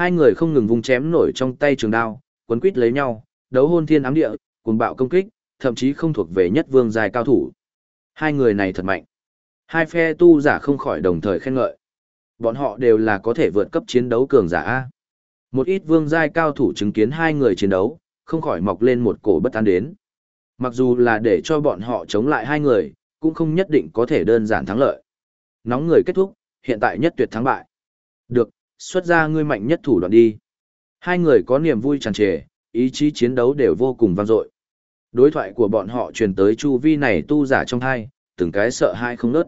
Hai người không ngừng vùng chém nổi trong tay trường đao, quấn quít lấy nhau, đấu hôn thiên ám địa, cuồng bạo công kích, thậm chí không thuộc về nhất vương dài cao thủ. Hai người này thật mạnh. Hai phe tu giả không khỏi đồng thời khen ngợi. Bọn họ đều là có thể vượt cấp chiến đấu cường giả A. Một ít vương giai cao thủ chứng kiến hai người chiến đấu, không khỏi mọc lên một cổ bất an đến. Mặc dù là để cho bọn họ chống lại hai người, cũng không nhất định có thể đơn giản thắng lợi. Nóng người kết thúc, hiện tại nhất tuyệt thắng bại. Được, xuất ra ngươi mạnh nhất thủ đoạn đi. Hai người có niềm vui tràn trề, ý chí chiến đấu đều vô cùng vang dội. Đối thoại của bọn họ truyền tới chu vi này tu giả trong hai, từng cái sợ hai không nớt.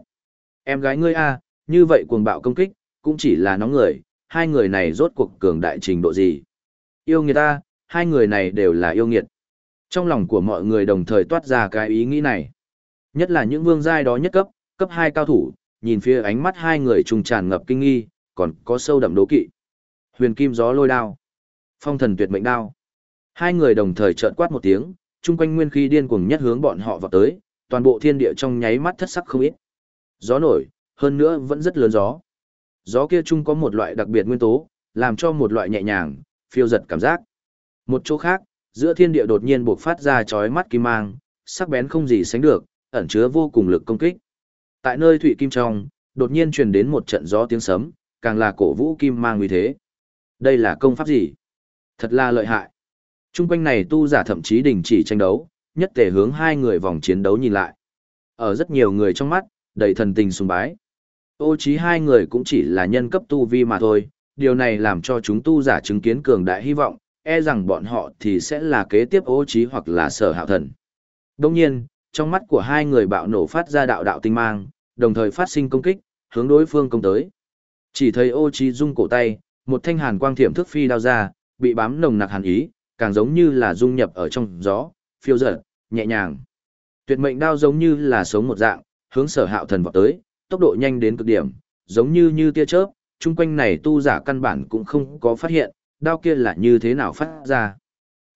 Em gái ngươi a, như vậy cuồng bạo công kích, cũng chỉ là nóng người, hai người này rốt cuộc cường đại trình độ gì. Yêu nghiệt ta, hai người này đều là yêu nghiệt. Trong lòng của mọi người đồng thời toát ra cái ý nghĩ này. Nhất là những vương giai đó nhất cấp, cấp 2 cao thủ, nhìn phía ánh mắt hai người trùng tràn ngập kinh nghi, còn có sâu đậm đố kỵ. Huyền kim gió lôi đao, phong thần tuyệt mệnh đao. Hai người đồng thời trợn quát một tiếng, chung quanh nguyên khí điên cuồng nhất hướng bọn họ vào tới, toàn bộ thiên địa trong nháy mắt thất sắc không ít. Gió nổi, hơn nữa vẫn rất lớn gió. Gió kia chung có một loại đặc biệt nguyên tố, làm cho một loại nhẹ nhàng, phiêu giật cảm giác. Một chỗ khác, giữa thiên địa đột nhiên bộc phát ra chói mắt kim mang, sắc bén không gì sánh được, ẩn chứa vô cùng lực công kích. Tại nơi thủy kim trong, đột nhiên truyền đến một trận gió tiếng sấm, càng là cổ vũ kim mang uy thế. Đây là công pháp gì? Thật là lợi hại. Trung quanh này tu giả thậm chí đình chỉ tranh đấu, nhất thể hướng hai người vòng chiến đấu nhìn lại. Ở rất nhiều người trong mắt, đầy thần tình sùng bái. Ô chí hai người cũng chỉ là nhân cấp tu vi mà thôi, điều này làm cho chúng tu giả chứng kiến cường đại hy vọng, e rằng bọn họ thì sẽ là kế tiếp ô trí hoặc là sở hạo thần. Đồng nhiên, trong mắt của hai người bạo nổ phát ra đạo đạo tinh mang, đồng thời phát sinh công kích, hướng đối phương công tới. Chỉ thấy ô trí dung cổ tay, một thanh hàn quang thiểm thức phi đao ra, bị bám nồng nặc hàn ý, càng giống như là dung nhập ở trong gió, phiêu dở, nhẹ nhàng. Tuyệt mệnh đao giống như là sống một dạng, hướng sở hạo thần vọt tới, tốc độ nhanh đến cực điểm, giống như như tia chớp, chung quanh này tu giả căn bản cũng không có phát hiện, đao kia là như thế nào phát ra.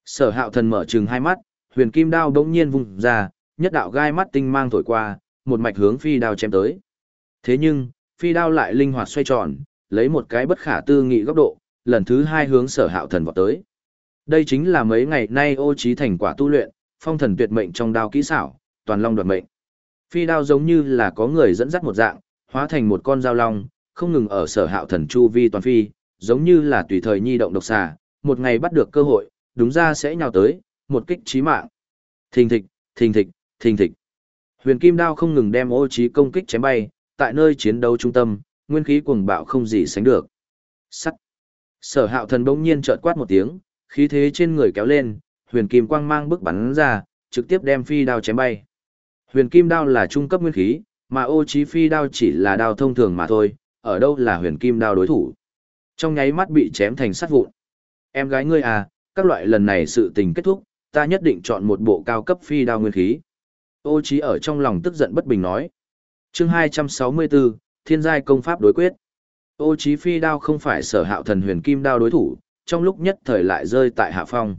Sở hạo thần mở trừng hai mắt, huyền kim đao đống nhiên vùng ra, nhất đạo gai mắt tinh mang thổi qua, một mạch hướng phi đao chém tới. Thế nhưng, phi đao lại linh hoạt xoay tròn, lấy một cái bất khả tư nghị góc độ, lần thứ hai hướng sở hạo thần vọt tới. Đây chính là mấy ngày nay ô trí thành quả tu luyện, phong thần tuyệt mệnh trong đao kỹ xảo, toàn long đoạt mệnh. Phi đao giống như là có người dẫn dắt một dạng, hóa thành một con dao long, không ngừng ở sở hạo thần chu vi toàn phi, giống như là tùy thời nhi động độc xà, một ngày bắt được cơ hội, đúng ra sẽ nhào tới, một kích chí mạng. Thình thịch, thình thịch, thình thịch. Huyền kim đao không ngừng đem ô trí công kích chém bay, tại nơi chiến đấu trung tâm, nguyên khí cuồng bạo không gì sánh được. Sắt. Sở hạo thần bỗng nhiên chợt quát một tiếng, khí thế trên người kéo lên, huyền kim quang mang bức bắn ra, trực tiếp đem phi đao chém bay. Huyền kim đao là trung cấp nguyên khí, mà ô trí phi đao chỉ là đao thông thường mà thôi, ở đâu là huyền kim đao đối thủ. Trong nháy mắt bị chém thành sắt vụn. Em gái ngươi à, các loại lần này sự tình kết thúc, ta nhất định chọn một bộ cao cấp phi đao nguyên khí. Ô trí ở trong lòng tức giận bất bình nói. Chương 264, Thiên giai công pháp đối quyết. Ô trí phi đao không phải sở hạo thần huyền kim đao đối thủ, trong lúc nhất thời lại rơi tại hạ phong.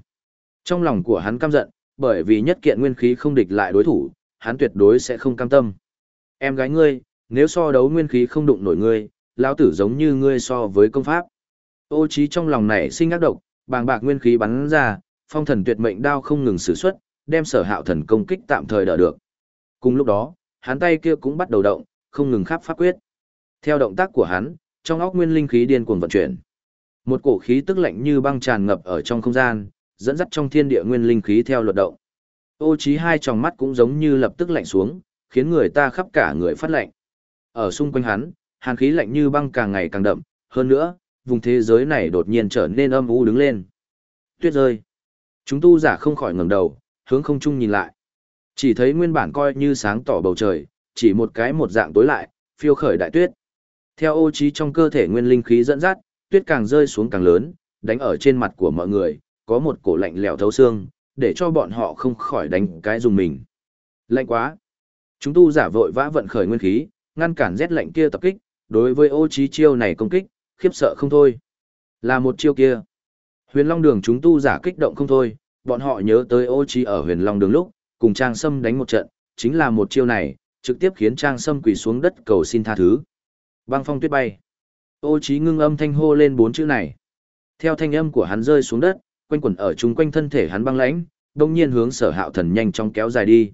Trong lòng của hắn căm giận, bởi vì nhất kiện nguyên khí không địch lại đối thủ, hắn tuyệt đối sẽ không cam tâm. Em gái ngươi, nếu so đấu nguyên khí không đụng nổi ngươi, lão tử giống như ngươi so với công pháp. Ô trí trong lòng này sinh ác độc, bàng bạc nguyên khí bắn ra, phong thần tuyệt mệnh đao không ngừng sử xuất, đem sở hạo thần công kích tạm thời đỡ được. Cùng lúc đó, hắn tay kia cũng bắt đầu động, không ngừng khắp pháp quyết. Theo động tác của hắn, trong óc nguyên linh khí điên cuồng vận chuyển. Một cổ khí tức lạnh như băng tràn ngập ở trong không gian, dẫn dắt trong thiên địa nguyên linh khí theo luật động. Ô trí hai tròng mắt cũng giống như lập tức lạnh xuống, khiến người ta khắp cả người phát lạnh. Ở xung quanh hắn, hàn khí lạnh như băng càng ngày càng đậm, hơn nữa, vùng thế giới này đột nhiên trở nên âm u đứng lên. Tuyết rơi. Chúng tu giả không khỏi ngẩng đầu, hướng không trung nhìn lại. Chỉ thấy nguyên bản coi như sáng tỏ bầu trời, chỉ một cái một dạng tối lại, phiêu khởi đại tuyết. Theo ô trí trong cơ thể nguyên linh khí dẫn dắt, tuyết càng rơi xuống càng lớn, đánh ở trên mặt của mọi người, có một cổ lạnh lẽo thấu xương, để cho bọn họ không khỏi đánh cái dùng mình. Lạnh quá. Chúng tu giả vội vã vận khởi nguyên khí, ngăn cản rét lạnh kia tập kích, đối với ô trí chiêu này công kích, khiếp sợ không thôi. Là một chiêu kia. Huyền Long Đường chúng tu giả kích động không thôi, bọn họ nhớ tới ô trí ở Huyền Long Đường lúc, cùng Trang Sâm đánh một trận, chính là một chiêu này, trực tiếp khiến Trang Sâm quỳ xuống đất cầu xin tha thứ. Băng phong tuyết bay. Ô Chí ngưng âm thanh hô lên bốn chữ này. Theo thanh âm của hắn rơi xuống đất, quanh quẩn ở chung quanh thân thể hắn băng lãnh, đồng nhiên hướng sở hạo thần nhanh chóng kéo dài đi.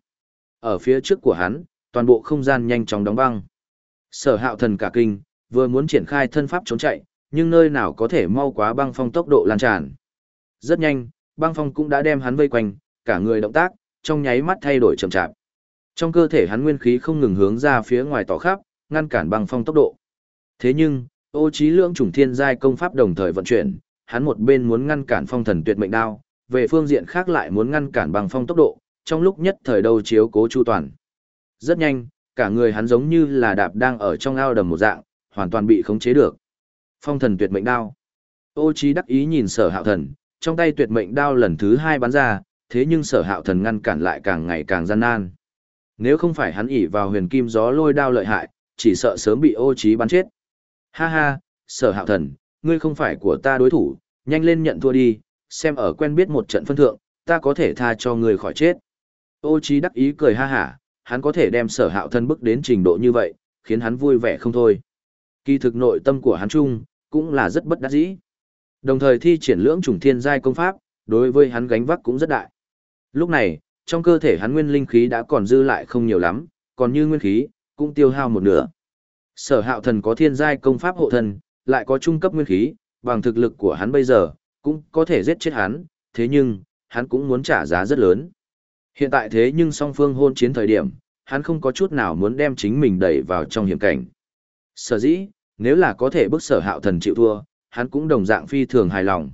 Ở phía trước của hắn, toàn bộ không gian nhanh chóng đóng băng. Sở hạo thần cả kinh, vừa muốn triển khai thân pháp trốn chạy, nhưng nơi nào có thể mau quá băng phong tốc độ lan tràn. Rất nhanh, băng phong cũng đã đem hắn vây quanh, cả người động tác, trong nháy mắt thay đổi chậm chạp. Trong cơ thể hắn nguyên khí không ngừng hướng ra phía ngoài tỏ khắp, ngăn cản băng phong tốc độ. Thế nhưng, ô Chí lượng trùng thiên giai công pháp đồng thời vận chuyển, hắn một bên muốn ngăn cản phong thần tuyệt mệnh đao, về phương diện khác lại muốn ngăn cản băng phong tốc độ, trong lúc nhất thời đầu chiếu cố chu toàn. Rất nhanh, cả người hắn giống như là đạp đang ở trong ao đầm một dạng, hoàn toàn bị khống chế được. Phong thần tuyệt mệnh đao. Ô Chí đắc ý nhìn sở hạo thần, trong tay tuyệt mệnh đao lần thứ hai bắn ra, thế nhưng sở hạo thần ngăn cản lại càng ngày càng gian nan. Nếu không phải hắn ỉ vào huyền kim gió lôi đao lợi hại, chỉ sợ sớm bị ô trí bắn chết. Ha ha, sở hạo thần, ngươi không phải của ta đối thủ, nhanh lên nhận thua đi, xem ở quen biết một trận phân thượng, ta có thể tha cho ngươi khỏi chết. Ô trí đắc ý cười ha hả, hắn có thể đem sở hạo thần bức đến trình độ như vậy, khiến hắn vui vẻ không thôi. Kỳ thực nội tâm của hắn chung, cũng là rất bất đắc dĩ. Đồng thời thi triển lưỡng trùng thiên giai công pháp, đối với hắn gánh vác cũng rất đại. Lúc này, trong cơ thể hắn nguyên linh khí đã còn dư lại không nhiều lắm, còn như nguyên khí, cũng tiêu hao một nửa. Sở hạo thần có thiên giai công pháp hộ thần, lại có trung cấp nguyên khí, bằng thực lực của hắn bây giờ, cũng có thể giết chết hắn, thế nhưng, hắn cũng muốn trả giá rất lớn. Hiện tại thế nhưng song phương hôn chiến thời điểm, hắn không có chút nào muốn đem chính mình đẩy vào trong hiểm cảnh. Sở dĩ, nếu là có thể bức sở hạo thần chịu thua, hắn cũng đồng dạng phi thường hài lòng.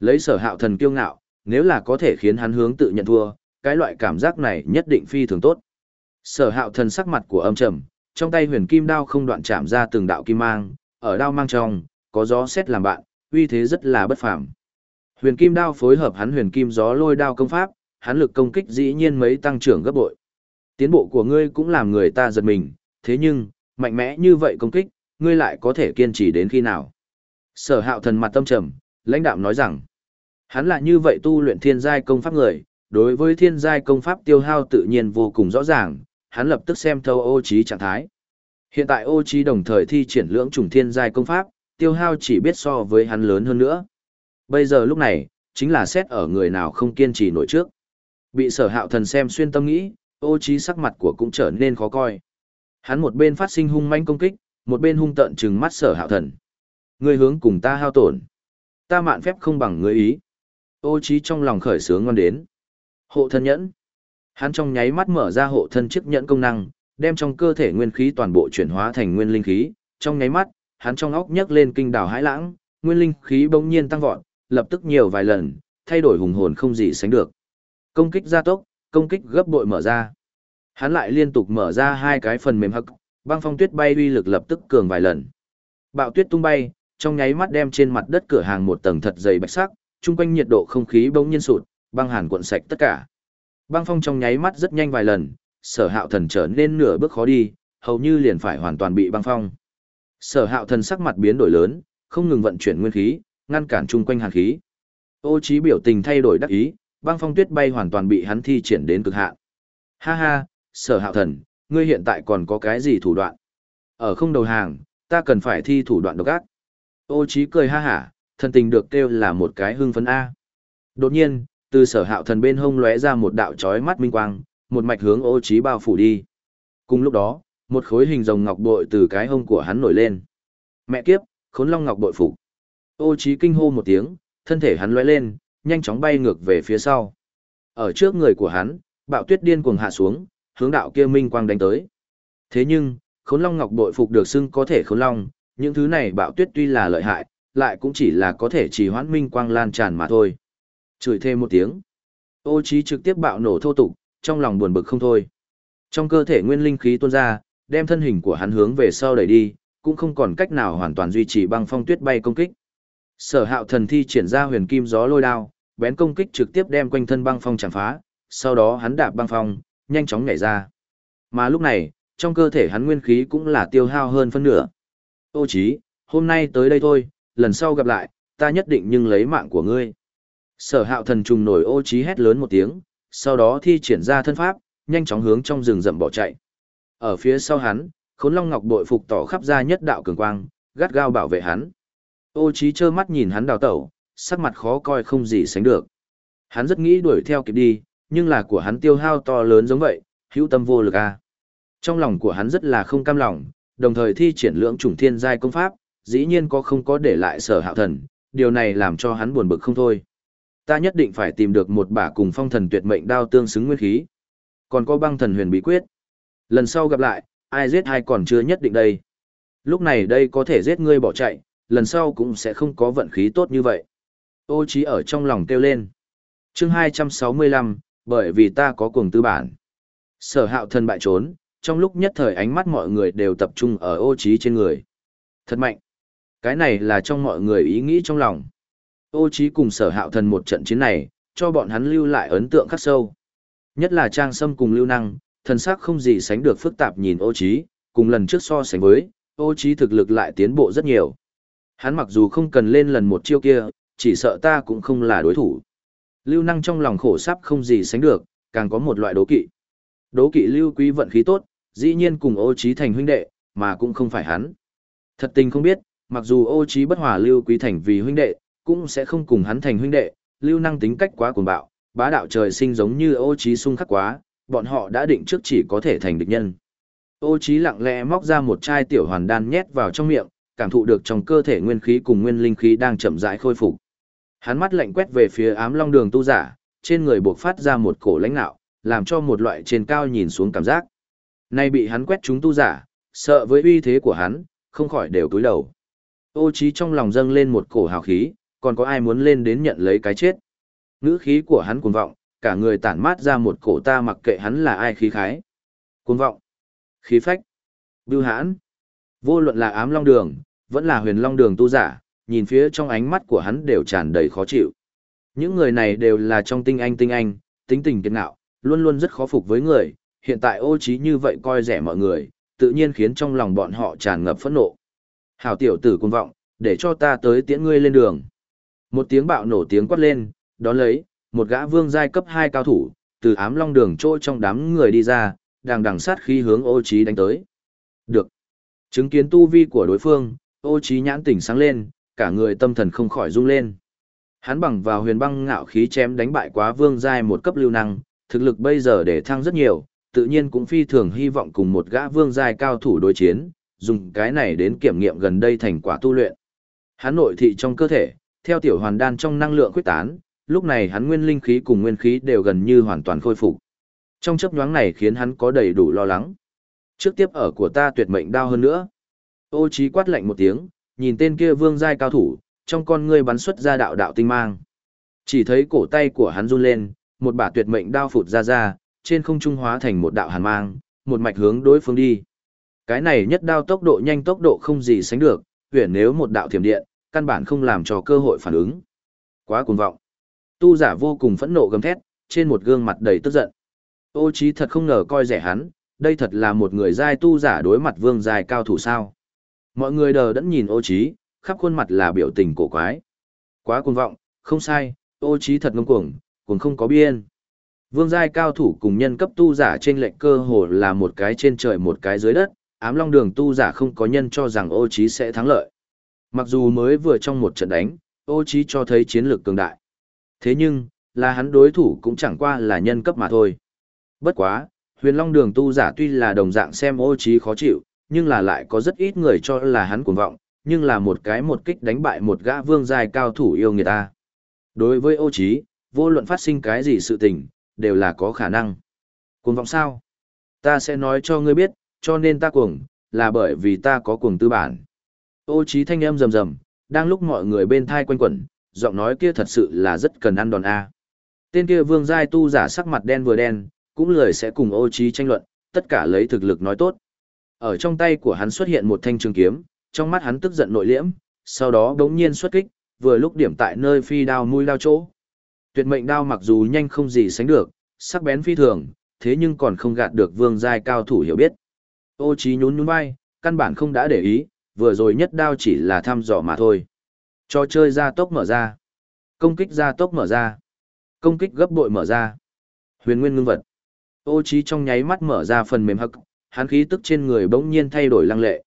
Lấy sở hạo thần kiêu ngạo, nếu là có thể khiến hắn hướng tự nhận thua, cái loại cảm giác này nhất định phi thường tốt. Sở hạo thần sắc mặt của âm trầm, trong tay huyền kim đao không đoạn chạm ra từng đạo kim mang, ở đao mang trong, có gió xét làm bạn, uy thế rất là bất phàm. Huyền kim đao phối hợp hắn huyền kim gió lôi đao công pháp, hắn lực công kích dĩ nhiên mấy tăng trưởng gấp bội. Tiến bộ của ngươi cũng làm người ta giật mình, thế nhưng, mạnh mẽ như vậy công kích, ngươi lại có thể kiên trì đến khi nào? Sở hạo thần mặt tâm trầm, lãnh đạm nói rằng, hắn là như vậy tu luyện thiên giai công pháp người, đối với thiên giai công pháp tiêu hao tự nhiên vô cùng rõ ràng, hắn lập tức xem thâu ô trí trạng thái. Hiện tại ô trí đồng thời thi triển lưỡng trùng thiên giai công pháp, tiêu hao chỉ biết so với hắn lớn hơn nữa. Bây giờ lúc này, chính là xét ở người nào không kiên trì nổi trước. Bị sở hạo thần xem xuyên tâm nghĩ, ô trí sắc mặt của cũng trở nên khó coi. Hắn một bên phát sinh hung manh công kích, một bên hung tận trừng mắt sở hạo thần. Ngươi hướng cùng ta hao tổn. Ta mạn phép không bằng ngươi ý. Ô trí trong lòng khởi sướng ngon đến. Hộ thân nhẫn. Hắn trong nháy mắt mở ra hộ thân chiếc nhẫn công năng, đem trong cơ thể nguyên khí toàn bộ chuyển hóa thành nguyên linh khí. Trong nháy mắt, hắn trong óc nhấc lên kinh đảo hãi lãng, nguyên linh khí bỗng nhiên tăng vọt, lập tức nhiều vài lần, thay đổi hùng hồn không gì sánh được. Công kích gia tốc, công kích gấp bội mở ra. Hắn lại liên tục mở ra hai cái phần mềm hắc, băng phong tuyết bay uy lực lập tức cường vài lần. Bạo tuyết tung bay, trong nháy mắt đem trên mặt đất cửa hàng một tầng thật dày bạch sắc, chung quanh nhiệt độ không khí bỗng nhiên sụt, băng hàn cuộn sạch tất cả. Băng phong trong nháy mắt rất nhanh vài lần, sở hạo thần trở nên nửa bước khó đi, hầu như liền phải hoàn toàn bị băng phong. Sở hạo thần sắc mặt biến đổi lớn, không ngừng vận chuyển nguyên khí, ngăn cản chung quanh hàn khí. Ô trí biểu tình thay đổi đắc ý, băng phong tuyết bay hoàn toàn bị hắn thi triển đến cực hạn. Ha ha, sở hạo thần, ngươi hiện tại còn có cái gì thủ đoạn? Ở không đầu hàng, ta cần phải thi thủ đoạn độc ác. Ô trí cười ha hả, thần tình được kêu là một cái hưng phấn A. Đột nhiên, từ sở hạo thần bên hông lóe ra một đạo chói mắt minh quang, một mạch hướng ô trí bao phủ đi. Cùng lúc đó, một khối hình rồng ngọc bội từ cái hông của hắn nổi lên. Mẹ kiếp, khốn long ngọc bội phủ. Ô trí kinh hô một tiếng, thân thể hắn lóe lên, nhanh chóng bay ngược về phía sau. Ở trước người của hắn, bạo tuyết điên cuồng hạ xuống, hướng đạo kia minh quang đánh tới. Thế nhưng, khốn long ngọc bội phục được xưng có thể khốn long, những thứ này bạo tuyết tuy là lợi hại, lại cũng chỉ là có thể chỉ hoãn minh quang lan tràn mà thôi. Chửi thêm một tiếng. Ô trí trực tiếp bạo nổ thô tục, trong lòng buồn bực không thôi. Trong cơ thể nguyên linh khí tuôn ra, đem thân hình của hắn hướng về sau đẩy đi, cũng không còn cách nào hoàn toàn duy trì băng phong tuyết bay công kích. Sở hạo thần thi triển ra huyền kim gió lôi đao, bén công kích trực tiếp đem quanh thân băng phong chạm phá, sau đó hắn đạp băng phong, nhanh chóng nhảy ra. Mà lúc này, trong cơ thể hắn nguyên khí cũng là tiêu hao hơn phân nửa. Ô chí, hôm nay tới đây thôi, lần sau gặp lại, ta nhất định nhưng lấy mạng của ngươi. Sở hạo thần trùng nổi ô trí hét lớn một tiếng, sau đó thi triển ra thân pháp, nhanh chóng hướng trong rừng rậm bỏ chạy. Ở phía sau hắn, khốn long ngọc bội phục tỏ khắp ra nhất đạo cường quang, gắt gao bảo vệ hắn. Ô trí trơ mắt nhìn hắn đào tẩu, sắc mặt khó coi không gì sánh được. Hắn rất nghĩ đuổi theo kịp đi, nhưng là của hắn tiêu hao to lớn giống vậy, hữu tâm vô lực a. À. Trong lòng của hắn rất là không cam lòng, đồng thời thi triển lưỡng trùng thiên giai công pháp, dĩ nhiên có không có để lại sở hạo thần, điều này làm cho hắn buồn bực không thôi. Ta nhất định phải tìm được một bả cùng phong thần tuyệt mệnh đao tương xứng nguyên khí. Còn có băng thần huyền bí quyết. Lần sau gặp lại, ai giết ai còn chưa nhất định đây. Lúc này đây có thể giết ngươi bỏ chạy, lần sau cũng sẽ không có vận khí tốt như vậy. Ô trí ở trong lòng kêu lên. Chương 265, bởi vì ta có cuồng tư bản. Sở hạo thần bại trốn, trong lúc nhất thời ánh mắt mọi người đều tập trung ở ô trí trên người. Thật mạnh. Cái này là trong mọi người ý nghĩ trong lòng. Ô trí cùng sở hạo thần một trận chiến này, cho bọn hắn lưu lại ấn tượng khắc sâu. Nhất là trang sâm cùng lưu năng, thần sắc không gì sánh được phức tạp nhìn ô trí, cùng lần trước so sánh với, ô trí thực lực lại tiến bộ rất nhiều. Hắn mặc dù không cần lên lần một chiêu kia, chỉ sợ ta cũng không là đối thủ. Lưu năng trong lòng khổ sắp không gì sánh được, càng có một loại đố kỵ. Đố kỵ lưu quý vận khí tốt, dĩ nhiên cùng ô trí thành huynh đệ, mà cũng không phải hắn. Thật tình không biết, mặc dù ô trí bất hòa lưu quý thành vì huynh đệ, cũng sẽ không cùng hắn thành huynh đệ, lưu năng tính cách quá cuồng bạo, bá đạo trời sinh giống như ô trí sung khắc quá, bọn họ đã định trước chỉ có thể thành địch nhân. Ô trí lặng lẽ móc ra một chai tiểu hoàn đan nhét vào trong miệng, cảm thụ được trong cơ thể nguyên khí cùng nguyên linh khí đang chậm rãi khôi phục. Hắn mắt lạnh quét về phía ám long đường tu giả, trên người buộc phát ra một cổ lãnh nạo, làm cho một loại trên cao nhìn xuống cảm giác. Nay bị hắn quét chúng tu giả, sợ với uy thế của hắn, không khỏi đều cúi đầu. Ô trí trong lòng dâng lên một cổ hào khí, còn có ai muốn lên đến nhận lấy cái chết. Ngữ khí của hắn cuồng vọng, cả người tản mát ra một cổ ta mặc kệ hắn là ai khí khái. Cuồng vọng, khí phách, bưu hãn. Vô luận là ám long đường, vẫn là huyền long đường tu giả, nhìn phía trong ánh mắt của hắn đều tràn đầy khó chịu. Những người này đều là trong tinh anh tinh anh, tính tình kiệt ngạo, luôn luôn rất khó phục với người, hiện tại ô trí như vậy coi rẻ mọi người, tự nhiên khiến trong lòng bọn họ tràn ngập phẫn nộ. Hảo tiểu tử cuồng vọng, để cho ta tới tiễn ngươi lên đường. Một tiếng bạo nổ tiếng quát lên, đó lấy, một gã vương giai cấp 2 cao thủ, từ ám long đường trôi trong đám người đi ra, đang đằng sát khí hướng ô trí đánh tới. Được. Chứng kiến tu vi của đối phương, ô trí nhãn tỉnh sáng lên, cả người tâm thần không khỏi rung lên. Hắn bằng vào huyền băng ngạo khí chém đánh bại quá vương giai một cấp lưu năng, thực lực bây giờ để thăng rất nhiều, tự nhiên cũng phi thường hy vọng cùng một gã vương giai cao thủ đối chiến, dùng cái này đến kiểm nghiệm gần đây thành quả tu luyện. Hắn nội thị trong cơ thể, theo tiểu hoàn đan trong năng lượng quyết tán, lúc này hắn nguyên linh khí cùng nguyên khí đều gần như hoàn toàn khôi phục. Trong chấp nhoáng này khiến hắn có đầy đủ lo lắng. Trước tiếp ở của ta tuyệt mệnh đau hơn nữa. Ô trí quát lạnh một tiếng, nhìn tên kia vương giai cao thủ, trong con ngươi bắn xuất ra đạo đạo tinh mang. Chỉ thấy cổ tay của hắn run lên, một bả tuyệt mệnh đao phụt ra ra, trên không trung hóa thành một đạo hàn mang, một mạch hướng đối phương đi. Cái này nhất đao tốc độ nhanh tốc độ không gì sánh được, huyền nếu một đạo thiểm điện, căn bản không làm cho cơ hội phản ứng. Quá cuồng vọng. Tu giả vô cùng phẫn nộ gầm thét, trên một gương mặt đầy tức giận. Ô trí thật không ngờ coi rẻ hắn, đây thật là một người giai tu giả đối mặt vương giai cao thủ sao. Mọi người đờ đẫn nhìn ô trí, khắp khuôn mặt là biểu tình cổ quái. Quá cuồng vọng, không sai, ô trí thật ngông cuồng, cuồng không có biên. Vương giai cao thủ cùng nhân cấp tu giả trên lệnh cơ hồ là một cái trên trời một cái dưới đất, ám long đường tu giả không có nhân cho rằng ô trí sẽ thắng lợi. Mặc dù mới vừa trong một trận đánh, ô trí cho thấy chiến lược cường đại. Thế nhưng, là hắn đối thủ cũng chẳng qua là nhân cấp mà thôi. Bất quá, huyền long đường tu giả tuy là đồng dạng xem ô trí khó chịu, nhưng là lại có rất ít người cho là hắn cuồng vọng, nhưng là một cái một kích đánh bại một gã vương giai cao thủ yêu người ta. Đối với ô trí, vô luận phát sinh cái gì sự tình, đều là có khả năng. Cuồng vọng sao? Ta sẽ nói cho ngươi biết, cho nên ta cuồng, là bởi vì ta có cuồng tư bản. Ô trí thanh âm rầm rầm, đang lúc mọi người bên thai quanh quẩn, giọng nói kia thật sự là rất cần ăn đòn A. Tên kia vương giai tu giả sắc mặt đen vừa đen, cũng lười sẽ cùng ô trí tranh luận, tất cả lấy thực lực nói tốt. Ở trong tay của hắn xuất hiện một thanh trường kiếm, trong mắt hắn tức giận nội liễm, sau đó đống nhiên xuất kích, vừa lúc điểm tại nơi phi đao mũi đao chỗ. Tuyệt mệnh đao mặc dù nhanh không gì sánh được, sắc bén phi thường, thế nhưng còn không gạt được vương giai cao thủ hiểu biết. Ô Chí nhún nhún vai, căn bản không đã để ý, vừa rồi nhất đao chỉ là thăm dò mà thôi. Cho chơi ra tốc mở ra. Công kích ra tốc mở ra. Công kích gấp bội mở ra. Huyền nguyên ngưng vật. Ô Chí trong nháy mắt mở ra phần mềm hắc, hắn khí tức trên người bỗng nhiên thay đổi lăng lệ.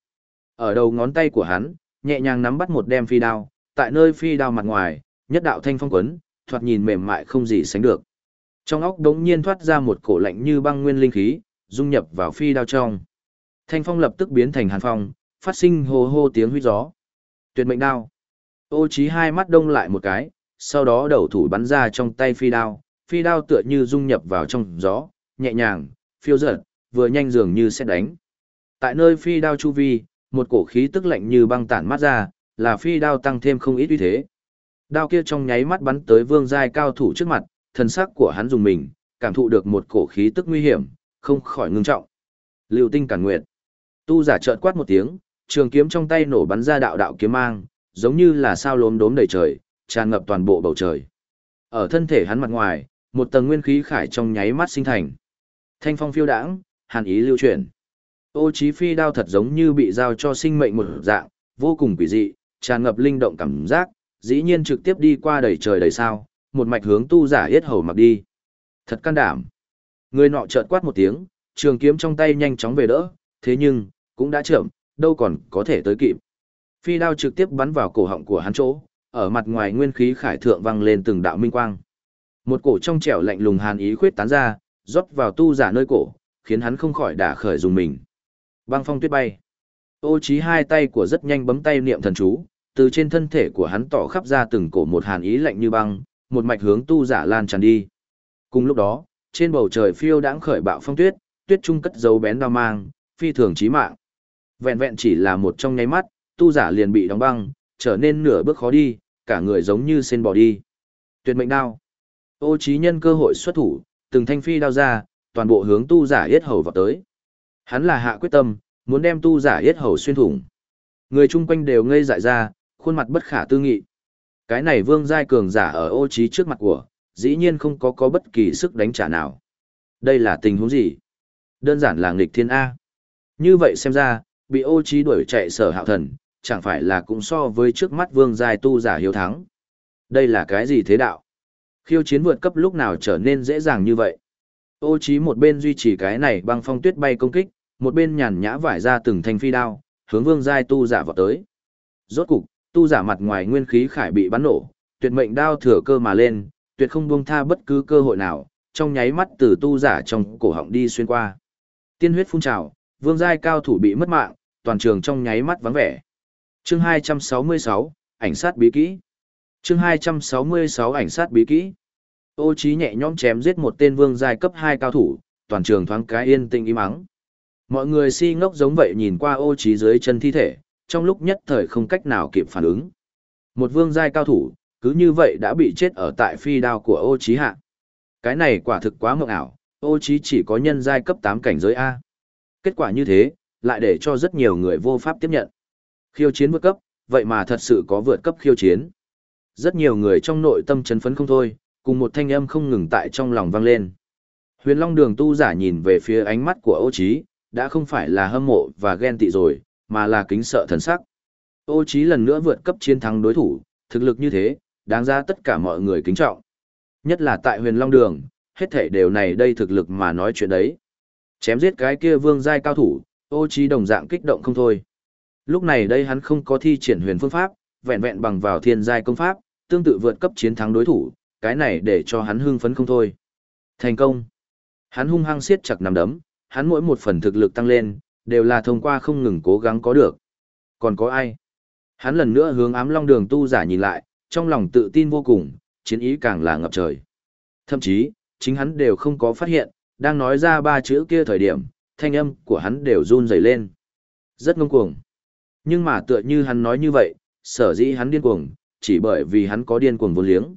Ở đầu ngón tay của hắn, nhẹ nhàng nắm bắt một đem phi đao, tại nơi phi đao mặt ngoài, nhất đạo thanh phong quấn, thoạt nhìn mềm mại không gì sánh được. Trong óc đống nhiên thoát ra một cổ lạnh như băng nguyên linh khí, dung nhập vào phi đao trong. Thanh phong lập tức biến thành hàn phong, phát sinh hô hô tiếng huy gió. Tuyệt mệnh đao. Ô trí hai mắt đông lại một cái, sau đó đầu thủ bắn ra trong tay phi đao, phi đao tựa như dung nhập vào trong gió, nhẹ nhàng, phiêu dật, vừa nhanh dường như sẽ đánh. Tại nơi phi đao chu vi, một cổ khí tức lạnh như băng tản mắt ra, là phi đao tăng thêm không ít uy thế. Đao kia trong nháy mắt bắn tới vương giai cao thủ trước mặt, thần sắc của hắn dùng mình, cảm thụ được một cổ khí tức nguy hiểm, không khỏi ngưng trọng. Lưu tinh cản nguyệt. Tu giả chợt quát một tiếng, trường kiếm trong tay nổ bắn ra đạo đạo kiếm mang, giống như là sao lốm đốm đầy trời, tràn ngập toàn bộ bầu trời. Ở thân thể hắn mặt ngoài, một tầng nguyên khí khải trong nháy mắt sinh thành. Thanh phong phiêu đãng, hàn ý lưu chuyển. Ô chí phi đao thật giống như bị giao cho sinh mệnh một dạng, vô cùng quỷ dị, tràn ngập linh động cảm giác, dĩ nhiên trực tiếp đi qua đầy trời đầy sao, một mạch hướng tu giả yết hầu mặc đi. Thật can đảm. Người nọ chợt quát một tiếng, trường kiếm trong tay nhanh chóng về đỡ, thế nhưng, cũng đã chậm, đâu còn có thể tới kịp. Phi đao trực tiếp bắn vào cổ họng của hắn chỗ, ở mặt ngoài nguyên khí khải thượng vang lên từng đạo minh quang. Một cổ trong trẻo lạnh lùng hàn ý khuyết tán ra, rót vào tu giả nơi cổ, khiến hắn không khỏi đả khởi dùng mình. Băng phong tuyết bay. Ô trí hai tay của rất nhanh bấm tay niệm thần chú, từ trên thân thể của hắn tỏ khắp ra từng cổ một hàn ý lạnh như băng, một mạch hướng tu giả lan tràn đi. Cùng lúc đó, trên bầu trời phiêu đãng khởi bạo phong tuyết, tuyết trung cất dấu bén đao mang, phi thường chí mạng. Vẹn vẹn chỉ là một trong nháy mắt, tu giả liền bị đóng băng, trở nên nửa bước khó đi, cả người giống như sen bỏ đi. Tuyệt mệnh đao. Ô trí nhân cơ hội xuất thủ, từng thanh phi đao ra, toàn bộ hướng tu giả yết hầu vào tới. Hắn là hạ quyết tâm, muốn đem tu giả yết hầu xuyên thủng. Người chung quanh đều ngây dại ra, khuôn mặt bất khả tư nghị. Cái này vương giai cường giả ở ô trí trước mặt của, dĩ nhiên không có có bất kỳ sức đánh trả nào. Đây là tình huống gì? Đơn giản là nghịch thiên A. Như vậy xem ra, bị ô trí đuổi chạy sở hạo thần, chẳng phải là cũng so với trước mắt vương giai tu giả hiếu thắng. Đây là cái gì thế đạo? Khiêu chiến vượt cấp lúc nào trở nên dễ dàng như vậy? Ô trí một bên duy trì cái này băng phong tuyết bay công kích, một bên nhàn nhã vải ra từng thanh phi đao, hướng vương giai tu giả vào tới. Rốt cục, tu giả mặt ngoài nguyên khí khải bị bắn nổ, tuyệt mệnh đao thừa cơ mà lên, tuyệt không buông tha bất cứ cơ hội nào, trong nháy mắt từ tu giả trong cổ họng đi xuyên qua. Tiên huyết phun trào, vương giai cao thủ bị mất mạng, toàn trường trong nháy mắt vắng vẻ. Chương 266, ảnh sát bí kỹ. Chương 266 ảnh sát bí kỹ. Ô Chí nhẹ nhõm chém giết một tên vương giai cấp 2 cao thủ, toàn trường thoáng cái yên tĩnh im ắng. Mọi người si ngốc giống vậy nhìn qua Ô Chí dưới chân thi thể, trong lúc nhất thời không cách nào kịp phản ứng. Một vương giai cao thủ, cứ như vậy đã bị chết ở tại phi đao của Ô Chí hạ. Cái này quả thực quá mộng ảo, Ô Chí chỉ có nhân giai cấp 8 cảnh giới a. Kết quả như thế, lại để cho rất nhiều người vô pháp tiếp nhận. Khiêu chiến vượt cấp, vậy mà thật sự có vượt cấp khiêu chiến. Rất nhiều người trong nội tâm chấn phấn không thôi, cùng một thanh âm không ngừng tại trong lòng vang lên. Huyền Long Đường tu giả nhìn về phía ánh mắt của Ô Chí, đã không phải là hâm mộ và ghen tị rồi, mà là kính sợ thần sắc. Ô Chí lần nữa vượt cấp chiến thắng đối thủ, thực lực như thế, đáng ra tất cả mọi người kính trọng. Nhất là tại Huyền Long Đường, hết thảy đều này đây thực lực mà nói chuyện đấy. Chém giết cái kia vương giai cao thủ, Ô trí đồng dạng kích động không thôi. Lúc này đây hắn không có thi triển huyền phương pháp, vẹn vẹn bằng vào thiên giai công pháp, tương tự vượt cấp chiến thắng đối thủ, cái này để cho hắn hưng phấn không thôi. Thành công. Hắn hung hăng siết chặt nằm đấm, hắn mỗi một phần thực lực tăng lên, đều là thông qua không ngừng cố gắng có được. Còn có ai? Hắn lần nữa hướng ám long đường tu giả nhìn lại, trong lòng tự tin vô cùng, chiến ý càng là ngập trời. Thậm chí, chính hắn đều không có phát hiện, đang nói ra ba chữ kia thời điểm, thanh âm của hắn đều run rẩy lên. Rất ngông cuồng. Nhưng mà tựa như hắn nói như vậy, sở dĩ hắn điên cuồng, chỉ bởi vì hắn có điên cuồng vô liếng.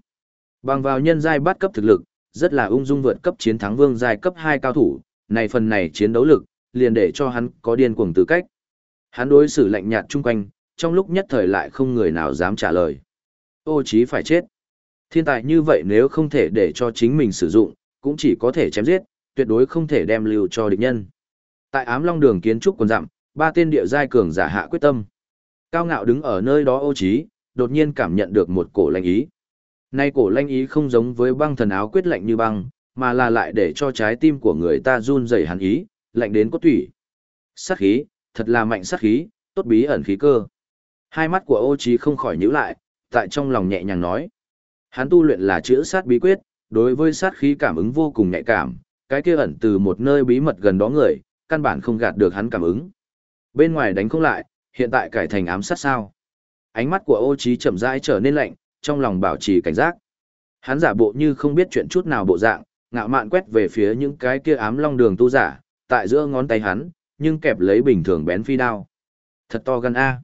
Bằng vào nhân giai bắt cấp thực lực, rất là ung dung vượt cấp chiến thắng vương giai cấp 2 cao thủ, này phần này chiến đấu lực, liền để cho hắn có điên cuồng tư cách. Hắn đối xử lạnh nhạt chung quanh, trong lúc nhất thời lại không người nào dám trả lời. Ô chí phải chết. Thiên tài như vậy nếu không thể để cho chính mình sử dụng, cũng chỉ có thể chém giết, tuyệt đối không thể đem lưu cho địch nhân. Tại ám long đường kiến trúc quần dặm, ba tên địa giai cường giả hạ quyết tâm. Cao ngạo đứng ở nơi đó ô trí, đột nhiên cảm nhận được một cổ lãnh ý. Nay cổ lãnh ý không giống với băng thần áo quyết lạnh như băng, mà là lại để cho trái tim của người ta run rẩy hẳn ý, lạnh đến cốt tủy. Sát khí, thật là mạnh sát khí, tốt bí ẩn khí cơ. Hai mắt của ô trí không khỏi nhíu lại, tại trong lòng nhẹ nhàng nói. Hắn tu luyện là chữa sát bí quyết, đối với sát khí cảm ứng vô cùng nhạy cảm, cái kia ẩn từ một nơi bí mật gần đó người, căn bản không gạt được hắn cảm ứng. Bên ngoài đánh không lại, hiện tại cải thành ám sát sao. Ánh mắt của ô trí chậm rãi trở nên lạnh, trong lòng bảo trì cảnh giác. Hắn giả bộ như không biết chuyện chút nào bộ dạng, ngạo mạn quét về phía những cái kia ám long đường tu giả, tại giữa ngón tay hắn, nhưng kẹp lấy bình thường bén phi đao. Thật to gan A.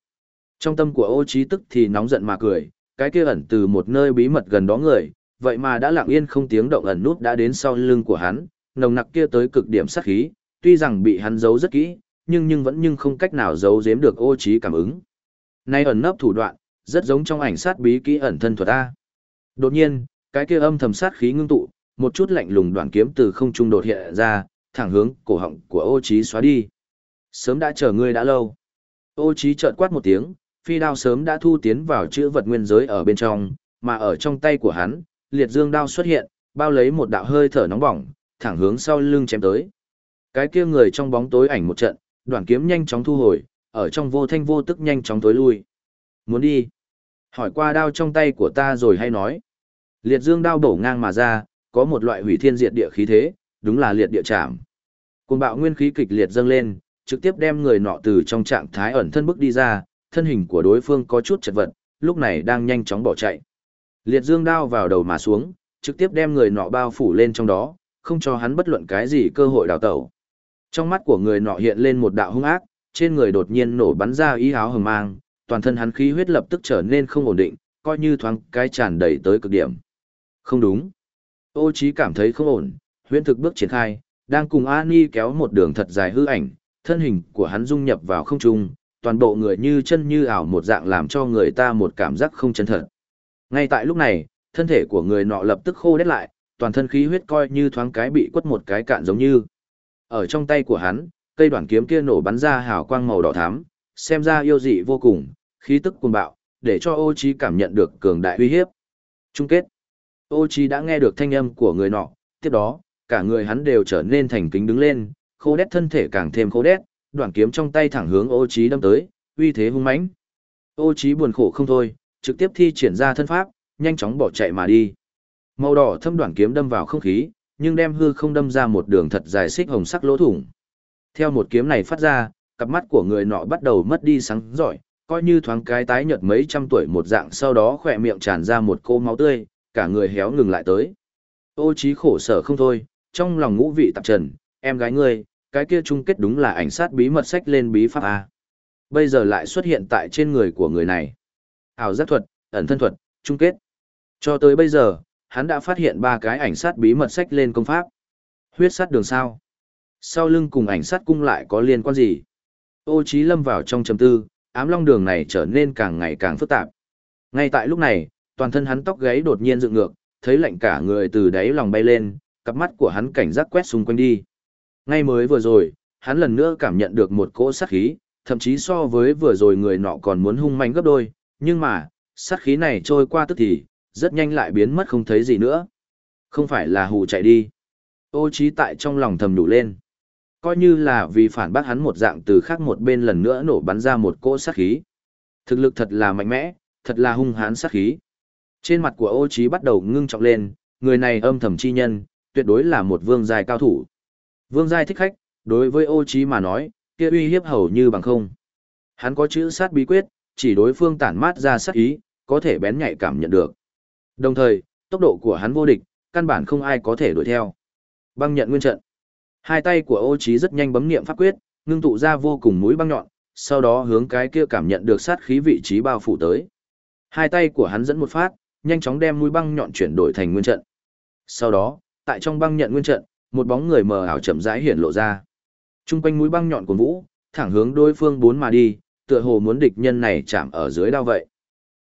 Trong tâm của ô trí tức thì nóng giận mà cười, cái kia ẩn từ một nơi bí mật gần đó người, vậy mà đã lặng yên không tiếng động ẩn nút đã đến sau lưng của hắn, nồng nặc kia tới cực điểm sát khí, tuy rằng bị hắn giấu rất kỹ, nhưng nhưng vẫn nhưng không cách nào giấu giếm được ô trí cảm ứng. Nay ẩn nấp thủ đoạn, rất giống trong ảnh sát bí kỹ ẩn thân thuật A. Đột nhiên, cái kia âm thầm sát khí ngưng tụ, một chút lạnh lùng đoạn kiếm từ không trung đột hiện ra, thẳng hướng cổ họng của ô trí xóa đi. Sớm đã chờ ngươi đã lâu. Ô trí chợt quát một tiếng, phi đao sớm đã thu tiến vào chữ vật nguyên giới ở bên trong, mà ở trong tay của hắn, liệt dương đao xuất hiện, bao lấy một đạo hơi thở nóng bỏng, thẳng hướng sau lưng chém tới. Cái kia người trong bóng tối ảnh một trận, đoạn kiếm nhanh chóng thu hồi, ở trong vô thanh vô tức nhanh chóng tối lui. Muốn đi? Hỏi qua đao trong tay của ta rồi hay nói. Liệt dương đao bổ ngang mà ra, có một loại hủy thiên diệt địa khí thế, đúng là liệt địa chạm. Cùng bạo nguyên khí kịch liệt dâng lên, trực tiếp đem người nọ từ trong trạng thái ẩn thân bước đi ra, thân hình của đối phương có chút chật vật, lúc này đang nhanh chóng bỏ chạy. Liệt dương đao vào đầu mà xuống, trực tiếp đem người nọ bao phủ lên trong đó, không cho hắn bất luận cái gì cơ hội đào tẩu. Trong mắt của người nọ hiện lên một đạo hung ác, trên người đột nhiên nổ bắn ra ý áo hừng mang, toàn thân hắn khí huyết lập tức trở nên không ổn định, coi như thoáng cái tràn đầy tới cực điểm. Không đúng. Ô Chí cảm thấy không ổn, huyễn thực bước triển khai, đang cùng Ani kéo một đường thật dài hư ảnh, thân hình của hắn dung nhập vào không trung, toàn bộ người như chân như ảo một dạng làm cho người ta một cảm giác không chân thật. Ngay tại lúc này, thân thể của người nọ lập tức khô đét lại, toàn thân khí huyết coi như thoáng cái bị quất một cái cạn giống như. Ở trong tay của hắn, cây đoạn kiếm kia nổ bắn ra hào quang màu đỏ thắm, xem ra yêu dị vô cùng, khí tức cuồng bạo, để cho ô Chí cảm nhận được cường đại uy hiếp. Chung kết. Ô Chí đã nghe được thanh âm của người nọ, tiếp đó, cả người hắn đều trở nên thành kính đứng lên, khô đét thân thể càng thêm khô đét, đoạn kiếm trong tay thẳng hướng ô Chí đâm tới, uy thế hung mãnh. Ô Chí buồn khổ không thôi, trực tiếp thi triển ra thân pháp, nhanh chóng bỏ chạy mà đi. Màu đỏ thâm đoạn kiếm đâm vào không khí, nhưng đem hư không đâm ra một đường thật dài xích hồng sắc lỗ thủng. Theo một kiếm này phát ra, cặp mắt của người nọ bắt đầu mất đi sáng giỏi, coi như thoáng cái tái nhợt mấy trăm tuổi một dạng sau đó khỏe miệng tràn ra một cô máu tươi, cả người héo ngừng lại tới. Ô trí khổ sở không thôi, trong lòng ngũ vị tạp trần, em gái ngươi, cái kia chung kết đúng là ảnh sát bí mật sách lên bí pháp A. Bây giờ lại xuất hiện tại trên người của người này. Ảo giác thuật, ẩn thân thuật, chung kết. Cho tới bây giờ, hắn đã phát hiện ba cái ảnh sát bí mật sách lên công pháp. Huyết sát đường sao. Sau lưng cùng ảnh sát cung lại có liên quan gì? Ô Chí lâm vào trong trầm tư, ám long đường này trở nên càng ngày càng phức tạp. Ngay tại lúc này, toàn thân hắn tóc gáy đột nhiên dựng ngược, thấy lạnh cả người từ đáy lòng bay lên, cặp mắt của hắn cảnh giác quét xung quanh đi. Ngay mới vừa rồi, hắn lần nữa cảm nhận được một cỗ sát khí, thậm chí so với vừa rồi người nọ còn muốn hung manh gấp đôi, nhưng mà, sát khí này trôi qua tức thì, rất nhanh lại biến mất không thấy gì nữa. Không phải là hù chạy đi. Ô trí tại trong lòng thầm đủ lên. Coi như là vì phản bác hắn một dạng từ khác một bên lần nữa nổ bắn ra một cỗ sát khí. Thực lực thật là mạnh mẽ, thật là hung hãn sát khí. Trên mặt của ô trí bắt đầu ngưng trọng lên, người này âm thầm chi nhân, tuyệt đối là một vương giai cao thủ. Vương giai thích khách, đối với ô trí mà nói, kia uy hiếp hầu như bằng không. Hắn có chữ sát bí quyết, chỉ đối phương tản mát ra sát ý, có thể bén nhạy cảm nhận được. Đồng thời, tốc độ của hắn vô địch, căn bản không ai có thể đuổi theo. Băng nhận nguyên trận. Hai tay của ô Chí rất nhanh bấm niệm pháp quyết, ngưng tụ ra vô cùng mũi băng nhọn, sau đó hướng cái kia cảm nhận được sát khí vị trí bao phủ tới. Hai tay của hắn dẫn một phát, nhanh chóng đem mũi băng nhọn chuyển đổi thành nguyên trận. Sau đó, tại trong băng nhận nguyên trận, một bóng người mờ ảo chậm rãi hiện lộ ra. Trung quanh mũi băng nhọn của Vũ, thẳng hướng đối phương bốn mà đi, tựa hồ muốn địch nhân này chạm ở dưới đao vậy.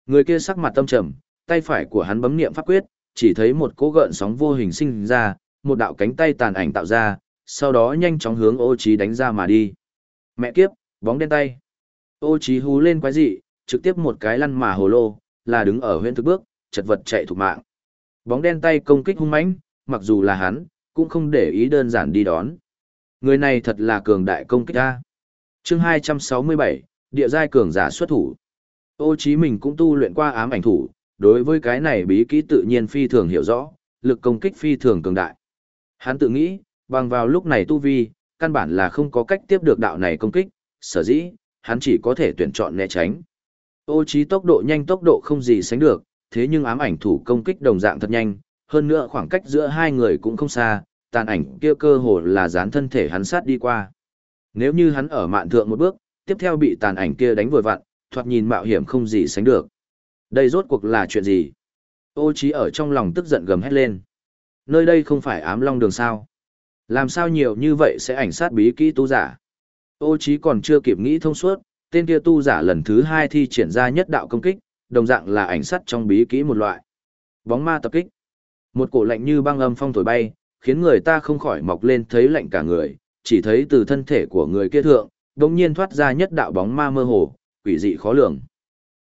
Người kia sắc mặt tâm trầm, tay phải của hắn bấm niệm pháp quyết, chỉ thấy một cỗ gợn sóng vô hình sinh ra, một đạo cánh tay tàn ảnh tạo ra, sau đó nhanh chóng hướng ô Chí đánh ra mà đi. Mẹ kiếp, bóng đen tay. Ô Chí hú lên quái dị, trực tiếp một cái lăn mà hồ lô, là đứng ở huyện thực bước, chật vật chạy thủ mạng. Bóng đen tay công kích hung mãnh, mặc dù là hắn, cũng không để ý đơn giản đi đón. Người này thật là cường đại công kích a. Chương 267, địa giai cường giả xuất thủ. Ô chí mình cũng tu luyện qua ám ảnh thủ, đối với cái này bí kỹ tự nhiên phi thường hiểu rõ, lực công kích phi thường cường đại. Hắn tự nghĩ, bằng vào lúc này tu vi, căn bản là không có cách tiếp được đạo này công kích, sở dĩ, hắn chỉ có thể tuyển chọn né tránh. Ô trí tốc độ nhanh tốc độ không gì sánh được, thế nhưng ám ảnh thủ công kích đồng dạng thật nhanh, hơn nữa khoảng cách giữa hai người cũng không xa, tàn ảnh kia cơ hồ là dán thân thể hắn sát đi qua. Nếu như hắn ở mạn thượng một bước, tiếp theo bị tàn ảnh kia đánh vội vặn, thoạt nhìn mạo hiểm không gì sánh được. Đây rốt cuộc là chuyện gì? Ô trí ở trong lòng tức giận gầm hét lên. Nơi đây không phải ám long đường sao? Làm sao nhiều như vậy sẽ ảnh sát bí kỹ tu giả? Ô trí còn chưa kịp nghĩ thông suốt, tên kia tu giả lần thứ hai thi triển ra nhất đạo công kích, đồng dạng là ảnh sát trong bí kỹ một loại. Bóng ma tập kích. Một cổ lạnh như băng âm phong thổi bay, khiến người ta không khỏi mọc lên thấy lạnh cả người, chỉ thấy từ thân thể của người kia thượng, đống nhiên thoát ra nhất đạo bóng ma mơ hồ, quỷ dị khó lường.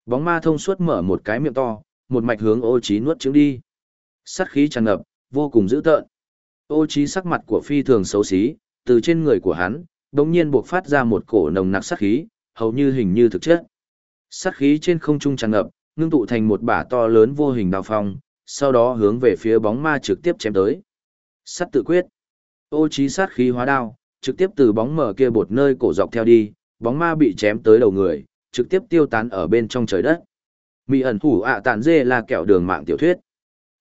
Bóng ma thông suốt mở một cái miệng to, một mạch hướng ô trí nuốt trứng đi. Sát khí tràn ngập, vô cùng dữ tợn. Ô trí sắc mặt của phi thường xấu xí, từ trên người của hắn, đống nhiên buộc phát ra một cổ nồng nặc sát khí, hầu như hình như thực chất. Sát khí trên không trung tràn ngập, ngưng tụ thành một bả to lớn vô hình đao phong, sau đó hướng về phía bóng ma trực tiếp chém tới. Sát tự quyết. Ô trí sát khí hóa đao, trực tiếp từ bóng mở kia bột nơi cổ dọc theo đi, bóng ma bị chém tới đầu người, trực tiếp tiêu tán ở bên trong trời đất. Mị ẩn thủ ạ tàn dê là kẹo đường mạng tiểu thuyết.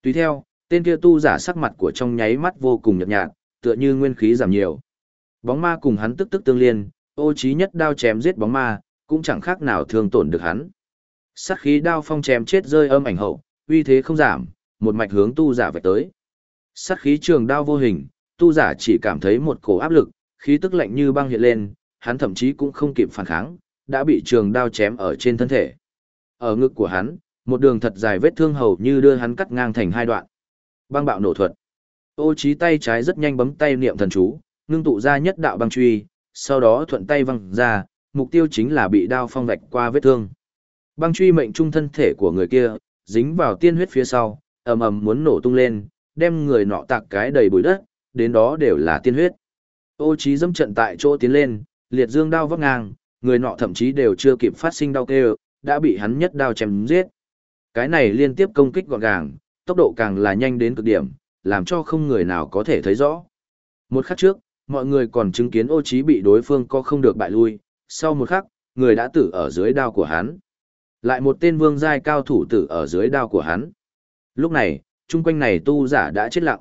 Tùy theo, tên kia tu giả sắc mặt của trong nháy mắt vô cùng nhợt nhạt, tựa như nguyên khí giảm nhiều. Bóng ma cùng hắn tức tức tương liên, ô trí nhất đao chém giết bóng ma, cũng chẳng khác nào thương tổn được hắn. Sát khí đao phong chém chết rơi âm ảnh hậu, uy thế không giảm, một mạch hướng tu giả vạch tới. Sát khí trường đao vô hình, tu giả chỉ cảm thấy một cổ áp lực, khí tức lạnh như băng hiện lên, hắn thậm chí cũng không kịp phản kháng, đã bị trường đao chém ở trên thân thể. Ở ngực của hắn, một đường thật dài vết thương hầu như đưa hắn cắt ngang thành hai đoạn. Băng bạo nổ thuật. Ô trí tay trái rất nhanh bấm tay niệm thần chú, ngưng tụ ra nhất đạo băng truy, sau đó thuận tay văng ra, mục tiêu chính là bị đao phong vạch qua vết thương. Băng truy mệnh trung thân thể của người kia, dính vào tiên huyết phía sau, ầm ầm muốn nổ tung lên, đem người nọ tạc cái đầy bụi đất, đến đó đều là tiên huyết. Ô trí dâm trận tại chỗ tiến lên, liệt dương đao vấp ngang, người nọ thậm chí đều chưa kịp phát sinh đau kêu, đã bị hắn nhất đao chém giết. Cái này liên tiếp công kích gọn gàng, tốc độ càng là nhanh đến cực điểm, làm cho không người nào có thể thấy rõ. Một khắc trước, mọi người còn chứng kiến ô trí bị đối phương co không được bại lui, sau một khắc, người đã tử ở dưới đao của hắn. Lại một tên vương giai cao thủ tử ở dưới đao của hắn. Lúc này, chung quanh này tu giả đã chết lặng.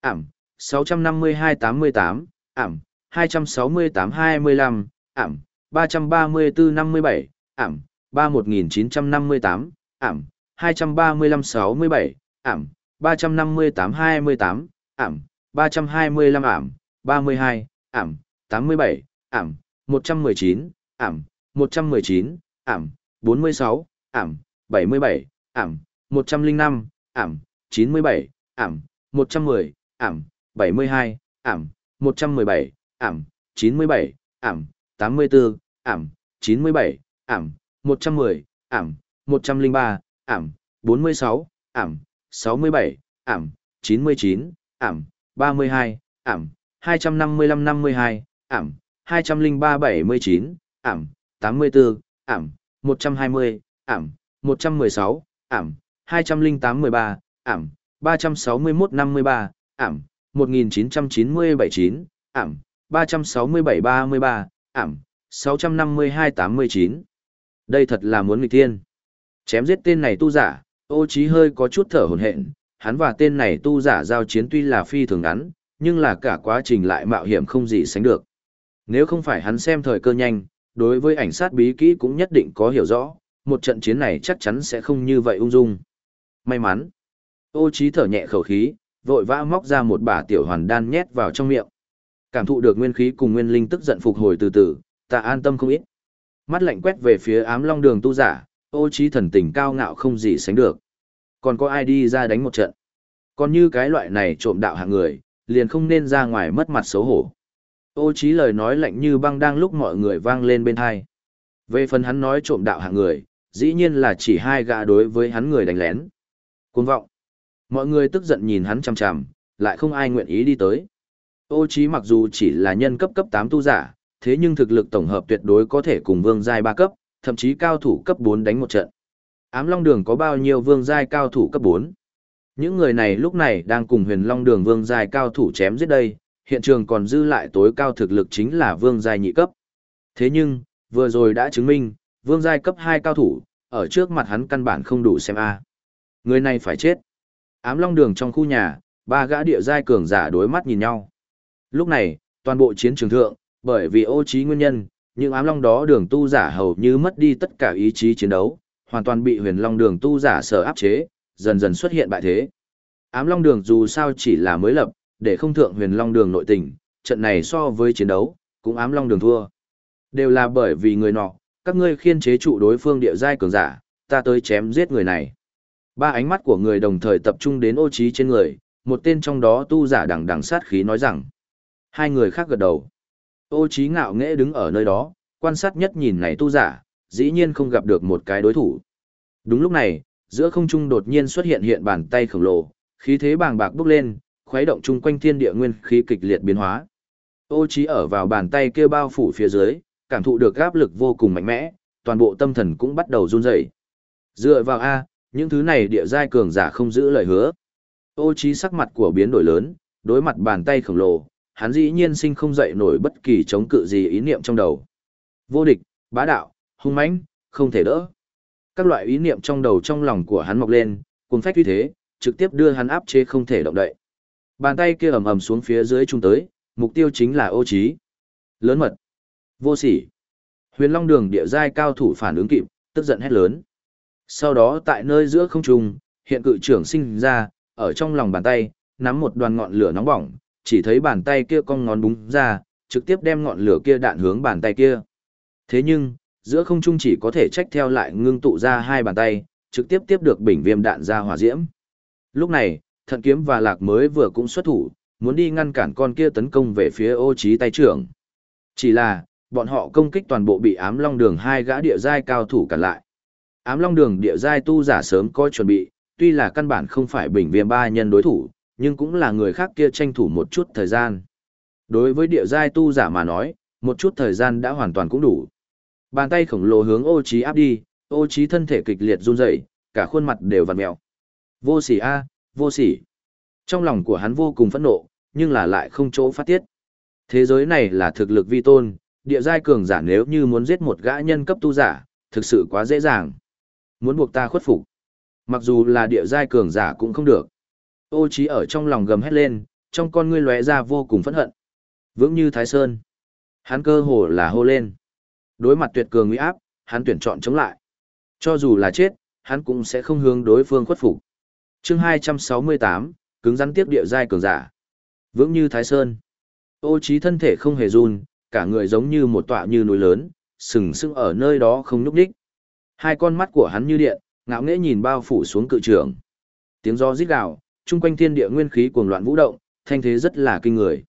Ảm, 652-88, ảm, 268-25, ảm, 334-57, ảm, 31958, ảm, 235-67, ảm, 358-28, ảm, 325 ảm, 32, ảm, 87, ảm, 119, ảm, 119, ảm, 46, ảm, 77, ảm, 105, ảm, 97, ảm, 110, ảm, 72, ảm, 117, ảm, 97, ảm, 84, ảm, 97, ảm, 110, ảm, 103, ảm, 46, ảm, 67, ảm, 99, ảm, 32, ảm, 255-52, ảm, 203-79, ảm, 84, ảm, 120, ảm, 116, ảm, 208-13, ảm, 361-53, ảm, 1997-9, ảm, 367-33, ảm, 652-89. Đây thật là muốn nghịch thiên. Chém giết tên này tu giả, ô trí hơi có chút thở hổn hển, hắn và tên này tu giả giao chiến tuy là phi thường ngắn, nhưng là cả quá trình lại mạo hiểm không gì sánh được. Nếu không phải hắn xem thời cơ nhanh, đối với ảnh sát bí kỹ cũng nhất định có hiểu rõ, một trận chiến này chắc chắn sẽ không như vậy ung dung. May mắn. Ô trí thở nhẹ khẩu khí, vội vã móc ra một bả tiểu hoàn đan nhét vào trong miệng. Cảm thụ được nguyên khí cùng nguyên linh tức giận phục hồi từ từ, ta an tâm không ít. Mắt lạnh quét về phía ám long đường tu giả, ô trí thần tình cao ngạo không gì sánh được. Còn có ai đi ra đánh một trận? Còn như cái loại này trộm đạo hạng người, liền không nên ra ngoài mất mặt xấu hổ. Ô trí lời nói lạnh như băng đang lúc mọi người vang lên bên tai. Về phần hắn nói trộm đạo hạng người, dĩ nhiên là chỉ hai gã đối với hắn người đánh lén. Cuồng vọng. Mọi người tức giận nhìn hắn chằm chằm, lại không ai nguyện ý đi tới. Ô Chí mặc dù chỉ là nhân cấp cấp 8 tu giả, thế nhưng thực lực tổng hợp tuyệt đối có thể cùng vương giai ba cấp, thậm chí cao thủ cấp 4 đánh một trận. Ám Long Đường có bao nhiêu vương giai cao thủ cấp 4? Những người này lúc này đang cùng huyền Long Đường vương giai cao thủ chém giết đây, hiện trường còn dư lại tối cao thực lực chính là vương giai nhị cấp. Thế nhưng, vừa rồi đã chứng minh, vương giai cấp 2 cao thủ, ở trước mặt hắn căn bản không đủ xem a. Người này phải chết. Ám Long Đường trong khu nhà, ba gã địa giai cường giả đối mắt nhìn nhau. Lúc này, toàn bộ chiến trường thượng, bởi vì ô trí nguyên nhân, những ám long đó đường tu giả hầu như mất đi tất cả ý chí chiến đấu, hoàn toàn bị huyền long đường tu giả sở áp chế, dần dần xuất hiện bại thế. Ám long đường dù sao chỉ là mới lập, để không thượng huyền long đường nội tình, trận này so với chiến đấu, cũng ám long đường thua. Đều là bởi vì người nọ, các ngươi khiên chế trụ đối phương địa giai cường giả, ta tới chém giết người này. Ba ánh mắt của người đồng thời tập trung đến ô trí trên người, một tên trong đó tu giả đằng đằng sát khí nói rằng. Hai người khác gật đầu. Ô trí ngạo nghễ đứng ở nơi đó, quan sát nhất nhìn này tu giả, dĩ nhiên không gặp được một cái đối thủ. Đúng lúc này, giữa không trung đột nhiên xuất hiện hiện bàn tay khổng lồ, khí thế bàng bạc bốc lên, khuấy động chung quanh thiên địa nguyên khí kịch liệt biến hóa. Ô trí ở vào bàn tay kia bao phủ phía dưới, cảm thụ được áp lực vô cùng mạnh mẽ, toàn bộ tâm thần cũng bắt đầu run rẩy. Dựa vào A, những thứ này địa giai cường giả không giữ lời hứa. Ô trí sắc mặt của biến đổi lớn, đối mặt bàn tay khổng lồ, hắn dĩ nhiên sinh không dậy nổi bất kỳ chống cự gì ý niệm trong đầu. Vô địch, bá đạo, hung mãnh, không thể đỡ. Các loại ý niệm trong đầu trong lòng của hắn mọc lên, cùng phách uy thế, trực tiếp đưa hắn áp chế không thể động đậy. Bàn tay kia ầm ầm xuống phía dưới trung tới, mục tiêu chính là ô trí. Lớn mật. Vô sỉ. Huyền Long Đường địa giai cao thủ phản ứng kịp, tức giận hét lớn. Sau đó tại nơi giữa không trung, hiện cự trưởng sinh ra, ở trong lòng bàn tay, nắm một đoàn ngọn lửa nóng bỏng, chỉ thấy bàn tay kia cong ngón búng ra, trực tiếp đem ngọn lửa kia đạn hướng bàn tay kia. Thế nhưng, giữa không trung chỉ có thể trách theo lại ngưng tụ ra hai bàn tay, trực tiếp tiếp được bình viêm đạn ra hỏa diễm. Lúc này, thận kiếm và lạc mới vừa cũng xuất thủ, muốn đi ngăn cản con kia tấn công về phía ô trí tay trưởng. Chỉ là, bọn họ công kích toàn bộ bị ám long đường hai gã địa giai cao thủ cản lại. Ám long đường địa giai tu giả sớm có chuẩn bị, tuy là căn bản không phải bình viêm ba nhân đối thủ, nhưng cũng là người khác kia tranh thủ một chút thời gian. Đối với địa giai tu giả mà nói, một chút thời gian đã hoàn toàn cũng đủ. Bàn tay khổng lồ hướng ô trí áp đi, ô trí thân thể kịch liệt run rẩy, cả khuôn mặt đều vặn mèo. Vô sỉ a, vô sỉ. Trong lòng của hắn vô cùng phẫn nộ, nhưng là lại không chỗ phát tiết. Thế giới này là thực lực vi tôn, địa giai cường giả nếu như muốn giết một gã nhân cấp tu giả, thực sự quá dễ dàng. Muốn buộc ta khuất phục. Mặc dù là địa giai cường giả cũng không được. Ô trí ở trong lòng gầm hét lên, trong con ngươi lóe ra vô cùng phẫn hận. Vững như Thái Sơn. Hắn cơ hồ là hô lên. Đối mặt tuyệt cường uy áp, hắn tuyển chọn chống lại. Cho dù là chết, hắn cũng sẽ không hướng đối phương khuất phục. Chương 268, cứng rắn tiếp địa giai cường giả. Vững như Thái Sơn. Ô trí thân thể không hề run, cả người giống như một tọa như núi lớn, sừng sững ở nơi đó không nhúc nhích. Hai con mắt của hắn như điện, ngạo nghễ nhìn bao phủ xuống cự trường. Tiếng gió rít gào, chung quanh thiên địa nguyên khí cuồng loạn vũ động, thanh thế rất là kinh người.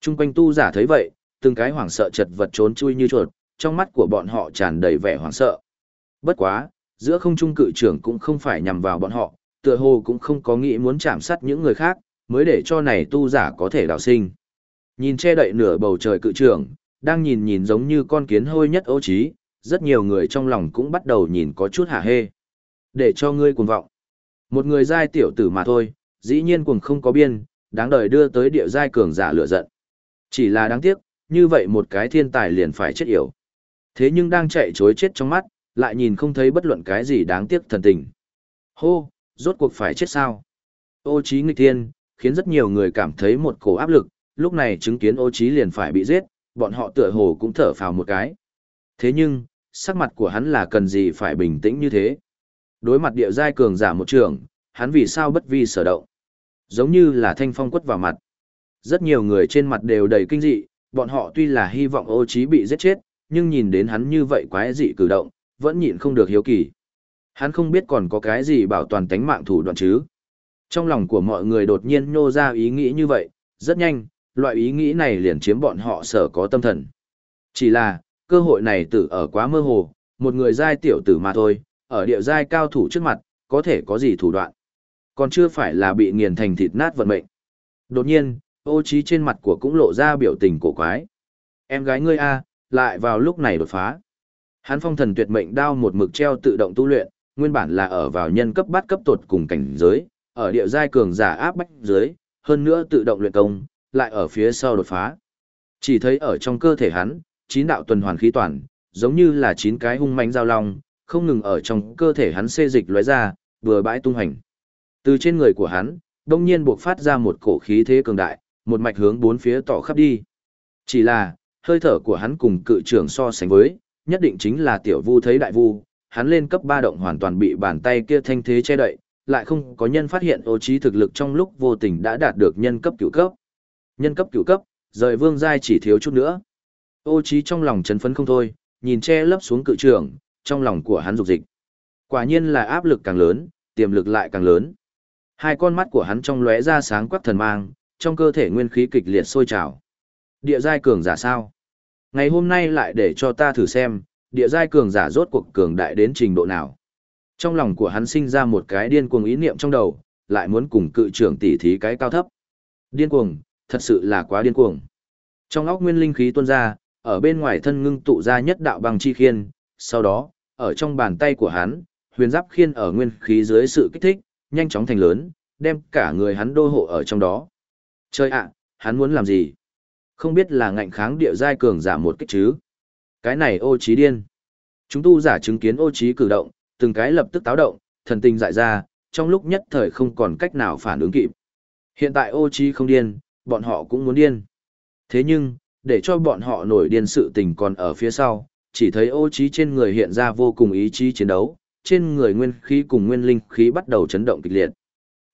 Chung quanh tu giả thấy vậy, từng cái hoảng sợ chật vật trốn chui như chuột, trong mắt của bọn họ tràn đầy vẻ hoảng sợ. Bất quá, giữa không trung cự trưởng cũng không phải nhằm vào bọn họ, tựa hồ cũng không có nghĩ muốn chạm sát những người khác, mới để cho này tu giả có thể đào sinh. Nhìn che đậy nửa bầu trời cự trưởng, đang nhìn nhìn giống như con kiến hôi nhất ô trí, rất nhiều người trong lòng cũng bắt đầu nhìn có chút hả hê. Để cho ngươi cuồng vọng. Một người giai tiểu tử mà thôi, dĩ nhiên cuồng không có biên, đáng đời đưa tới địa giai cường giả lửa giận. Chỉ là đáng tiếc, như vậy một cái thiên tài liền phải chết yểu. Thế nhưng đang chạy chối chết trong mắt, lại nhìn không thấy bất luận cái gì đáng tiếc thần tình. Hô, rốt cuộc phải chết sao? Ô trí nghịch thiên, khiến rất nhiều người cảm thấy một cổ áp lực, lúc này chứng kiến ô trí liền phải bị giết, bọn họ tựa hồ cũng thở phào một cái. Thế nhưng, sắc mặt của hắn là cần gì phải bình tĩnh như thế? Đối mặt địa giai cường giả một trường, hắn vì sao bất vi sở động? Giống như là thanh phong quất vào mặt. Rất nhiều người trên mặt đều đầy kinh dị, bọn họ tuy là hy vọng ô trí bị giết chết, nhưng nhìn đến hắn như vậy quái dị cử động, vẫn nhịn không được hiếu kỳ. Hắn không biết còn có cái gì bảo toàn tánh mạng thủ đoạn chứ. Trong lòng của mọi người đột nhiên nhô ra ý nghĩ như vậy, rất nhanh, loại ý nghĩ này liền chiếm bọn họ sở có tâm thần. Chỉ là, cơ hội này tử ở quá mơ hồ, một người giai tiểu tử mà thôi, ở địa giai cao thủ trước mặt, có thể có gì thủ đoạn. Còn chưa phải là bị nghiền thành thịt nát vận mệnh. Đột nhiên, ô trí trên mặt của cũng lộ ra biểu tình cổ quái. Em gái ngươi A, lại vào lúc này đột phá. Hắn phong thần tuyệt mệnh đao một mực treo tự động tu luyện, nguyên bản là ở vào nhân cấp bát cấp tột cùng cảnh giới, ở địa giai cường giả áp bách dưới, hơn nữa tự động luyện công, lại ở phía sau đột phá. Chỉ thấy ở trong cơ thể hắn, chín đạo tuần hoàn khí toàn, giống như là chín cái hung mãnh giao long, không ngừng ở trong cơ thể hắn xê dịch lóe ra, vừa bãi tung hành. Từ trên người của hắn, đông nhiên buộc phát ra một cổ khí thế cường đại, một mạch hướng bốn phía tỏ khắp đi. Chỉ là, hơi thở của hắn cùng cự trưởng so sánh với, nhất định chính là tiểu vu thấy đại vu, hắn lên cấp ba động hoàn toàn bị bàn tay kia thanh thế che đậy, lại không có nhân phát hiện ô trí thực lực trong lúc vô tình đã đạt được nhân cấp cửu cấp. Nhân cấp cửu cấp, rời vương giai chỉ thiếu chút nữa. Ô trí trong lòng chấn phấn không thôi, nhìn che lấp xuống cự trưởng, trong lòng của hắn dục dịch. Quả nhiên là áp lực càng lớn, tiềm lực lại càng lớn. Hai con mắt của hắn trong lóe ra sáng quắc thần mang, trong cơ thể nguyên khí kịch liệt sôi trào. Địa giai cường giả sao? Ngày hôm nay lại để cho ta thử xem, địa giai cường giả rốt cuộc cường đại đến trình độ nào. Trong lòng của hắn sinh ra một cái điên cuồng ý niệm trong đầu, lại muốn cùng cự trưởng tỉ thí cái cao thấp. Điên cuồng, thật sự là quá điên cuồng. Trong óc nguyên linh khí tuôn ra, ở bên ngoài thân ngưng tụ ra nhất đạo bằng chi khiên, sau đó, ở trong bàn tay của hắn, huyền giáp khiên ở nguyên khí dưới sự kích thích, nhanh chóng thành lớn, đem cả người hắn đô hộ ở trong đó. Chơi ạ, hắn muốn làm gì? Không biết là ngạnh kháng địa giai cường giả một kích chứ? Cái này ô trí điên. Chúng tu giả chứng kiến ô trí cử động, từng cái lập tức táo động, thần tình dại ra, trong lúc nhất thời không còn cách nào phản ứng kịp. Hiện tại ô trí không điên, bọn họ cũng muốn điên. Thế nhưng, để cho bọn họ nổi điên sự tình còn ở phía sau, chỉ thấy ô trí trên người hiện ra vô cùng ý chí chiến đấu, trên người nguyên khí cùng nguyên linh khí bắt đầu chấn động kịch liệt.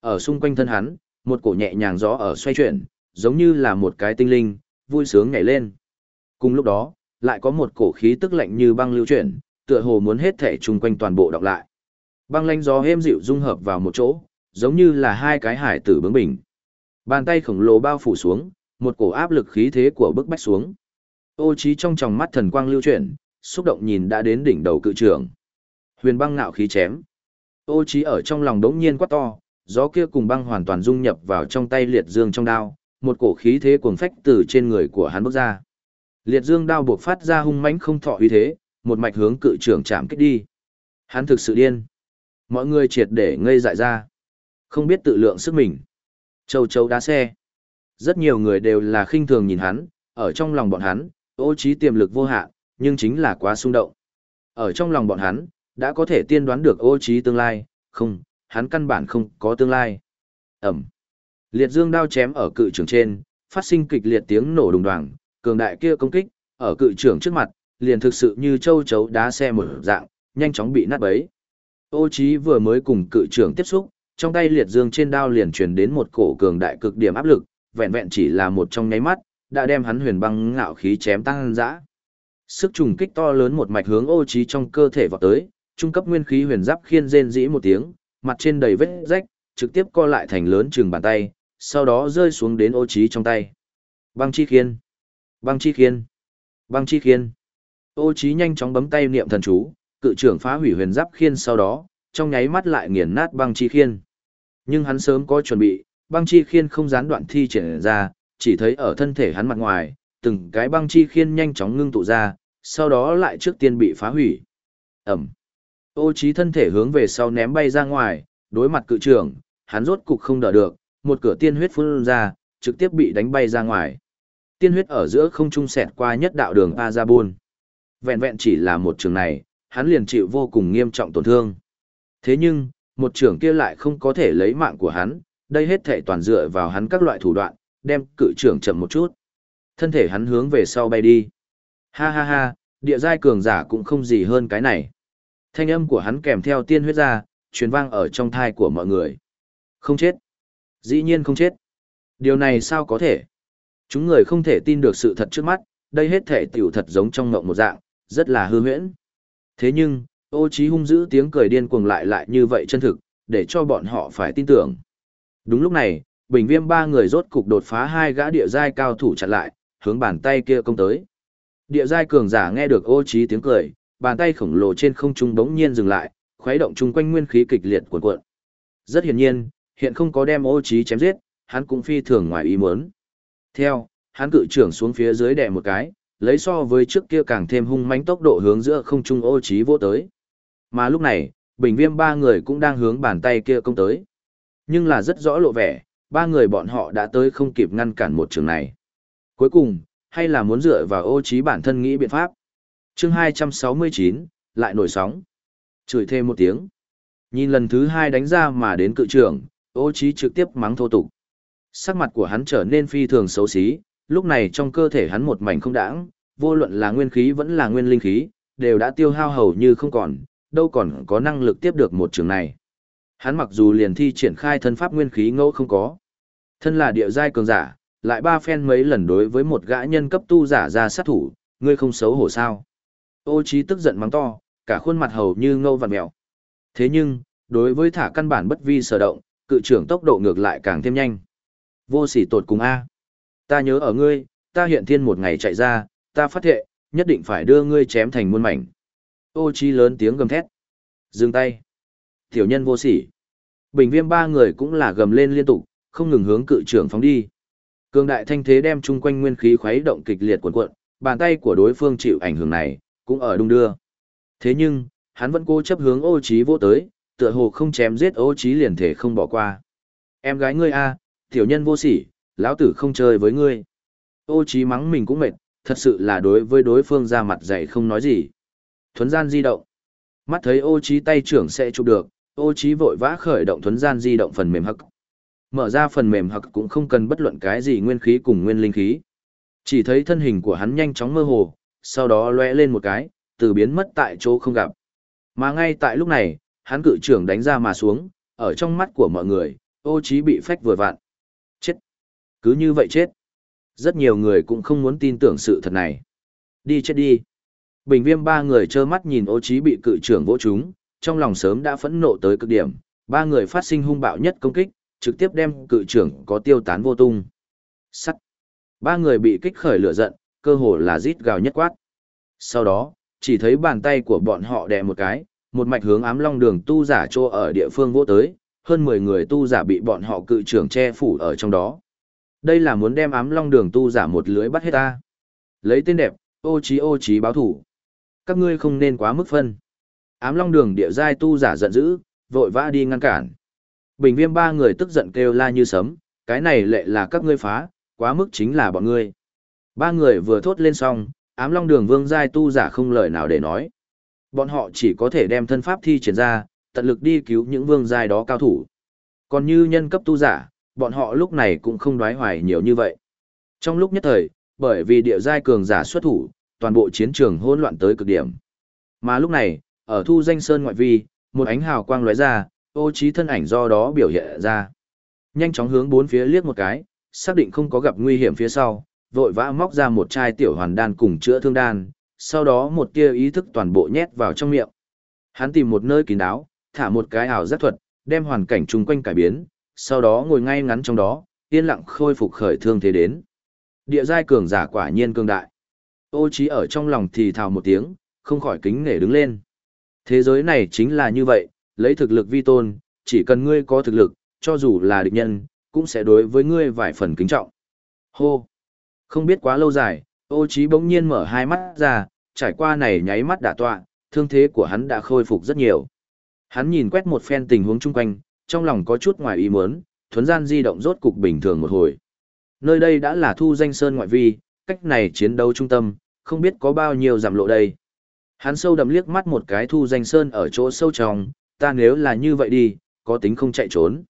Ở xung quanh thân hắn, một cổ nhẹ nhàng gió ở xoay chuyển, giống như là một cái tinh linh, vui sướng nhảy lên. Cùng lúc đó, lại có một cổ khí tức lạnh như băng lưu chuyển, tựa hồ muốn hết thể chung quanh toàn bộ đọc lại. Băng lanh gió êm dịu dung hợp vào một chỗ, giống như là hai cái hải tử bướng bình. Bàn tay khổng lồ bao phủ xuống, một cổ áp lực khí thế của bức bách xuống. Ô trí trong tròng mắt thần quang lưu chuyển, xúc động nhìn đã đến đỉnh đầu cự trưởng. Huyền băng ngạo khí chém. Ô trí ở trong lòng đống nhiên quát to, gió kia cùng băng hoàn toàn dung nhập vào trong tay liệt dương trong đao, một cổ khí thế cuồng phách từ trên người của hắn bước ra. Liệt dương đao buộc phát ra hung mãnh không thọ uy thế, một mạch hướng cự trưởng chạm kích đi. Hắn thực sự điên. Mọi người triệt để ngây dại ra. Không biết tự lượng sức mình. Châu châu đá xe. Rất nhiều người đều là khinh thường nhìn hắn, ở trong lòng bọn hắn, ô trí tiềm lực vô hạn, nhưng chính là quá xung động. Ở trong lòng bọn hắn, đã có thể tiên đoán được ô trí tương lai, không, hắn căn bản không có tương lai. Ẩm. Liệt dương đao chém ở cự trưởng trên, phát sinh kịch liệt tiếng nổ đùng đoàng, cường đại kia công kích, ở cự trưởng trước mặt, liền thực sự như châu chấu đá xe mở dạng, nhanh chóng bị nát bấy. Ô Chí vừa mới cùng cự trưởng tiếp xúc, trong tay liệt dương trên đao liền truyền đến một cổ cường đại cực điểm áp lực, vẹn vẹn chỉ là một trong nháy mắt, đã đem hắn huyền băng ngạo khí chém tăng dã. Sức trùng kích to lớn một mạch hướng ô Chí trong cơ thể vọt tới, trung cấp nguyên khí huyền giáp khiên rên rỉ một tiếng, mặt trên đầy vết rách, trực tiếp co lại thành lớn chừng bàn tay, sau đó rơi xuống đến ô Chí trong tay. Băng chi khiên, băng chi khiên, băng chi khiên. Ô Chí nhanh chóng bấm tay niệm thần chú, cự trưởng phá hủy huyền giáp khiên sau đó, trong nháy mắt lại nghiền nát băng chi khiên. Nhưng hắn sớm có chuẩn bị, băng chi khiên không gián đoạn thi triển ra, chỉ thấy ở thân thể hắn mặt ngoài, từng cái băng chi khiên nhanh chóng ngưng tụ ra, sau đó lại trước tiên bị phá hủy. Ẩm. Ô trí thân thể hướng về sau ném bay ra ngoài, đối mặt cự trưởng, hắn rốt cục không đỡ được, một cửa tiên huyết phun ra, trực tiếp bị đánh bay ra ngoài. Tiên huyết ở giữa không trung sẹt qua nhất đạo đường A Ra Buôn. Vẹn vẹn chỉ là một trường này, hắn liền chịu vô cùng nghiêm trọng tổn thương. Thế nhưng, một trường kia lại không có thể lấy mạng của hắn, đây hết thể toàn dựa vào hắn các loại thủ đoạn, đem cự trưởng chậm một chút. Thân thể hắn hướng về sau bay đi. Ha ha ha, địa giai cường giả cũng không gì hơn cái này. Thanh âm của hắn kèm theo tiên huyết ra, truyền vang ở trong thai của mọi người. Không chết. Dĩ nhiên không chết. Điều này sao có thể? Chúng người không thể tin được sự thật trước mắt, đây hết thể tiểu thật giống trong ngộng một dạng, rất là hư huyễn. Thế nhưng, ô trí hung dữ tiếng cười điên cuồng lại lại như vậy chân thực, để cho bọn họ phải tin tưởng. Đúng lúc này, bình viêm ba người rốt cục đột phá hai gã địa giai cao thủ chặn lại, hướng bàn tay kia công tới. Địa giai cường giả nghe được ô trí tiếng cười, bàn tay khổng lồ trên không trung bỗng nhiên dừng lại, khuấy động chung quanh nguyên khí kịch liệt cuộn cuộn. Rất hiển nhiên, hiện không có đem ô trí chém giết, hắn cũng phi thường ngoài ý muốn. Theo, hắn cự trưởng xuống phía dưới đè một cái, lấy so với trước kia càng thêm hung mãnh tốc độ hướng giữa không trung ô trí vô tới. Mà lúc này, bình viêm ba người cũng đang hướng bàn tay kia công tới. Nhưng là rất rõ lộ vẻ, ba người bọn họ đã tới không kịp ngăn cản một trường này. Cuối cùng, hay là muốn dựa vào ô trí bản thân nghĩ biện pháp. Chương 269, lại nổi sóng. Chửi thêm một tiếng. Nhìn lần thứ hai đánh ra mà đến cự trưởng, ô trí trực tiếp mắng thô tục. Sắc mặt của hắn trở nên phi thường xấu xí, lúc này trong cơ thể hắn một mảnh không đãng, vô luận là nguyên khí vẫn là nguyên linh khí, đều đã tiêu hao hầu như không còn, đâu còn có năng lực tiếp được một trường này. Hắn mặc dù liền thi triển khai thân pháp nguyên khí ngẫu không có. Thân là địa giai cường giả, lại ba phen mấy lần đối với một gã nhân cấp tu giả ra sát thủ, ngươi không xấu hổ sao. Ô trí tức giận mắng to, cả khuôn mặt hầu như ngâu vằn mèo. Thế nhưng, đối với thả căn bản bất vi sở động, cự trưởng tốc độ ngược lại càng thêm nhanh. Vô sỉ tột cùng A. Ta nhớ ở ngươi, ta hiện thiên một ngày chạy ra, ta phát thệ, nhất định phải đưa ngươi chém thành muôn mảnh. Ô chi lớn tiếng gầm thét. Dừng tay. Tiểu nhân vô sỉ. Bình viêm ba người cũng là gầm lên liên tục, không ngừng hướng cự trưởng phóng đi. Cường đại thanh thế đem chung quanh nguyên khí khuấy động kịch liệt cuộn cuộn, bàn tay của đối phương chịu ảnh hưởng này, cũng ở đung đưa. Thế nhưng, hắn vẫn cố chấp hướng ô trí vô tới, tựa hồ không chém giết ô trí liền thể không bỏ qua. Em gái ngươi a, tiểu nhân vô sỉ, lão tử không chơi với ngươi. Ô trí mắng mình cũng mệt, thật sự là đối với đối phương ra mặt dày không nói gì. Thuấn gian di động. Mắt thấy ô trí tay trưởng sẽ chụp được, ô trí vội vã khởi động thuấn gian di động phần mềm hậc. Mở ra phần mềm hậc cũng không cần bất luận cái gì nguyên khí cùng nguyên linh khí. Chỉ thấy thân hình của hắn nhanh chóng mơ hồ, sau đó lóe lên một cái, từ biến mất tại chỗ không gặp. Mà ngay tại lúc này, hắn cự trưởng đánh ra mà xuống, ở trong mắt của mọi người, ô trí bị phách vừa vặn. Chết. Cứ như vậy chết. Rất nhiều người cũng không muốn tin tưởng sự thật này. Đi chết đi. Bình viêm ba người trơ mắt nhìn ô trí bị cự trưởng vỗ chúng, trong lòng sớm đã phẫn nộ tới cực điểm. Ba người phát sinh hung bạo nhất công kích, trực tiếp đem cự trưởng có tiêu tán vô tung. Sắt. Ba người bị kích khởi lửa giận, cơ hồ là rít gào nhất quát. Sau đó, chỉ thấy bàn tay của bọn họ đè một cái, một mạch hướng ám long đường tu giả trô ở địa phương vô tới, hơn 10 người tu giả bị bọn họ cự trưởng che phủ ở trong đó. Đây là muốn đem ám long đường tu giả một lưới bắt hết ta. Lấy tên đẹp, ô trí ô trí báo thủ. Các ngươi không nên quá mức phân. Ám long đường địa giai tu giả giận dữ, vội vã đi ngăn cản. Bình viêm ba người tức giận kêu la như sấm, cái này lệ là các ngươi phá, quá mức chính là bọn ngươi. Ba người vừa thốt lên xong, ám long đường vương giai tu giả không lời nào để nói. Bọn họ chỉ có thể đem thân pháp thi triển ra, tận lực đi cứu những vương giai đó cao thủ. Còn như nhân cấp tu giả, bọn họ lúc này cũng không đoái hoài nhiều như vậy. Trong lúc nhất thời, bởi vì địa giai cường giả xuất thủ, toàn bộ chiến trường hỗn loạn tới cực điểm. Mà lúc này, ở thu danh sơn ngoại vi, một ánh hào quang lóe ra, ô trí thân ảnh do đó biểu hiện ra. Nhanh chóng hướng bốn phía liếc một cái, xác định không có gặp nguy hiểm phía sau, vội vã móc ra một chai tiểu hoàn đan cùng chữa thương đan, sau đó một tia ý thức toàn bộ nhét vào trong miệng. Hắn tìm một nơi kín đáo, thả một cái ảo giác thuật, đem hoàn cảnh chung quanh cải biến, sau đó ngồi ngay ngắn trong đó, yên lặng khôi phục khởi thương thế đến. Địa giai cường giả quả nhiên cường đại. Ô trí ở trong lòng thì thào một tiếng, không khỏi kính nể đứng lên. Thế giới này chính là như vậy, lấy thực lực vi tôn, chỉ cần ngươi có thực lực, cho dù là địch nhân, cũng sẽ đối với ngươi vài phần kính trọng. Hô! Không biết quá lâu dài, ô trí bỗng nhiên mở hai mắt ra, trải qua này nháy mắt đả tọa, thương thế của hắn đã khôi phục rất nhiều. Hắn nhìn quét một phen tình huống chung quanh, trong lòng có chút ngoài ý muốn, thuấn gian di động rốt cục bình thường một hồi. Nơi đây đã là thu danh sơn ngoại vi, cách này chiến đấu trung tâm, không biết có bao nhiêu giảm lộ đây. Hắn sâu đậm liếc mắt một cái thu danh sơn ở chỗ sâu trong, ta nếu là như vậy đi, có tính không chạy trốn.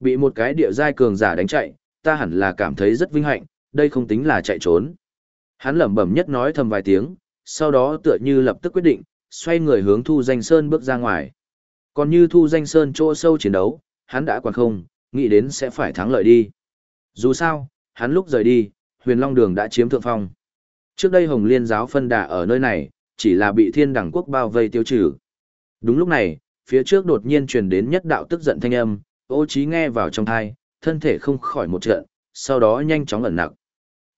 Bị một cái địa giai cường giả đánh chạy, ta hẳn là cảm thấy rất vinh hạnh, đây không tính là chạy trốn. Hắn lẩm bẩm nhất nói thầm vài tiếng, sau đó tựa như lập tức quyết định, xoay người hướng Thu Danh Sơn bước ra ngoài. Còn như Thu Danh Sơn chỗ sâu chiến đấu, hắn đã quản không, nghĩ đến sẽ phải thắng lợi đi. Dù sao, hắn lúc rời đi, huyền long đường đã chiếm thượng phong. Trước đây Hồng Liên giáo phân đà ở nơi này, chỉ là bị thiên đẳng quốc bao vây tiêu trừ. Đúng lúc này, phía trước đột nhiên truyền đến nhất đạo tức giận thanh âm, ô trí nghe vào trong thai, thân thể không khỏi một trận, sau đó nhanh chóng ẩn nặc.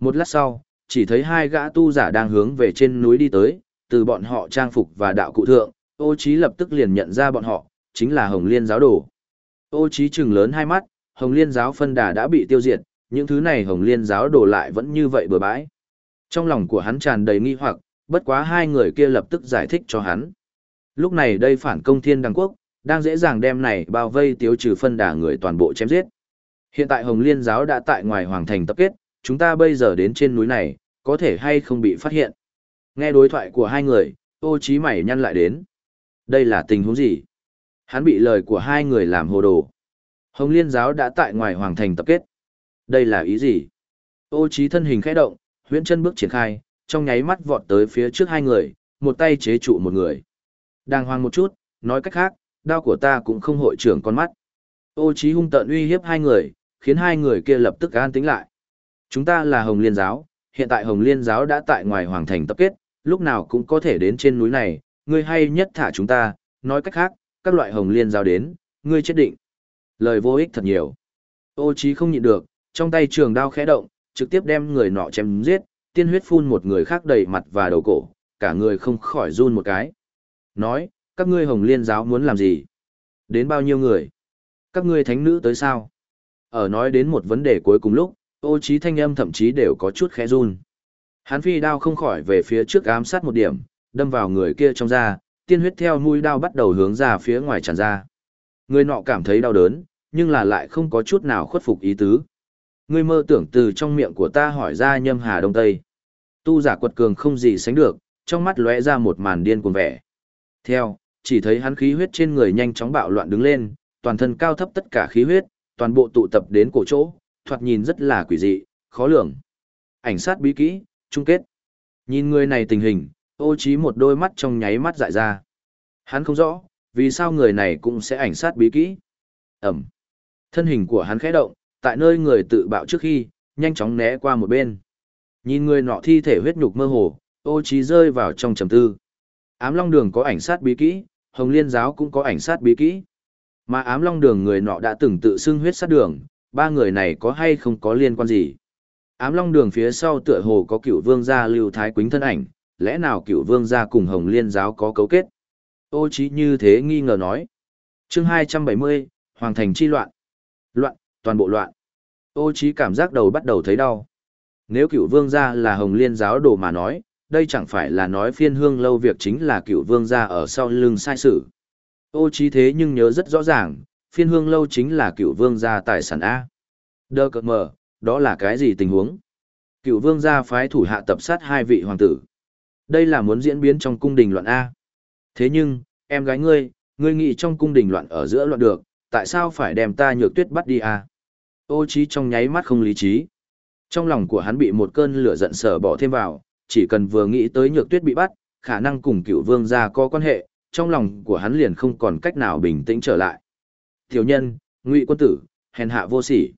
Một lát sau, chỉ thấy hai gã tu giả đang hướng về trên núi đi tới, từ bọn họ trang phục và đạo cụ thượng, ô trí lập tức liền nhận ra bọn họ, chính là Hồng Liên giáo đồ. Ô trí trừng lớn hai mắt, Hồng Liên giáo phân đà đã bị tiêu diệt, những thứ này Hồng Liên giáo đồ lại vẫn như vậy bừa bãi. Trong lòng của hắn tràn đầy nghi hoặc, bất quá hai người kia lập tức giải thích cho hắn. Lúc này đây phản công thiên đăng quốc, đang dễ dàng đem này bao vây tiêu trừ phân đà người toàn bộ chém giết. Hiện tại Hồng Liên giáo đã tại ngoài hoàng thành tập kết, chúng ta bây giờ đến trên núi này, có thể hay không bị phát hiện. Nghe đối thoại của hai người, ô trí mày nhăn lại đến. Đây là tình huống gì? Hắn bị lời của hai người làm hồ đồ. Hồng Liên giáo đã tại ngoài hoàng thành tập kết. Đây là ý gì? Ô trí thân hình khẽ động, huyễn chân bước triển khai, trong nháy mắt vọt tới phía trước hai người, một tay chế trụ một người. Đang hoang một chút, nói cách khác, đao của ta cũng không hội trưởng con mắt. Ô trí hung tợn uy hiếp hai người, khiến hai người kia lập tức an tĩnh lại. Chúng ta là Hồng Liên giáo, hiện tại Hồng Liên giáo đã tại ngoài hoàng thành tập kết, lúc nào cũng có thể đến trên núi này, ngươi hay nhất thả chúng ta, nói cách khác, các loại Hồng Liên giáo đến, ngươi chết định. Lời vô ích thật nhiều. Ô chí không nhịn được, trong tay trường đao khẽ động, trực tiếp đem người nọ chém giết, tiên huyết phun một người khác đầy mặt và đầu cổ, cả người không khỏi run một cái. Nói, các ngươi hồng liên giáo muốn làm gì? Đến bao nhiêu người? Các ngươi thánh nữ tới sao? Ở nói đến một vấn đề cuối cùng lúc, ô trí thanh âm thậm chí đều có chút khẽ run. Hán phi đao không khỏi về phía trước ám sát một điểm, đâm vào người kia trong da, tiên huyết theo mũi đao bắt đầu hướng ra phía ngoài tràn ra. Người nọ cảm thấy đau đớn, nhưng là lại không có chút nào khuất phục ý tứ. Ngươi mơ tưởng từ trong miệng của ta hỏi ra nhâm hà đông tây. Tu giả quật cường không gì sánh được, trong mắt lóe ra một màn điên cuồng vẻ. Theo, chỉ thấy hắn khí huyết trên người nhanh chóng bạo loạn đứng lên, toàn thân cao thấp tất cả khí huyết, toàn bộ tụ tập đến cổ chỗ, thoạt nhìn rất là quỷ dị, khó lường. Ảnh sát bí kỹ, chung kết. Nhìn người này tình hình, ô trí một đôi mắt trong nháy mắt dại ra. Hắn không rõ, vì sao người này cũng sẽ ảnh sát bí kỹ. Ẩm. Thân hình của hắn khẽ động, tại nơi người tự bạo trước khi, nhanh chóng né qua một bên. Nhìn người nọ thi thể huyết nhục mơ hồ, ô trí rơi vào trong trầm tư. Ám Long Đường có ảnh sát bí kỹ, Hồng Liên Giáo cũng có ảnh sát bí kỹ. Mà ám Long Đường người nọ đã từng tự xưng huyết sát đường, ba người này có hay không có liên quan gì? Ám Long Đường phía sau tựa hồ có cựu vương gia Lưu Thái Quýnh thân ảnh, lẽ nào cựu vương gia cùng Hồng Liên Giáo có cấu kết? Ô trí như thế nghi ngờ nói. Chương 270, Hoàng thành chi loạn. Loạn, toàn bộ loạn. Ô trí cảm giác đầu bắt đầu thấy đau. Nếu cựu vương gia là hồng liên giáo đồ mà nói, đây chẳng phải là nói phiên hương lâu việc chính là cựu vương gia ở sau lưng sai sự. Ô trí thế nhưng nhớ rất rõ ràng, phiên hương lâu chính là cựu vương gia tài sản A. Đơ cợt mờ, đó là cái gì tình huống? Cựu vương gia phái thủ hạ tập sát hai vị hoàng tử. Đây là muốn diễn biến trong cung đình loạn A. Thế nhưng, em gái ngươi, ngươi nghĩ trong cung đình loạn ở giữa loạn được, tại sao phải đem ta nhược tuyết bắt đi A? Ô trí trong nháy mắt không lý trí. Trong lòng của hắn bị một cơn lửa giận sở bỏ thêm vào, chỉ cần vừa nghĩ tới nhược tuyết bị bắt, khả năng cùng cựu vương gia có quan hệ, trong lòng của hắn liền không còn cách nào bình tĩnh trở lại. Tiểu nhân, ngụy quân tử, hèn hạ vô sỉ.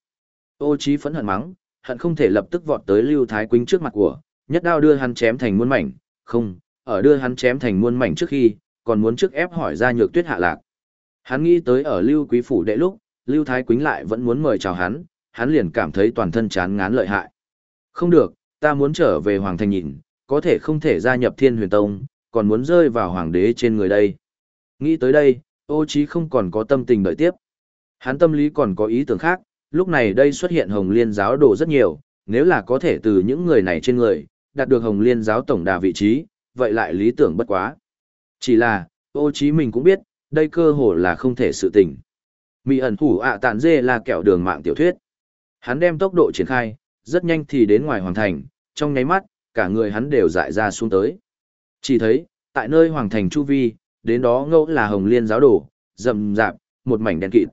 Ô trí phẫn hận mắng, hận không thể lập tức vọt tới Lưu Thái Quýnh trước mặt của, nhất đao đưa hắn chém thành muôn mảnh, không, ở đưa hắn chém thành muôn mảnh trước khi, còn muốn trước ép hỏi ra nhược tuyết hạ lạc. Hắn nghĩ tới ở Lưu Quý Phủ đệ lúc, Lưu Thái Quýnh lại vẫn muốn mời chào hắn, hắn liền cảm thấy toàn thân chán ngán lợi hại. Không được, ta muốn trở về Hoàng Thành nhìn, có thể không thể gia nhập Thiên Huyền Tông, còn muốn rơi vào Hoàng đế trên người đây. Nghĩ tới đây, ô Chí không còn có tâm tình đợi tiếp. Hắn tâm lý còn có ý tưởng khác, lúc này đây xuất hiện Hồng Liên giáo đồ rất nhiều, nếu là có thể từ những người này trên người, đạt được Hồng Liên giáo tổng đà vị trí, vậy lại lý tưởng bất quá. Chỉ là, ô Chí mình cũng biết, đây cơ hồ là không thể sự tình. Mị ẩn thủ ạ tàn dê là kẹo đường mạng tiểu thuyết. Hắn đem tốc độ triển khai, rất nhanh thì đến ngoài hoàng thành, trong nháy mắt, cả người hắn đều dại ra xuống tới. Chỉ thấy, tại nơi hoàng thành chu vi, đến đó ngẫu là hồng liên giáo đồ, rậm rạp, một mảnh đen kịt.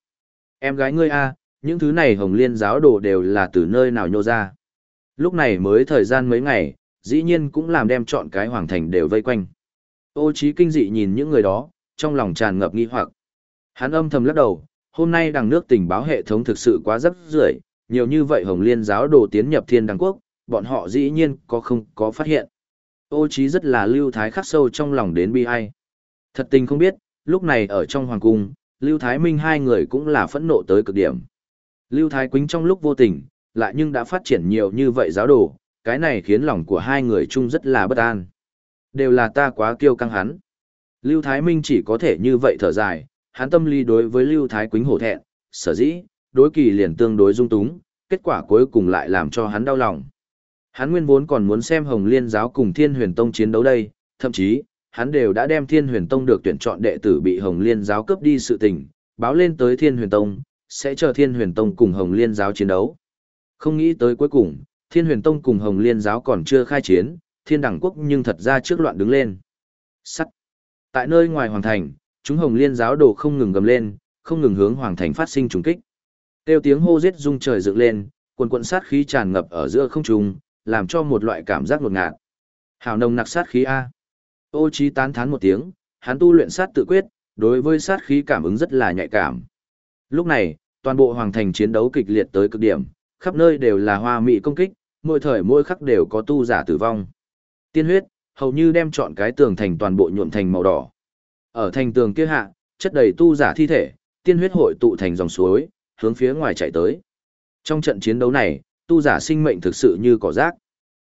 Em gái ngươi a, những thứ này hồng liên giáo đồ đều là từ nơi nào nhô ra. Lúc này mới thời gian mấy ngày, dĩ nhiên cũng làm đem chọn cái hoàng thành đều vây quanh. Ô trí kinh dị nhìn những người đó, trong lòng tràn ngập nghi hoặc. Hắn âm thầm lắc đầu, hôm nay đằng nước tình báo hệ thống thực sự quá rất rưởi, nhiều như vậy Hồng Liên giáo đồ tiến nhập Thiên Đăng Quốc, bọn họ dĩ nhiên có không có phát hiện. Ô trí rất là lưu thái khắc sâu trong lòng đến bi ai. Thật tình không biết, lúc này ở trong hoàng cung, Lưu Thái Minh hai người cũng là phẫn nộ tới cực điểm. Lưu Thái Quýnh trong lúc vô tình, lại nhưng đã phát triển nhiều như vậy giáo đồ, cái này khiến lòng của hai người chung rất là bất an. Đều là ta quá kiêu căng hắn. Lưu Thái Minh chỉ có thể như vậy thở dài, hắn tâm lý đối với Lưu Thái Quýnh hổ thẹn, sở dĩ, đối kỳ liền tương đối dung túng, kết quả cuối cùng lại làm cho hắn đau lòng. Hắn nguyên vốn còn muốn xem Hồng Liên giáo cùng Thiên Huyền Tông chiến đấu đây, thậm chí, hắn đều đã đem Thiên Huyền Tông được tuyển chọn đệ tử bị Hồng Liên giáo cướp đi sự tình, báo lên tới Thiên Huyền Tông, sẽ chờ Thiên Huyền Tông cùng Hồng Liên giáo chiến đấu. Không nghĩ tới cuối cùng, Thiên Huyền Tông cùng Hồng Liên giáo còn chưa khai chiến, Thiên Đẳng Quốc nhưng thật ra trước loạn đứng lên. Sắt. Tại nơi ngoài hoàng thành, chúng Hồng Liên giáo đồ không ngừng gầm lên, không ngừng hướng hoàng thành phát sinh trùng kích. Tiêu tiếng hô giết rung trời dựng lên, quần quần sát khí tràn ngập ở giữa không trung, làm cho một loại cảm giác ngột ngạt. Hào nồng nặc sát khí a. Ô Chí tán thán một tiếng, hắn tu luyện sát tự quyết, đối với sát khí cảm ứng rất là nhạy cảm. Lúc này, toàn bộ hoàng thành chiến đấu kịch liệt tới cực điểm, khắp nơi đều là hoa mỹ công kích, mỗi thời mỗi khắc đều có tu giả tử vong. Tiên huyết, hầu như đem trọn cái tường thành toàn bộ nhuộm thành màu đỏ. Ở thành tường kia hạ, chất đầy tu giả thi thể, tiên huyết hội tụ thành dòng suối, hướng phía ngoài chạy tới. Trong trận chiến đấu này, tu giả sinh mệnh thực sự như cỏ rác.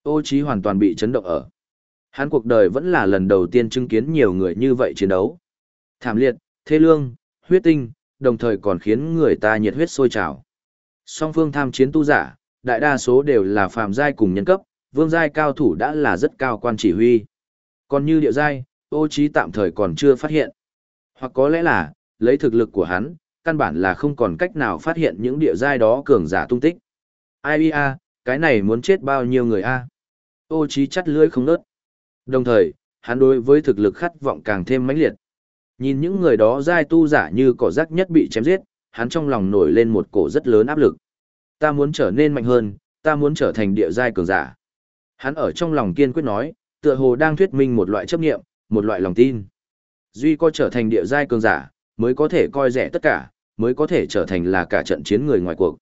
Ô Chí hoàn toàn bị chấn động ở. Hắn cuộc đời vẫn là lần đầu tiên chứng kiến nhiều người như vậy chiến đấu. Thảm liệt, thê lương, huyết tinh, đồng thời còn khiến người ta nhiệt huyết sôi trào. Song phương tham chiến tu giả, đại đa số đều là phàm giai cùng nhân cấp, vương giai cao thủ đã là rất cao quan chỉ huy. Còn như địa giai, ô Chí tạm thời còn chưa phát hiện. Hoặc có lẽ là, lấy thực lực của hắn, căn bản là không còn cách nào phát hiện những địa giai đó cường giả tung tích. Ai a, cái này muốn chết bao nhiêu người a? Ô trí chắt lưỡi không nớt. Đồng thời, hắn đối với thực lực khát vọng càng thêm mãnh liệt. Nhìn những người đó giai tu giả như cỏ rác nhất bị chém giết, hắn trong lòng nổi lên một cổ rất lớn áp lực. Ta muốn trở nên mạnh hơn, ta muốn trở thành địa giai cường giả. Hắn ở trong lòng kiên quyết nói, tựa hồ đang thuyết minh một loại chấp niệm, một loại lòng tin. Duy có trở thành địa giai cường giả, mới có thể coi rẻ tất cả, mới có thể trở thành là cả trận chiến người ngoài cuộc.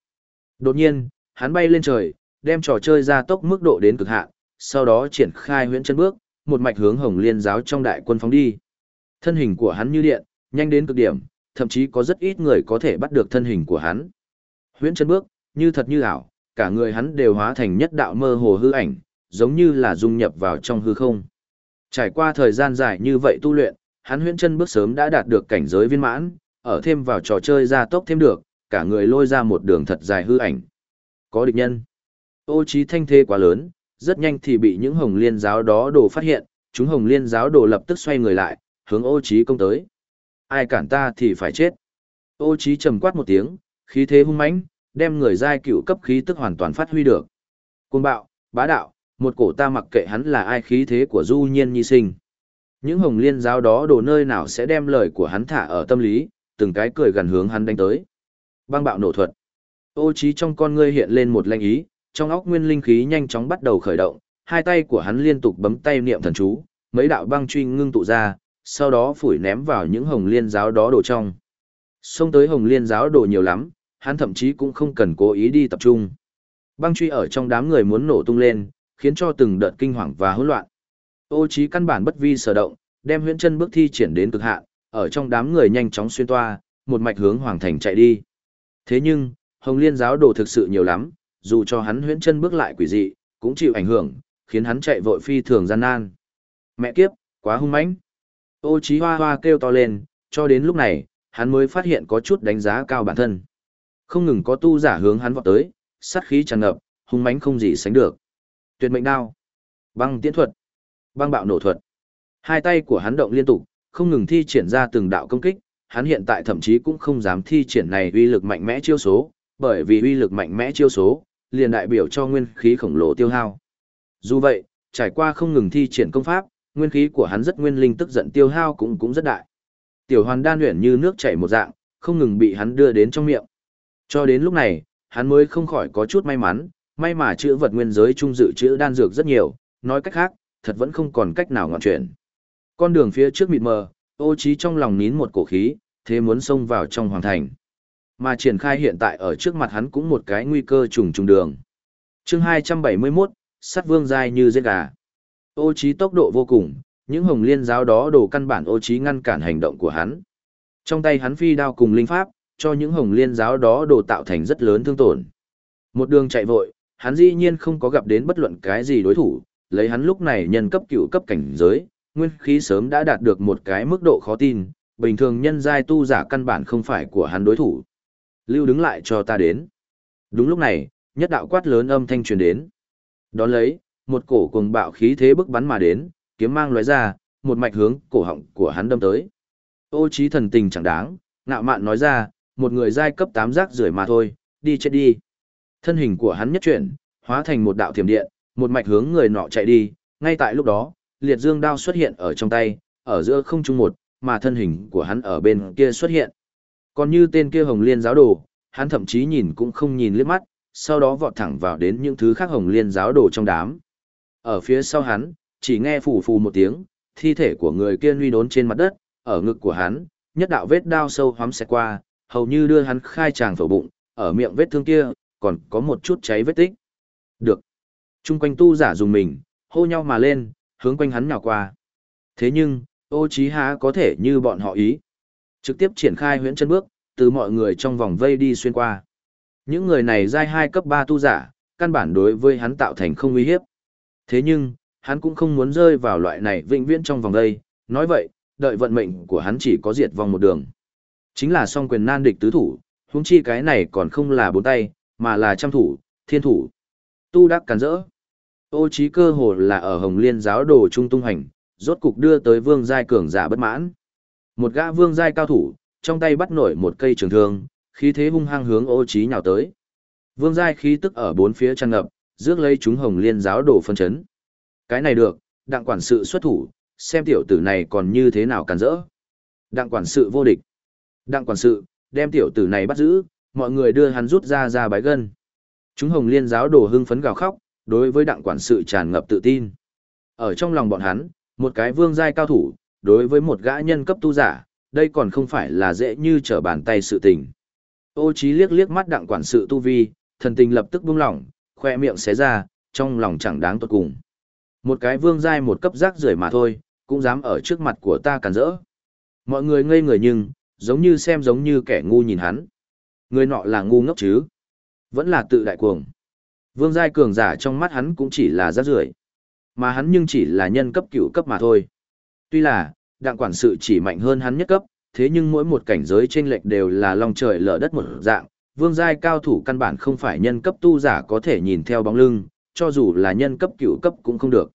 Đột nhiên, hắn bay lên trời, đem trò chơi ra tốc mức độ đến cực hạn, sau đó triển khai huyễn chân bước, một mạch hướng Hồng Liên giáo trong đại quân phóng đi. Thân hình của hắn như điện, nhanh đến cực điểm, thậm chí có rất ít người có thể bắt được thân hình của hắn. Huyễn chân bước, như thật như ảo, cả người hắn đều hóa thành nhất đạo mơ hồ hư ảnh, giống như là dung nhập vào trong hư không. Trải qua thời gian dài như vậy tu luyện, hắn huyễn chân bước sớm đã đạt được cảnh giới viên mãn, ở thêm vào trò chơi ra tốc thêm được, cả người lôi ra một đường thật dài hư ảnh. Có địch nhân. Ô trí thanh thế quá lớn, rất nhanh thì bị những hồng liên giáo đó đồ phát hiện, chúng hồng liên giáo đồ lập tức xoay người lại, hướng ô trí công tới. Ai cản ta thì phải chết. Ô trí trầm quát một tiếng, khí thế hung mãnh, đem người giai cựu cấp khí tức hoàn toàn phát huy được. Cuồng bạo, bá đạo, một cổ ta mặc kệ hắn là ai khí thế của du nhiên nhi sinh. Những hồng liên giáo đó đồ nơi nào sẽ đem lời của hắn thả ở tâm lý, từng cái cười gần hướng hắn đánh tới. Băng bạo nổ thuật. Ô trí trong con ngươi hiện lên một lanh ý, trong óc nguyên linh khí nhanh chóng bắt đầu khởi động, hai tay của hắn liên tục bấm tay niệm thần chú, mấy đạo băng truy ngưng tụ ra, sau đó phủi ném vào những hồng liên giáo đó đồ trong. Xông tới hồng liên giáo đồ nhiều lắm, hắn thậm chí cũng không cần cố ý đi tập trung. Băng truy ở trong đám người muốn nổ tung lên, khiến cho từng đợt kinh hoàng và hỗn loạn. Ô trí căn bản bất vi sở động, đem huyễn chân bước thi triển đến cực hạn, ở trong đám người nhanh chóng xuyên toa, một mạch hướng hoàng thành chạy đi. Thế nhưng, Hồng Liên giáo đồ thực sự nhiều lắm, dù cho hắn huyễn chân bước lại quỷ dị, cũng chịu ảnh hưởng, khiến hắn chạy vội phi thường gian nan. Mẹ kiếp, quá hung mãnh. Ô Chí Hoa Hoa kêu to lên, cho đến lúc này, hắn mới phát hiện có chút đánh giá cao bản thân. Không ngừng có tu giả hướng hắn vọt tới, sát khí tràn ngập, hung mãnh không gì sánh được. Tuyệt mệnh đao, băng tiễn thuật, băng bạo nổ thuật. Hai tay của hắn động liên tục, không ngừng thi triển ra từng đạo công kích, hắn hiện tại thậm chí cũng không dám thi triển này uy lực mạnh mẽ chiêu số, bởi vì uy lực mạnh mẽ chiêu số, liền đại biểu cho nguyên khí khổng lồ tiêu hao. Dù vậy, trải qua không ngừng thi triển công pháp, nguyên khí của hắn rất nguyên linh tức giận tiêu hao cũng cũng rất đại. Tiểu hoàn đan luyện như nước chảy một dạng, không ngừng bị hắn đưa đến trong miệng. Cho đến lúc này, hắn mới không khỏi có chút may mắn, may mà chữ vật nguyên giới trung dự chữ đan dược rất nhiều, nói cách khác, thật vẫn không còn cách nào ngoạn chuyện Con đường phía trước mịt mờ, ô trí trong lòng nín một cổ khí, thế muốn xông vào trong hoàng thành. Mà triển khai hiện tại ở trước mặt hắn cũng một cái nguy cơ trùng trùng đường. Chương 271, sát vương dai như giết gà. Ô trí tốc độ vô cùng, những hồng liên giáo đó đổ căn bản ô trí ngăn cản hành động của hắn. Trong tay hắn phi đao cùng linh pháp, cho những hồng liên giáo đó đổ tạo thành rất lớn thương tổn. Một đường chạy vội, hắn dĩ nhiên không có gặp đến bất luận cái gì đối thủ, lấy hắn lúc này nhân cấp cựu cấp cảnh giới, nguyên khí sớm đã đạt được một cái mức độ khó tin, bình thường nhân giai tu giả căn bản không phải của hắn đối thủ. Lưu đứng lại cho ta đến. Đúng lúc này, nhất đạo quát lớn âm thanh truyền đến. Đón lấy, một cổ cuồng bạo khí thế bức bắn mà đến, kiếm mang lóe ra, một mạch hướng cổ họng của hắn đâm tới. Ô trí thần tình chẳng đáng, ngạo mạn nói ra, một người giai cấp 8 rác rưởi mà thôi, đi chết đi. Thân hình của hắn nhất chuyển, hóa thành một đạo thiểm điện, một mạch hướng người nọ chạy đi, ngay tại lúc đó, liệt dương đao xuất hiện ở trong tay, ở giữa không trung một, mà thân hình của hắn ở bên kia xuất hiện. Còn như tên kia hồng liên giáo đồ, hắn thậm chí nhìn cũng không nhìn liếc mắt, sau đó vọt thẳng vào đến những thứ khác hồng liên giáo đồ trong đám. Ở phía sau hắn, chỉ nghe phù phù một tiếng, thi thể của người kia nguy đốn trên mặt đất, ở ngực của hắn, nhất đạo vết đao sâu hoắm xẹt qua, hầu như đưa hắn khai tràng phổ bụng, ở miệng vết thương kia, còn có một chút cháy vết tích. Được. Trung quanh tu giả dùng mình, hô nhau mà lên, hướng quanh hắn nhào qua. Thế nhưng, ô trí há có thể như bọn họ ý. Trực tiếp triển khai huyễn chân bước, từ mọi người trong vòng vây đi xuyên qua. Những người này giai hai cấp 3 tu giả, căn bản đối với hắn tạo thành không uy hiếp. Thế nhưng, hắn cũng không muốn rơi vào loại này vĩnh viễn trong vòng đây, nói vậy, đợi vận mệnh của hắn chỉ có diệt vong một đường. Chính là song quyền nan địch tứ thủ, huống chi cái này còn không là bốn tay, mà là trăm thủ, thiên thủ. Tu đắc cắn rỡ. Ô trí cơ hồ là ở Hồng Liên giáo đồ trung tung hành, rốt cục đưa tới vương giai cường giả bất mãn. Một gã vương giai cao thủ, trong tay bắt nổi một cây trường thương, khí thế hung hăng hướng ô trí nhào tới. Vương giai khí tức ở bốn phía tràn ngập, rước lấy chúng Hồng Liên giáo đổ phân chấn. Cái này được, đặng quản sự xuất thủ, xem tiểu tử này còn như thế nào cản rỡ. Đặng quản sự vô địch. Đặng quản sự, đem tiểu tử này bắt giữ, mọi người đưa hắn rút ra ra bái gân. Chúng hồng liên giáo đổ hưng phấn gào khóc, đối với đặng quản sự tràn ngập tự tin. Ở trong lòng bọn hắn, một cái vương giai cao thủ, đối với một gã nhân cấp tu giả, đây còn không phải là dễ như trở bàn tay sự tình. Ô Chí liếc liếc mắt đặng quản sự tu vi, thần tình lập tức buông lỏng, khoe miệng xé ra, trong lòng chẳng đáng tốt cùng. Một cái vương giai một cấp rác rưởi mà thôi, cũng dám ở trước mặt của ta cản rỡ. Mọi người ngây người nhưng, giống như xem giống như kẻ ngu nhìn hắn. Người nọ là ngu ngốc chứ? Vẫn là tự đại cuồng. Vương giai cường giả trong mắt hắn cũng chỉ là rác rưởi Mà hắn nhưng chỉ là nhân cấp cựu cấp mà thôi. Tuy là, đặng quản sự chỉ mạnh hơn hắn nhất cấp, thế nhưng mỗi một cảnh giới trên lệch đều là lòng trời lở đất một dạng. Vương giai cao thủ căn bản không phải nhân cấp tu giả có thể nhìn theo bóng lưng, cho dù là nhân cấp cửu cấp cũng không được.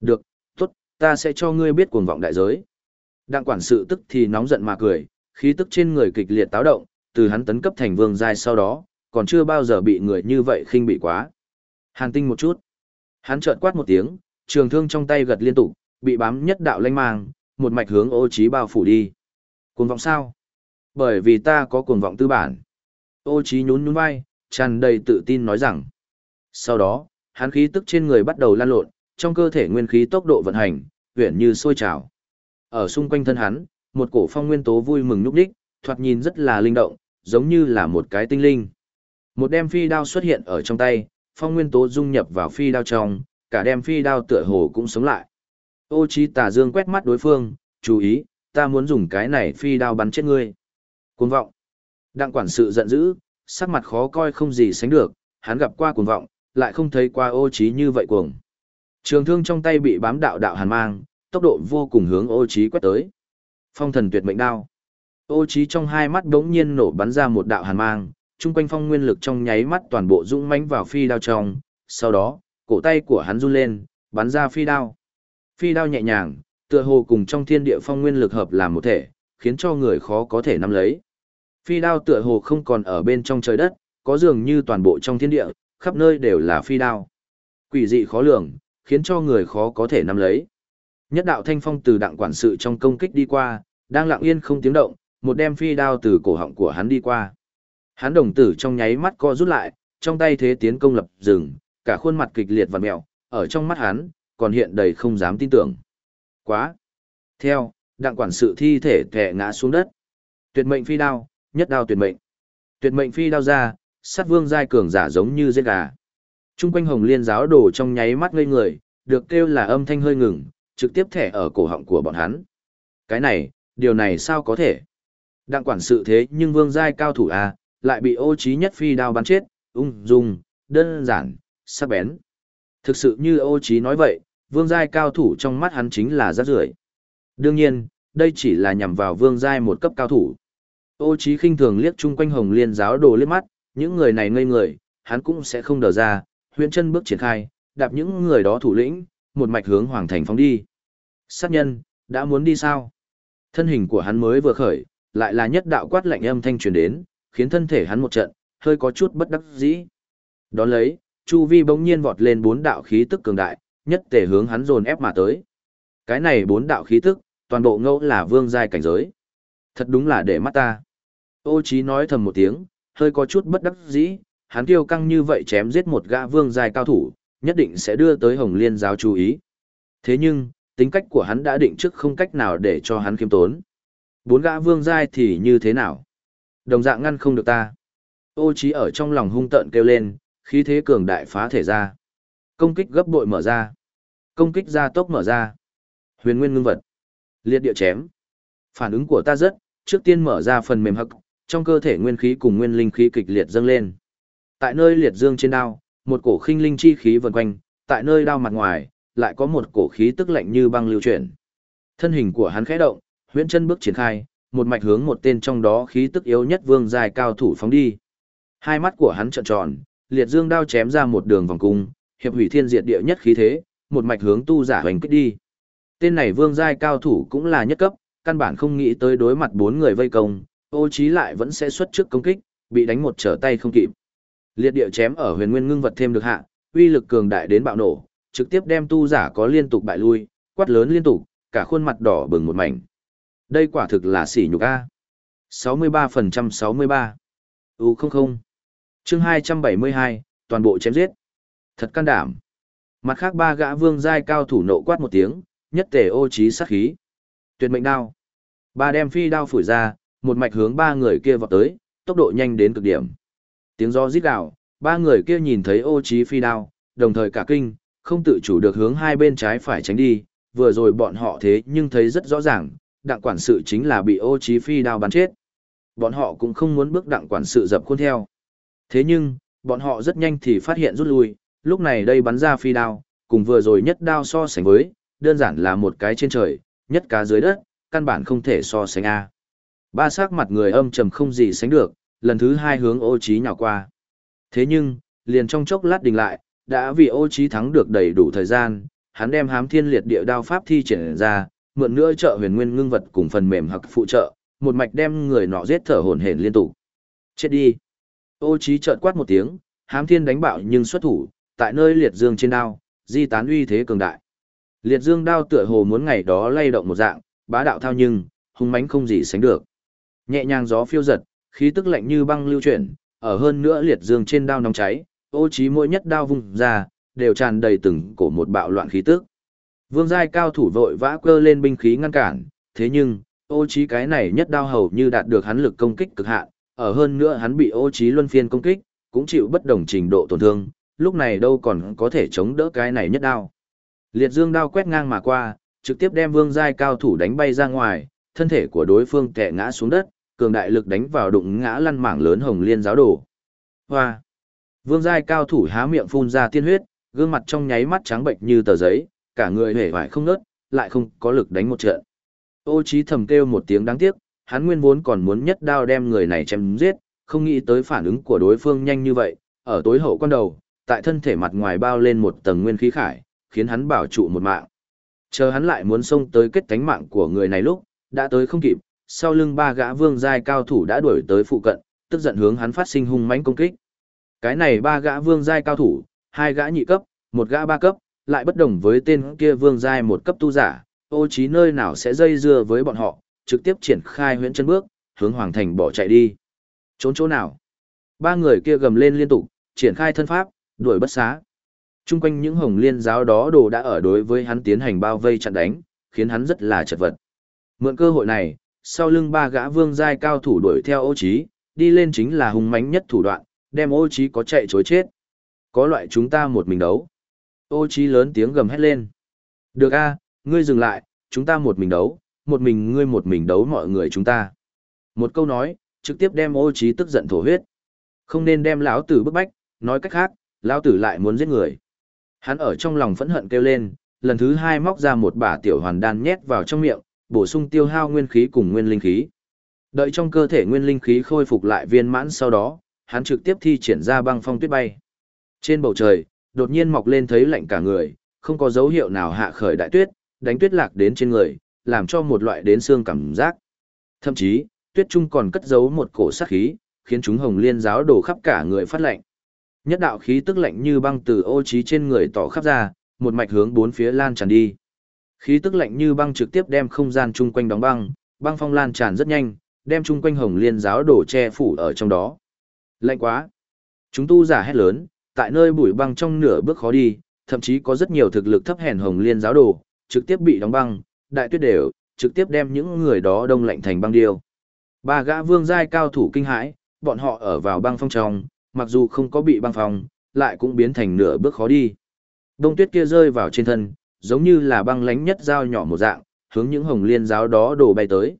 Được, tốt, ta sẽ cho ngươi biết cuồng vọng đại giới. Đặng quản sự tức thì nóng giận mà cười, khí tức trên người kịch liệt táo động, từ hắn tấn cấp thành vương giai sau đó, còn chưa bao giờ bị người như vậy khinh bị quá. Hàn tinh một chút. Hắn chợt quát một tiếng, trường thương trong tay gật liên tục, bị bám nhất đạo lanh mang, một mạch hướng ô trí bao phủ đi. Cuồng vọng sao? Bởi vì ta có cuồng vọng tư bản. Ô trí nhún nhún vai, tràn đầy tự tin nói rằng. Sau đó, hắn khí tức trên người bắt đầu lan lộn, trong cơ thể nguyên khí tốc độ vận hành, huyển như sôi trào. Ở xung quanh thân hắn, một cổ phong nguyên tố vui mừng nhúc đích, thoạt nhìn rất là linh động, giống như là một cái tinh linh. Một đem phi đao xuất hiện ở trong tay, phong nguyên tố dung nhập vào phi đao trong, cả đem phi đao tựa hồ cũng sống lại. Ô Chí Tà Dương quét mắt đối phương, chú ý, ta muốn dùng cái này phi đao bắn chết ngươi. Cuồng vọng. Đặng quản sự giận dữ, sắc mặt khó coi không gì sánh được, hắn gặp qua cuồng vọng, lại không thấy qua ô Chí như vậy cuồng. Trường thương trong tay bị bám đạo đạo hàn mang, tốc độ vô cùng hướng ô Chí quét tới. Phong thần tuyệt mệnh đao. Ô Chí trong hai mắt đống nhiên nổ bắn ra một đạo hàn mang, trung quanh phong nguyên lực trong nháy mắt toàn bộ dũng mãnh vào phi đao trong, sau đó, cổ tay của hắn run lên, bắn ra phi đao. Phi đao nhẹ nhàng, tựa hồ cùng trong thiên địa phong nguyên lực hợp làm một thể, khiến cho người khó có thể nắm lấy. Phi đao tựa hồ không còn ở bên trong trời đất, có dường như toàn bộ trong thiên địa, khắp nơi đều là phi đao. Quỷ dị khó lường, khiến cho người khó có thể nắm lấy. Nhất đạo thanh phong từ đặng quản sự trong công kích đi qua, đang lặng yên không tiếng động, một đem phi đao từ cổ họng của hắn đi qua. Hắn đồng tử trong nháy mắt co rút lại, trong tay thế tiến công lập dừng, cả khuôn mặt kịch liệt và mẹo, ở trong mắt hắn, còn hiện đầy không dám tin tưởng. Quá! Theo, đặng quản sự thi thể thẻ ngã xuống đất. Tuyệt mệnh phi đao, nhất đao tuyệt mệnh. Tuyệt mệnh phi đao ra, sát vương giai cường giả giống như giết gà. Trung quanh hồng liên giáo đổ trong nháy mắt ngây người, được kêu là âm thanh hơi ngừng, trực tiếp thẻ ở cổ họng của bọn hắn. Cái này, điều này sao có thể? Đặng quản sự thế nhưng vương giai cao thủ à, lại bị ô trí nhất phi đao bắn chết, ung dung, đơn giản, sắc bén. Thực sự như ô trí nói vậy, vương giai cao thủ trong mắt hắn chính là rác rưởi. Đương nhiên, đây chỉ là nhằm vào vương giai một cấp cao thủ. Ô trí khinh thường liếc chung quanh hồng liên giáo đồ liếc mắt, những người này ngây người, hắn cũng sẽ không đờ ra, Huyễn chân bước triển khai, đạp những người đó thủ lĩnh, một mạch hướng hoàng thành phóng đi. Sát nhân, đã muốn đi sao? Thân hình của hắn mới vừa khởi, lại là nhất đạo quát lạnh âm thanh truyền đến, khiến thân thể hắn một trận, hơi có chút bất đắc dĩ. Đón lấy, chu vi bỗng nhiên vọt lên bốn đạo khí tức cường đại, nhất tề hướng hắn dồn ép mà tới. Cái này bốn đạo khí tức, toàn bộ ngẫu là vương giai cảnh giới. Thật đúng là để mắt ta. Ô Chí nói thầm một tiếng, hơi có chút bất đắc dĩ, hắn kiêu căng như vậy chém giết một gã vương giai cao thủ, nhất định sẽ đưa tới Hồng Liên giáo chú ý. Thế nhưng, tính cách của hắn đã định trước không cách nào để cho hắn khiêm tốn. Bốn gã vương giai thì như thế nào? Đồng dạng ngăn không được ta. Ô Chí ở trong lòng hung tợn kêu lên, khí thế cường đại phá thể ra. Công kích gấp bội mở ra. Công kích gia tốc mở ra. Huyền nguyên ngưng vật. Liệt địa chém. Phản ứng của ta rất, trước tiên mở ra phần mềm hậc, trong cơ thể nguyên khí cùng nguyên linh khí kịch liệt dâng lên. Tại nơi liệt dương trên đao, một cổ khinh linh chi khí vần quanh, tại nơi đao mặt ngoài, lại có một cổ khí tức lạnh như băng lưu chuyển. Thân hình của hắn khẽ động, huyễn chân bước triển khai, một mạch hướng một tên trong đó khí tức yếu nhất vương dài cao thủ phóng đi. Hai mắt của hắn trợn tròn, liệt dương đao chém ra một đường vòng cung, hiệp hủy thiên diệt địa nhất khí thế, một mạch hướng tu giả hoành kích đi. Tên này vương giai cao thủ cũng là nhất cấp, căn bản không nghĩ tới đối mặt bốn người vây công, ô trí lại vẫn sẽ xuất trước công kích, bị đánh một trở tay không kịp. Liệt địa chém ở huyền nguyên ngưng vật thêm được hạ, uy lực cường đại đến bạo nổ, trực tiếp đem tu giả có liên tục bại lui, quát lớn liên tục, cả khuôn mặt đỏ bừng một mảnh. Đây quả thực là sỉ nhục A. 63% 63. U không không. Chương 272, toàn bộ chém giết. Thật can đảm. Mặt khác ba gã vương giai cao thủ nộ quát một tiếng, nhất tề ô trí sát khí. Tuyệt mệnh đao. Ba đem phi đao phủi ra, một mạch hướng ba người kia vọt tới, tốc độ nhanh đến cực điểm. Tiếng gió rít gào, ba người kia nhìn thấy ô trí phi đao, đồng thời cả kinh, không tự chủ được hướng hai bên trái phải tránh đi, vừa rồi bọn họ thế nhưng thấy rất rõ ràng, đặng quản sự chính là bị ô trí phi đao bắn chết. Bọn họ cũng không muốn bước đặng quản sự dập khuôn theo. Thế nhưng, bọn họ rất nhanh thì phát hiện rút lui, lúc này đây bắn ra phi đao, cùng vừa rồi nhất đao so sánh với, đơn giản là một cái trên trời, nhất cá dưới đất, căn bản không thể so sánh A. Ba sắc mặt người âm trầm không gì sánh được, lần thứ hai hướng ô Chí nhào qua. Thế nhưng, liền trong chốc lát đình lại, đã vì ô Chí thắng được đầy đủ thời gian, hắn đem hám thiên liệt địa đao pháp thi triển ra, mượn nữa trợ huyền nguyên ngưng vật cùng phần mềm hoặc phụ trợ, một mạch đem người nọ giết thở hổn hển liên tục. Chết đi. Ô Chí chợt quát một tiếng, hám thiên đánh bạo nhưng xuất thủ, tại nơi liệt dương trên đao, di tán uy thế cường đại. Liệt dương đao tựa hồ muốn ngày đó lay động một dạng, bá đạo thao nhưng, hung mãnh không gì sánh được. Nhẹ nhàng gió phiêu giật, khí tức lạnh như băng lưu chuyển, ở hơn nữa liệt dương trên đao nóng cháy, ô trí mỗi nhất đao vung ra, đều tràn đầy từng cổ một bạo loạn khí tức. Vương giai cao thủ vội vã cơ lên binh khí ngăn cản, thế nhưng, ô trí cái này nhất đao hầu như đạt được hắn lực công kích cực hạn, ở hơn nữa hắn bị ô trí luân phiên công kích, cũng chịu bất đồng trình độ tổn thương, lúc này đâu còn có thể chống đỡ cái này nhất đao. Liệt dương đao quét ngang mà qua, trực tiếp đem vương giai cao thủ đánh bay ra ngoài, thân thể của đối phương tệ ngã xuống đất, cường đại lực đánh vào đụng ngã lăn mảng lớn hồng liên giáo đổ Hoa! Vương giai cao thủ há miệng phun ra tiên huyết, gương mặt trong nháy mắt trắng bệnh như tờ giấy, cả người hề vải không nớt, lại không có lực đánh một trận. Ô trí thầm kêu một tiếng đáng tiếc, hắn nguyên vốn còn muốn nhất đao đem người này chém giết, không nghĩ tới phản ứng của đối phương nhanh như vậy, ở tối hậu quan đầu, tại thân thể mặt ngoài bao lên một tầng nguyên khí khải, khiến hắn bảo trụ một mạng. Chờ hắn lại muốn xông tới kết tánh mạng của người này lúc, đã tới không kịp, sau lưng ba gã vương giai cao thủ đã đuổi tới phụ cận, tức giận hướng hắn phát sinh hung mãnh công kích. Cái này ba gã vương giai cao thủ, hai gã nhị cấp, một gã ba cấp, lại bất đồng với tên kia vương giai một cấp tu giả, ô trí nơi nào sẽ dây dưa với bọn họ, trực tiếp triển khai huyễn chân bước, hướng hoàng thành bỏ chạy đi. Trốn chỗ nào? Ba người kia gầm lên liên tục, triển khai thân pháp, đuổi bất xá. Trung quanh những hồng liên giáo đó đồ đã ở đối với hắn tiến hành bao vây chặn đánh, khiến hắn rất là chật vật. Mượn cơ hội này, sau lưng ba gã vương giai cao thủ đuổi theo ô trí, đi lên chính là hung mãnh nhất thủ đoạn, đem ô trí có chạy chối chết. Có loại chúng ta một mình đấu. Ô trí lớn tiếng gầm hét lên. Được a, ngươi dừng lại, chúng ta một mình đấu, một mình ngươi một mình đấu mọi người chúng ta. Một câu nói, trực tiếp đem ô trí tức giận thổ huyết. Không nên đem lão tử bức bách, nói cách khác, lão tử lại muốn giết người. Hắn ở trong lòng phẫn hận kêu lên, lần thứ hai móc ra một bả tiểu hoàn đan nhét vào trong miệng, bổ sung tiêu hao nguyên khí cùng nguyên linh khí. Đợi trong cơ thể nguyên linh khí khôi phục lại viên mãn sau đó, hắn trực tiếp thi triển ra băng phong tuyết bay. Trên bầu trời, đột nhiên mọc lên thấy lạnh cả người, không có dấu hiệu nào hạ khởi đại tuyết, đánh tuyết lạc đến trên người, làm cho một loại đến xương cảm giác. Thậm chí, tuyết trung còn cất giấu một cổ sát khí, khiến chúng hồng liên giáo đổ khắp cả người phát lạnh. Nhất đạo khí tức lạnh như băng từ ô trí trên người tỏ khắp ra, một mạch hướng bốn phía lan tràn đi. Khí tức lạnh như băng trực tiếp đem không gian chung quanh đóng băng, băng phong lan tràn rất nhanh, đem chung quanh hồng liên giáo đổ che phủ ở trong đó. Lạnh quá! Chúng tu giả hét lớn, tại nơi bụi băng trong nửa bước khó đi, thậm chí có rất nhiều thực lực thấp hèn hồng liên giáo đồ, trực tiếp bị đóng băng, đại tuyết đều, trực tiếp đem những người đó đông lạnh thành băng điêu. Ba gã vương giai cao thủ kinh hãi, bọn họ ở vào băng phong trong, mặc dù không có bị băng phong, lại cũng biến thành nửa bước khó đi. Đông tuyết kia rơi vào trên thân, giống như là băng lánh nhất dao nhỏ một dạng, hướng những hồng liên giáo đó đổ bay tới.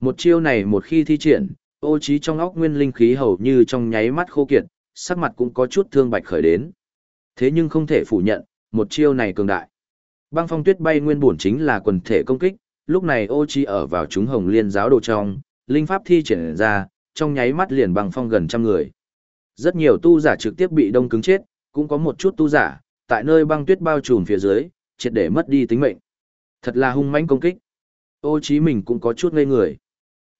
Một chiêu này một khi thi triển, ô trí trong óc nguyên linh khí hầu như trong nháy mắt khô kiệt, sắc mặt cũng có chút thương bạch khởi đến. Thế nhưng không thể phủ nhận, một chiêu này cường đại. Băng phong tuyết bay nguyên bổn chính là quần thể công kích, lúc này ô trí ở vào chúng hồng liên giáo đồ trong, linh pháp thi triển ra, trong nháy mắt liền băng phong gần trăm người. Rất nhiều tu giả trực tiếp bị đông cứng chết, cũng có một chút tu giả, tại nơi băng tuyết bao trùm phía dưới, triệt để mất đi tính mệnh. Thật là hung mãnh công kích. Ô chí mình cũng có chút ngây người.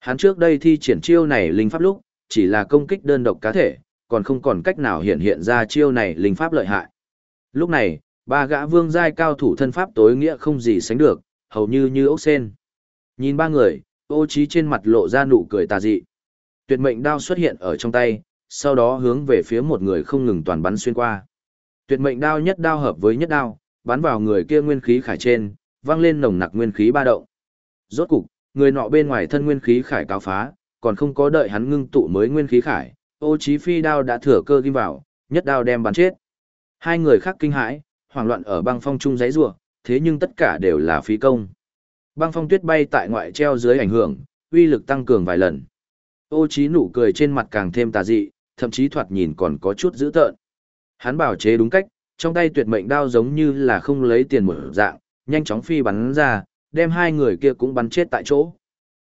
Hắn trước đây thi triển chiêu này linh pháp lúc, chỉ là công kích đơn độc cá thể, còn không còn cách nào hiện hiện ra chiêu này linh pháp lợi hại. Lúc này, ba gã vương giai cao thủ thân pháp tối nghĩa không gì sánh được, hầu như như ốc sen. Nhìn ba người, ô trí trên mặt lộ ra nụ cười tà dị. Tuyệt mệnh đao xuất hiện ở trong tay, sau đó hướng về phía một người không ngừng toàn bắn xuyên qua. Tuyệt mệnh đao nhất đao hợp với nhất đao, bắn vào người kia nguyên khí khải trên, vang lên nồng nặc nguyên khí ba động. Rốt cục, người nọ bên ngoài thân nguyên khí khải cáo phá, còn không có đợi hắn ngưng tụ mới nguyên khí khải, ô chí phi đao đã thừa cơ ghim vào, nhất đao đem bắn chết. Hai người khác kinh hãi, hoảng loạn ở băng phong trung giấy rủa, thế nhưng tất cả đều là phí công. Băng phong tuyết bay tại ngoại treo dưới ảnh hưởng, uy lực tăng cường vài lần. Ô chí nụ cười trên mặt càng thêm tà dị, thậm chí thoạt nhìn còn có chút dữ tợn. Hắn bảo chế đúng cách, trong tay tuyệt mệnh đao giống như là không lấy tiền một dạng, nhanh chóng phi bắn ra, đem hai người kia cũng bắn chết tại chỗ.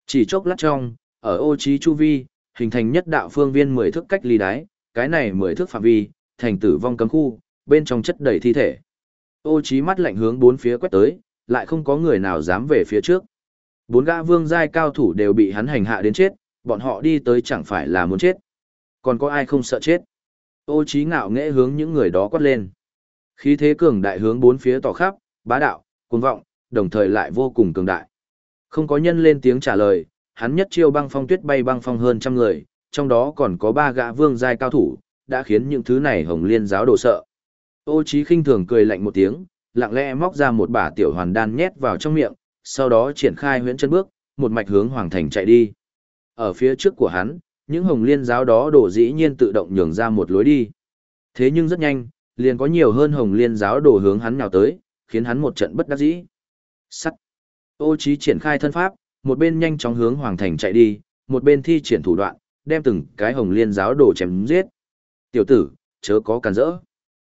Chỉ chốc lát trong, ở ô trí chu vi, hình thành nhất đạo phương viên 10 thước cách ly đáy, cái này 10 thước phạm vi, thành tử vong cấm khu, bên trong chất đầy thi thể. Ô trí mắt lạnh hướng bốn phía quét tới, lại không có người nào dám về phía trước. Bốn gã vương giai cao thủ đều bị hắn hành hạ đến chết, bọn họ đi tới chẳng phải là muốn chết. Còn có ai không sợ chết? Ô trí ngạo nghễ hướng những người đó quát lên. Khí thế cường đại hướng bốn phía tỏ khắp, bá đạo, cuồng vọng, đồng thời lại vô cùng cường đại. Không có nhân lên tiếng trả lời, hắn nhất chiêu băng phong tuyết bay băng phong hơn trăm người, trong đó còn có ba gã vương giai cao thủ, đã khiến những thứ này hồng liên giáo đồ sợ. Ô trí khinh thường cười lạnh một tiếng, lặng lẽ móc ra một bả tiểu hoàn đan nhét vào trong miệng, sau đó triển khai huyễn chân bước, một mạch hướng hoàng thành chạy đi. Ở phía trước của hắn, những hồng liên giáo đó đổ dĩ nhiên tự động nhường ra một lối đi. Thế nhưng rất nhanh, liền có nhiều hơn hồng liên giáo đổ hướng hắn nhào tới, khiến hắn một trận bất đắc dĩ. Sắt. Ô trí triển khai thân pháp, một bên nhanh chóng hướng hoàng thành chạy đi, một bên thi triển thủ đoạn, đem từng cái hồng liên giáo đổ chém giết. Tiểu tử, chớ có cản rỡ.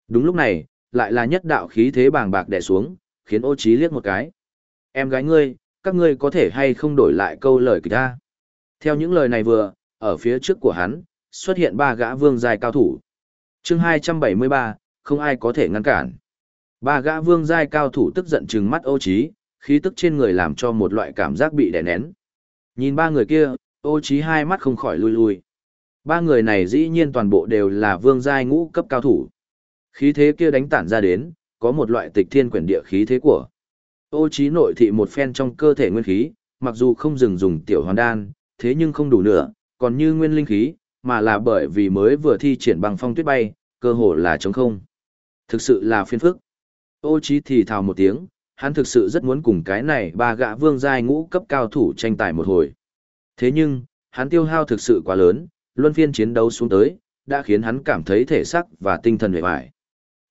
Đúng lúc này, lại là nhất đạo khí thế bàng bạc đè xuống, khiến ô trí liếc một cái. Em gái ngươi, các ngươi có thể hay không đổi lại câu lời kỳ ta. Theo những lời này vừa, ở phía trước của hắn, xuất hiện ba gã vương giai cao thủ. chương 273, không ai có thể ngăn cản. Ba gã vương giai cao thủ tức giận trừng mắt ô trí, khí tức trên người làm cho một loại cảm giác bị đè nén. Nhìn ba người kia, ô trí hai mắt không khỏi lui lui. Ba người này dĩ nhiên toàn bộ đều là vương giai ngũ cấp cao thủ. Khí thế kia đánh tản ra đến, có một loại tịch thiên quyển địa khí thế của. Ô trí nội thị một phen trong cơ thể nguyên khí, mặc dù không dừng dùng tiểu hoàn đan, thế nhưng không đủ nữa, còn như nguyên linh khí, mà là bởi vì mới vừa thi triển bằng phong tuyết bay, cơ hồ là trống không. Thực sự là phiền phức. Ô trí thì thào một tiếng, hắn thực sự rất muốn cùng cái này ba gã vương giai ngũ cấp cao thủ tranh tài một hồi. Thế nhưng, hắn tiêu hao thực sự quá lớn, luân phiên chiến đấu xuống tới, đã khiến hắn cảm thấy thể sắc và tinh thần hề bại.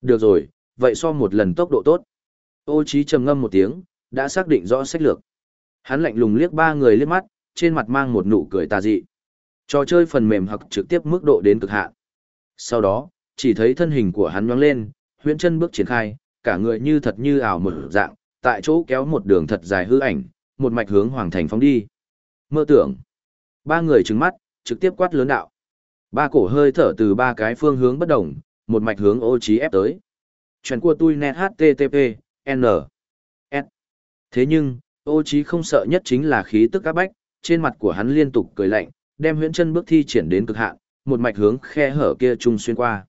Được rồi, vậy so một lần tốc độ tốt. Ô trí trầm ngâm một tiếng, đã xác định rõ sách lược. Hắn lạnh lùng liếc ba người liếc mắt, trên mặt mang một nụ cười tà dị. Trò chơi phần mềm hoặc trực tiếp mức độ đến cực hạn. Sau đó, chỉ thấy thân hình của hắn nhoáng lên, huyễn chân bước triển khai, cả người như thật như ảo một dạng, tại chỗ kéo một đường thật dài hư ảnh, một mạch hướng hoàng thành phóng đi. Mơ tưởng. Ba người trừng mắt, trực tiếp quát lớn đạo. Ba cổ hơi thở từ ba cái phương hướng bất đồng, một mạch hướng ô trí ép tới. Chuyện của tôi net http, n. S. Thế nhưng, ô trí không sợ nhất chính là khí tức áp bách, trên mặt của hắn liên tục cười lạnh, đem huyễn chân bước thi triển đến cực hạn, một mạch hướng khe hở kia trung xuyên qua.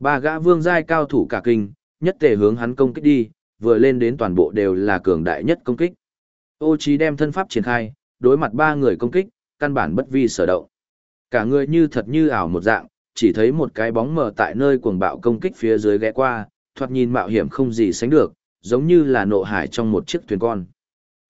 Ba gã vương giai cao thủ cả kinh, nhất tề hướng hắn công kích đi, vừa lên đến toàn bộ đều là cường đại nhất công kích. Ô Chí đem thân pháp triển khai, đối mặt ba người công kích, căn bản bất vi sở động. Cả người như thật như ảo một dạng, chỉ thấy một cái bóng mờ tại nơi cuồng bạo công kích phía dưới ghé qua, thoạt nhìn mạo hiểm không gì sánh được, giống như là nộ hải trong một chiếc thuyền con.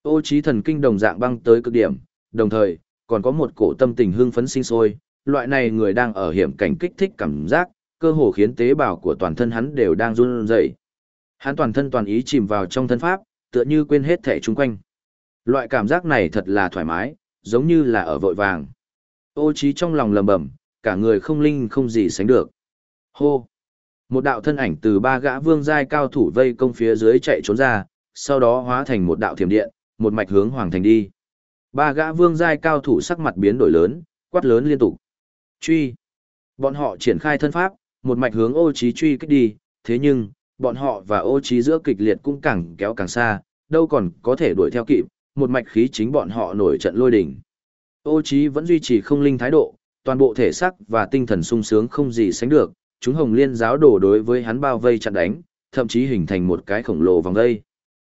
Ô Chí thần kinh đồng dạng băng tới cực điểm, đồng thời, còn có một cổ tâm tình hưng phấn sinh sôi, loại này người đang ở hiểm cảnh kích thích cảm giác, cơ hồ khiến tế bào của toàn thân hắn đều đang run rẩy. Hắn toàn thân toàn ý chìm vào trong thân pháp, tựa như quên hết thể chung quanh. Loại cảm giác này thật là thoải mái, giống như là ở vội vàng. Ô trí trong lòng lầm bầm, cả người không linh không gì sánh được. Hô! Một đạo thân ảnh từ ba gã vương giai cao thủ vây công phía dưới chạy trốn ra, sau đó hóa thành một đạo thiểm điện, một mạch hướng hoàng thành đi. Ba gã vương giai cao thủ sắc mặt biến đổi lớn, quát lớn liên tục. Truy! Bọn họ triển khai thân pháp, một mạch hướng ô trí truy kích đi, thế nhưng, bọn họ và ô trí giữa kịch liệt cũng càng kéo càng xa, đâu còn có thể đuổi theo kịp, một mạch khí chính bọn họ nổi trận lôi đỉnh. Ô trí vẫn duy trì không linh thái độ, toàn bộ thể xác và tinh thần sung sướng không gì sánh được, chúng hồng liên giáo đổ đối với hắn bao vây chặn đánh, thậm chí hình thành một cái khổng lồ vòng vây.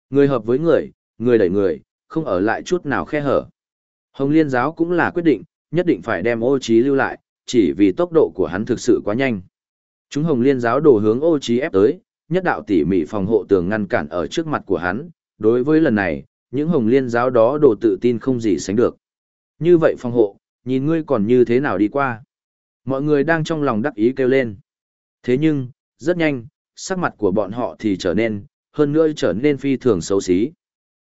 Người hợp với người, người đẩy người, không ở lại chút nào khe hở. Hồng liên giáo cũng là quyết định, nhất định phải đem ô trí lưu lại, chỉ vì tốc độ của hắn thực sự quá nhanh. Chúng hồng liên giáo đổ hướng ô trí ép tới, nhất đạo tỉ mỉ phòng hộ tường ngăn cản ở trước mặt của hắn, đối với lần này, những hồng liên giáo đó đồ tự tin không gì sánh được. Như vậy phòng hộ, nhìn ngươi còn như thế nào đi qua. Mọi người đang trong lòng đắc ý kêu lên. Thế nhưng, rất nhanh, sắc mặt của bọn họ thì trở nên, hơn nữa trở nên phi thường xấu xí.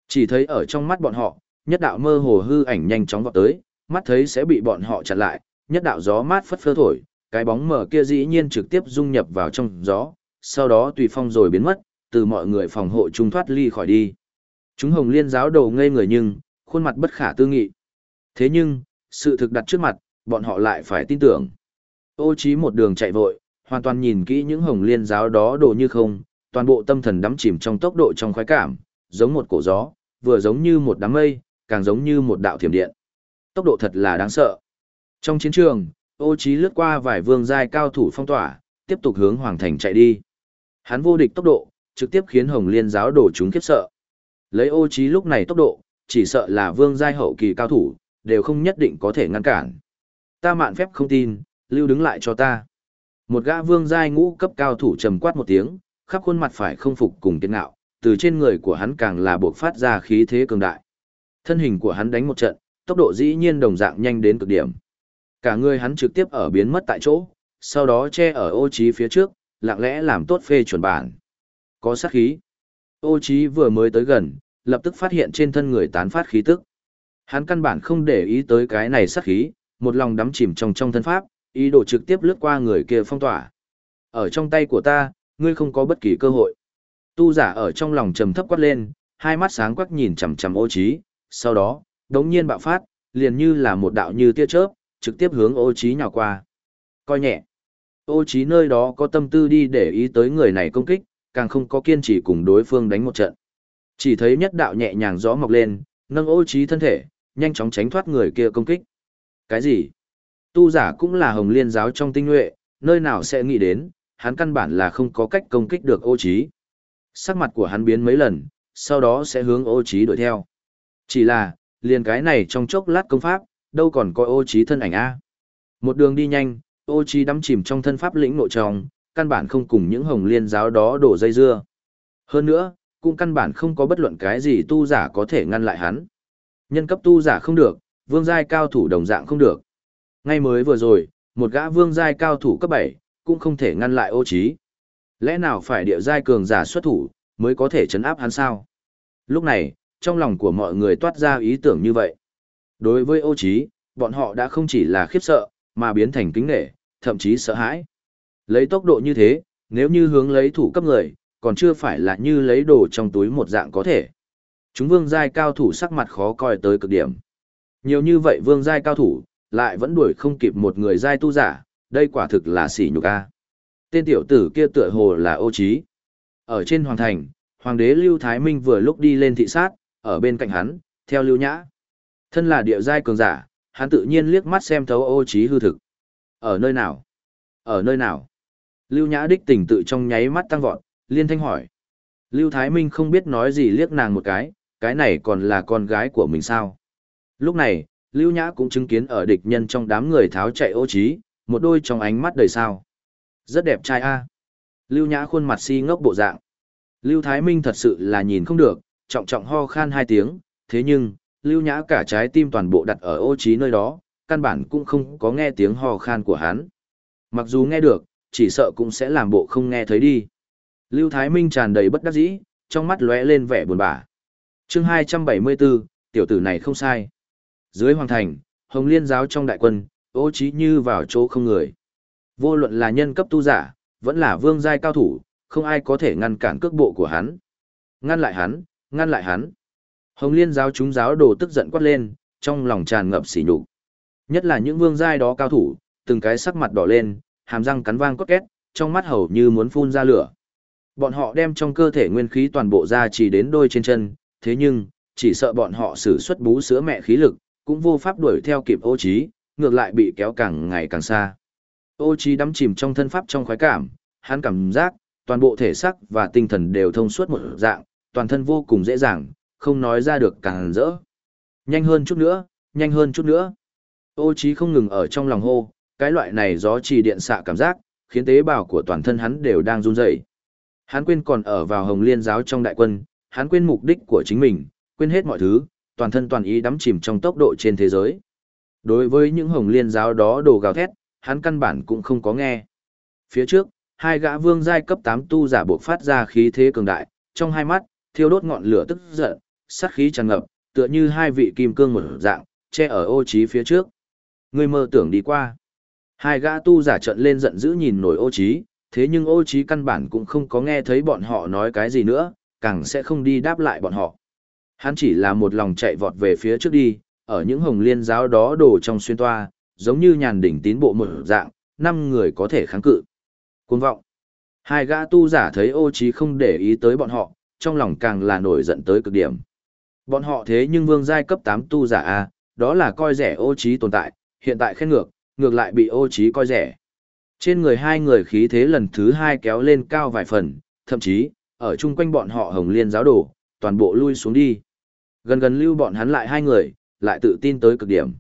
Chỉ thấy ở trong mắt bọn họ, nhất đạo mơ hồ hư ảnh nhanh chóng vọt tới, mắt thấy sẽ bị bọn họ chặn lại, nhất đạo gió mát phất phơ thổi, cái bóng mờ kia dĩ nhiên trực tiếp dung nhập vào trong gió, sau đó tùy phong rồi biến mất, từ mọi người phòng hộ trung thoát ly khỏi đi. Chúng hồng liên giáo đầu ngây người nhưng, khuôn mặt bất khả tư nghị. Thế nhưng, sự thực đặt trước mặt, bọn họ lại phải tin tưởng. Ô trí một đường chạy vội, hoàn toàn nhìn kỹ những hồng liên giáo đó đồ như không, toàn bộ tâm thần đắm chìm trong tốc độ trong khoái cảm, giống một cổ gió, vừa giống như một đám mây, càng giống như một đạo thiểm điện. Tốc độ thật là đáng sợ. Trong chiến trường, ô Chí lướt qua vài vương giai cao thủ phong tỏa, tiếp tục hướng hoàng thành chạy đi. Hắn vô địch tốc độ, trực tiếp khiến hồng liên giáo đổ chúng khiếp sợ. Lấy ô Chí lúc này tốc độ, chỉ sợ là vương giai hậu kỳ cao thủ, đều không nhất định có thể ngăn cản. Ta mạn phép không tin, lưu đứng lại cho ta. Một gã vương giai ngũ cấp cao thủ trầm quát một tiếng, khắp khuôn mặt phải không phục cùng kiên ngạo, từ trên người của hắn càng là buộc phát ra khí thế cường đại. Thân hình của hắn đánh một trận, tốc độ dĩ nhiên đồng dạng nhanh đến cực điểm. Cả người hắn trực tiếp ở biến mất tại chỗ, sau đó che ở ô trí phía trước, lặng lẽ làm tốt phê chuẩn bản. Có sát khí. Ô trí vừa mới tới gần, lập tức phát hiện trên thân người tán phát khí tức. Hắn căn bản không để ý tới cái này sát khí, một lòng đắm chìm trong trong thân pháp, ý đồ trực tiếp lướt qua người kia phong tỏa. Ở trong tay của ta, ngươi không có bất kỳ cơ hội. Tu giả ở trong lòng trầm thấp quát lên, hai mắt sáng quắc nhìn chằm chằm ô trí, sau đó, đống nhiên bạo phát, liền như là một đạo như tia chớp, trực tiếp hướng ô trí nhào qua. Coi nhẹ. Ô trí nơi đó có tâm tư đi để ý tới người này công kích, càng không có kiên trì cùng đối phương đánh một trận. Chỉ thấy nhất đạo nhẹ nhàng gió mọc lên, nâng ô trí thân thể, nhanh chóng tránh thoát người kia công kích. Cái gì? Tu giả cũng là hồng liên giáo trong tinh nhuệ, nơi nào sẽ nghĩ đến, hắn căn bản là không có cách công kích được ô trí. Sắc mặt của hắn biến mấy lần, sau đó sẽ hướng ô trí đuổi theo. Chỉ là, liền cái này trong chốc lát công pháp, đâu còn coi ô trí thân ảnh a. Một đường đi nhanh, ô trí đắm chìm trong thân pháp lĩnh nội trong, căn bản không cùng những hồng liên giáo đó đổ dây dưa. Hơn nữa, cũng căn bản không có bất luận cái gì tu giả có thể ngăn lại hắn. Nhân cấp tu giả không được, vương giai cao thủ đồng dạng không được. Ngay mới vừa rồi, một gã vương giai cao thủ cấp 7, cũng không thể ngăn lại ô trí. Lẽ nào phải địa giai cường giả xuất thủ, mới có thể chấn áp hắn sao? Lúc này, trong lòng của mọi người toát ra ý tưởng như vậy. Đối với ô Chí, bọn họ đã không chỉ là khiếp sợ, mà biến thành kính nể, thậm chí sợ hãi. Lấy tốc độ như thế, nếu như hướng lấy thủ cấp người, còn chưa phải là như lấy đồ trong túi một dạng có thể. Chúng vương giai cao thủ sắc mặt khó coi tới cực điểm. Nhiều như vậy vương giai cao thủ, lại vẫn đuổi không kịp một người giai tu giả, đây quả thực là sỉ nhục a. Tên tiểu tử kia tựa hồ là ô trí. Ở trên hoàng thành, hoàng đế Lưu Thái Minh vừa lúc đi lên thị sát, ở bên cạnh hắn, theo Lưu Nhã. Thân là địa giai cường giả, hắn tự nhiên liếc mắt xem thấu ô trí hư thực. Ở nơi nào? Ở nơi nào? Lưu Nhã đích tình tự trong nháy mắt tăng vọt, liên thanh hỏi. Lưu Thái Minh không biết nói gì liếc nàng một cái, cái này còn là con gái của mình sao? Lúc này, Lưu Nhã cũng chứng kiến ở địch nhân trong đám người tháo chạy ô trí, một đôi trong ánh mắt đầy sao. Rất đẹp trai a. Lưu Nhã khuôn mặt si ngốc bộ dạng. Lưu Thái Minh thật sự là nhìn không được, trọng trọng ho khan hai tiếng, thế nhưng, Lưu Nhã cả trái tim toàn bộ đặt ở ô trí nơi đó, căn bản cũng không có nghe tiếng ho khan của hắn. Mặc dù nghe được, chỉ sợ cũng sẽ làm bộ không nghe thấy đi. Lưu Thái Minh tràn đầy bất đắc dĩ, trong mắt lóe lên vẻ buồn bã. Chương 274, tiểu tử này không sai. Dưới hoàng thành, Hồng Liên giáo trong đại quân, ô trí như vào chỗ không người. Vô luận là nhân cấp tu giả, vẫn là vương giai cao thủ, không ai có thể ngăn cản cước bộ của hắn. Ngăn lại hắn, ngăn lại hắn. Hồng Liên giáo chúng giáo đồ tức giận quát lên, trong lòng tràn ngập sỉ nhục. Nhất là những vương giai đó cao thủ, từng cái sắc mặt đỏ lên, hàm răng cắn vang cốt két, trong mắt hầu như muốn phun ra lửa. Bọn họ đem trong cơ thể nguyên khí toàn bộ ra chỉ đến đôi trên chân, thế nhưng, chỉ sợ bọn họ sử xuất bú sữa mẹ khí lực, cũng vô pháp đuổi theo kịp ô trí, ngược lại bị kéo càng ngày càng xa. Ô trí đắm chìm trong thân pháp trong khoái cảm, hắn cảm giác, toàn bộ thể xác và tinh thần đều thông suốt một dạng, toàn thân vô cùng dễ dàng, không nói ra được càng rỡ. Nhanh hơn chút nữa, nhanh hơn chút nữa. Ô trí không ngừng ở trong lòng hô, cái loại này gió trì điện xạ cảm giác, khiến tế bào của toàn thân hắn đều đang run rẩy. Hắn quên còn ở vào Hồng Liên giáo trong đại quân, hắn quên mục đích của chính mình, quên hết mọi thứ, toàn thân toàn ý đắm chìm trong tốc độ trên thế giới. Đối với những Hồng Liên giáo đó đồ gào thét, hắn căn bản cũng không có nghe. Phía trước, hai gã vương giai cấp 8 tu giả buộc phát ra khí thế cường đại, trong hai mắt, thiêu đốt ngọn lửa tức giận, sát khí tràn ngập, tựa như hai vị kim cương một dạng, che ở ô trí phía trước. Người mơ tưởng đi qua. Hai gã tu giả trận lên giận dữ nhìn nổi ô trí, thế nhưng ô trí căn bản cũng không có nghe thấy bọn họ nói cái gì nữa, càng sẽ không đi đáp lại bọn họ. Hắn chỉ là một lòng chạy vọt về phía trước đi, ở những hồng liên giáo đó đổ trong xuyên toa, giống như nhàn đỉnh tín bộ một dạng, năm người có thể kháng cự. Cuồng vọng. Hai gã tu giả thấy ô trí không để ý tới bọn họ, trong lòng càng là nổi giận tới cực điểm. Bọn họ thế nhưng vương giai cấp 8 tu giả A, đó là coi rẻ ô trí tồn tại, hiện tại khen ngược, ngược lại bị ô trí coi rẻ. Trên người hai người khí thế lần thứ hai kéo lên cao vài phần, thậm chí, ở chung quanh bọn họ hồng liên giáo đổ, toàn bộ lui xuống đi. Gần gần lưu bọn hắn lại hai người, lại tự tin tới cực điểm.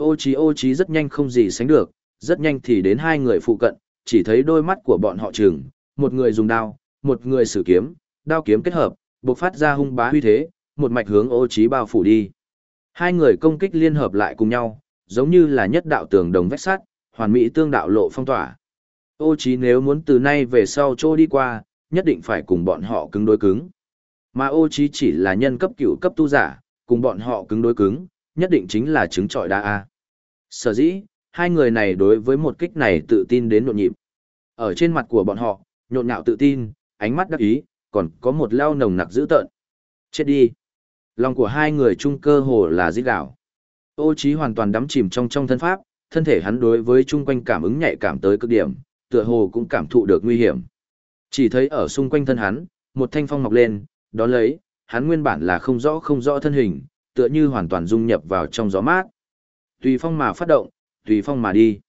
Ô trí ô trí rất nhanh không gì sánh được, rất nhanh thì đến hai người phụ cận, chỉ thấy đôi mắt của bọn họ trừng, một người dùng đao, một người sử kiếm, đao kiếm kết hợp, bộc phát ra hung bá huy thế, một mạch hướng ô trí bao phủ đi. Hai người công kích liên hợp lại cùng nhau, giống như là nhất đạo tường đồng vách sắt, hoàn mỹ tương đạo lộ phong tỏa. Ô trí nếu muốn từ nay về sau trô đi qua, nhất định phải cùng bọn họ cứng đối cứng. Mà ô trí chỉ là nhân cấp cửu cấp tu giả, cùng bọn họ cứng đối cứng, nhất định chính là trứng trọi đa A. Sở dĩ, hai người này đối với một kích này tự tin đến nhộn nhịp. Ở trên mặt của bọn họ, nhộn nhạo tự tin, ánh mắt đắc ý, còn có một lao nồng nặc dữ tợn. Chết đi. Lòng của hai người chung cơ hồ là giết đảo. Ô trí hoàn toàn đắm chìm trong trong thân pháp, thân thể hắn đối với chung quanh cảm ứng nhạy cảm tới cực điểm, tựa hồ cũng cảm thụ được nguy hiểm. Chỉ thấy ở xung quanh thân hắn, một thanh phong mọc lên, đó lấy, hắn nguyên bản là không rõ không rõ thân hình, tựa như hoàn toàn dung nhập vào trong gió mát. Tùy phong mà phát động, tùy phong mà đi.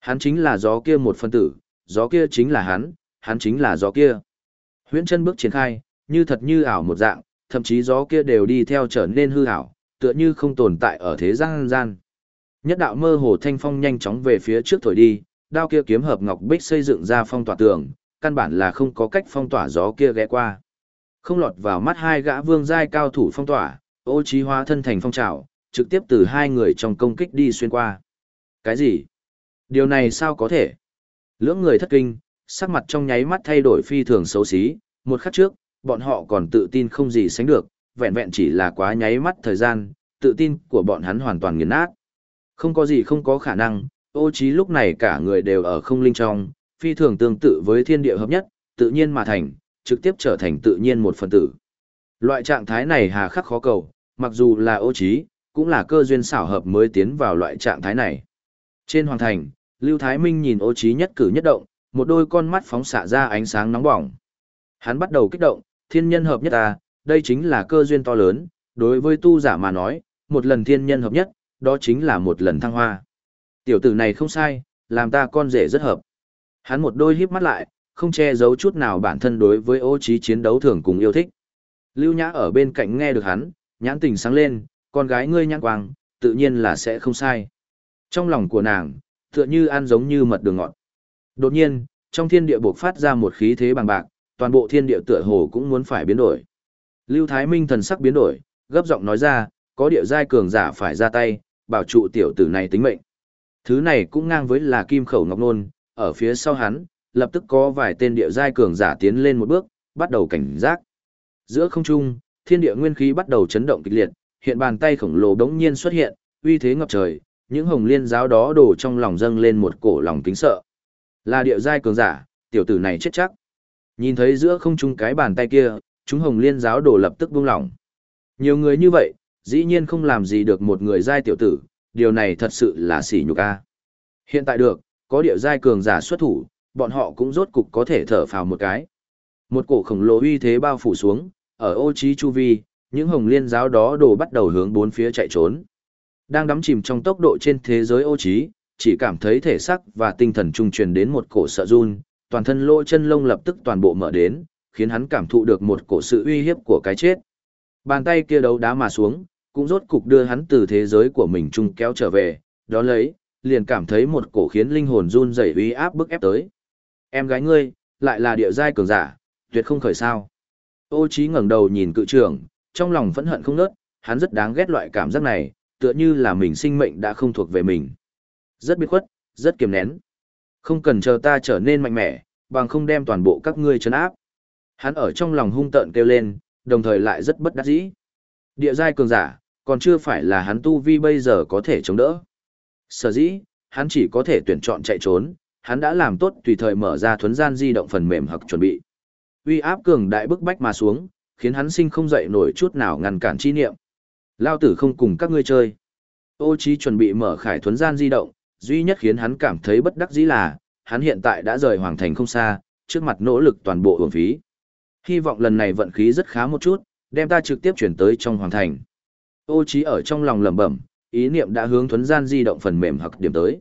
Hắn chính là gió kia một phân tử, gió kia chính là hắn, hắn chính là gió kia. Huyễn chân bước triển khai, như thật như ảo một dạng, thậm chí gió kia đều đi theo trở nên hư ảo, tựa như không tồn tại ở thế gian gian. Nhất đạo mơ hồ thanh phong nhanh chóng về phía trước thổi đi, đao kia kiếm hợp ngọc bích xây dựng ra phong tỏa tường, căn bản là không có cách phong tỏa gió kia ghé qua. Không lọt vào mắt hai gã vương giai cao thủ phong tỏa, ô trí hóa thân thành phong trào, trực tiếp từ hai người trong công kích đi xuyên qua. Cái gì? Điều này sao có thể? Lưỡng người thất kinh, sắc mặt trong nháy mắt thay đổi phi thường xấu xí, một khắc trước, bọn họ còn tự tin không gì sánh được, vẹn vẹn chỉ là quá nháy mắt thời gian, tự tin của bọn hắn hoàn toàn nghiền nát. Không có gì không có khả năng, ô trí lúc này cả người đều ở không linh trong, phi thường tương tự với thiên địa hợp nhất, tự nhiên mà thành, trực tiếp trở thành tự nhiên một phần tử. Loại trạng thái này hà khắc khó cầu, mặc dù là ô trí, cũng là cơ duyên xảo hợp mới tiến vào loại trạng thái này. Trên hoàng thành, Lưu Thái Minh nhìn ô trí nhất cử nhất động, một đôi con mắt phóng xạ ra ánh sáng nóng bỏng. Hắn bắt đầu kích động, thiên nhân hợp nhất ta, đây chính là cơ duyên to lớn, đối với tu giả mà nói, một lần thiên nhân hợp nhất, đó chính là một lần thăng hoa. Tiểu tử này không sai, làm ta con rể rất hợp. Hắn một đôi híp mắt lại, không che giấu chút nào bản thân đối với ô trí chiến đấu thường cùng yêu thích. Lưu Nhã ở bên cạnh nghe được hắn, nhãn tình sáng lên, con gái ngươi nhãn quang, tự nhiên là sẽ không sai. Trong lòng của nàng, tựa như ăn giống như mật đường ngọt. Đột nhiên, trong thiên địa bộc phát ra một khí thế bằng bạc, toàn bộ thiên địa tựa hồ cũng muốn phải biến đổi. Lưu Thái Minh thần sắc biến đổi, gấp giọng nói ra, có địa giai cường giả phải ra tay, bảo trụ tiểu tử này tính mệnh. Thứ này cũng ngang với là kim khẩu ngọc nôn, ở phía sau hắn, lập tức có vài tên địa giai cường giả tiến lên một bước, bắt đầu cảnh giác. Giữa không trung, thiên địa nguyên khí bắt đầu chấn động kịch liệt, hiện bàn tay khổng lồ đống nhiên xuất hiện, uy thế ngập trời, những hồng liên giáo đó đổ trong lòng dâng lên một cổ lòng kính sợ. Là địa giai cường giả, tiểu tử này chết chắc. Nhìn thấy giữa không trung cái bàn tay kia, chúng hồng liên giáo đổ lập tức buông lỏng. Nhiều người như vậy, dĩ nhiên không làm gì được một người giai tiểu tử, điều này thật sự là sỉ nhục a. Hiện tại được, có địa giai cường giả xuất thủ, bọn họ cũng rốt cục có thể thở phào một cái. Một cổ khổng lồ uy thế bao phủ xuống, ở ô trí chu vi, những hồng liên giáo đó đổ bắt đầu hướng bốn phía chạy trốn. Đang đắm chìm trong tốc độ trên thế giới ô trí, chỉ cảm thấy thể xác và tinh thần trung truyền đến một cổ sợ run, toàn thân lỗ chân lông lập tức toàn bộ mở đến, khiến hắn cảm thụ được một cổ sự uy hiếp của cái chết. Bàn tay kia đấu đá mà xuống, cũng rốt cục đưa hắn từ thế giới của mình trung kéo trở về, đó lấy, liền cảm thấy một cổ khiến linh hồn run rẩy uy áp bức ép tới. Em gái ngươi, lại là địa giai cường giả, tuyệt không khởi sao. Ô Chí ngẩng đầu nhìn cự trưởng, trong lòng phẫn hận không nớt, hắn rất đáng ghét loại cảm giác này, tựa như là mình sinh mệnh đã không thuộc về mình. Rất biết khuất, rất kiềm nén. Không cần chờ ta trở nên mạnh mẽ, bằng không đem toàn bộ các ngươi chấn áp. Hắn ở trong lòng hung tợn kêu lên, đồng thời lại rất bất đắc dĩ. Địa giai cường giả, còn chưa phải là hắn tu vi bây giờ có thể chống đỡ. Sở dĩ, hắn chỉ có thể tuyển chọn chạy trốn, hắn đã làm tốt tùy thời mở ra thuấn gian di động phần mềm hoặc chuẩn bị. Uy áp cường đại bức bách mà xuống, khiến hắn sinh không dậy nổi chút nào ngăn cản chi niệm. Lao tử không cùng các ngươi chơi. Ô Chí chuẩn bị mở khải thuấn gian di động, duy nhất khiến hắn cảm thấy bất đắc dĩ là, hắn hiện tại đã rời hoàng thành không xa, trước mặt nỗ lực toàn bộ hưởng phí. Hy vọng lần này vận khí rất khá một chút, đem ta trực tiếp chuyển tới trong hoàng thành. Ô Chí ở trong lòng lẩm bẩm, ý niệm đã hướng thuấn gian di động phần mềm hoặc điểm tới.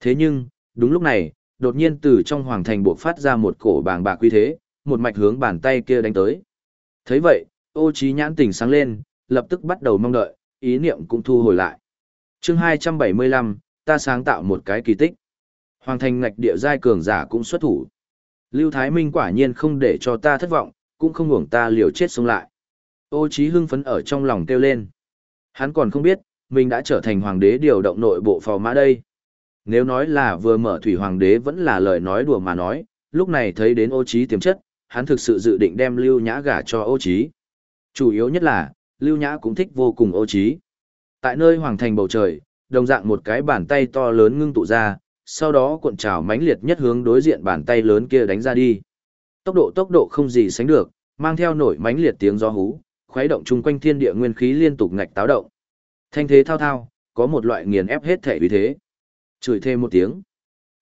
Thế nhưng, đúng lúc này, đột nhiên từ trong hoàng thành buộc phát ra một cổ bàng bạc quy thế, một mạch hướng bàn tay kia đánh tới. thấy vậy, ô trí nhãn tỉnh sáng lên, lập tức bắt đầu mong đợi, ý niệm cũng thu hồi lại. chương 275, ta sáng tạo một cái kỳ tích. Hoàng thành ngạch địa giai cường giả cũng xuất thủ. Lưu Thái Minh quả nhiên không để cho ta thất vọng, cũng không ngủng ta liều chết sống lại. Ô trí hưng phấn ở trong lòng kêu lên. Hắn còn không biết, mình đã trở thành hoàng đế điều động nội bộ phò mã đây. Nếu nói là vừa mở thủy hoàng đế vẫn là lời nói đùa mà nói, lúc này thấy đến ô trí tiềm chất, hắn thực sự dự định đem lưu nhã gả cho ô trí. Chủ yếu nhất là, lưu nhã cũng thích vô cùng ô trí. Tại nơi hoàng thành bầu trời, đồng dạng một cái bàn tay to lớn ngưng tụ ra, sau đó cuộn trào mãnh liệt nhất hướng đối diện bàn tay lớn kia đánh ra đi. Tốc độ tốc độ không gì sánh được, mang theo nổi mãnh liệt tiếng gió hú, khuấy động chung quanh thiên địa nguyên khí liên tục ngạch táo động. Thanh thế thao thao, có một loại nghiền ép hết thể uy thế. Chửi thêm một tiếng.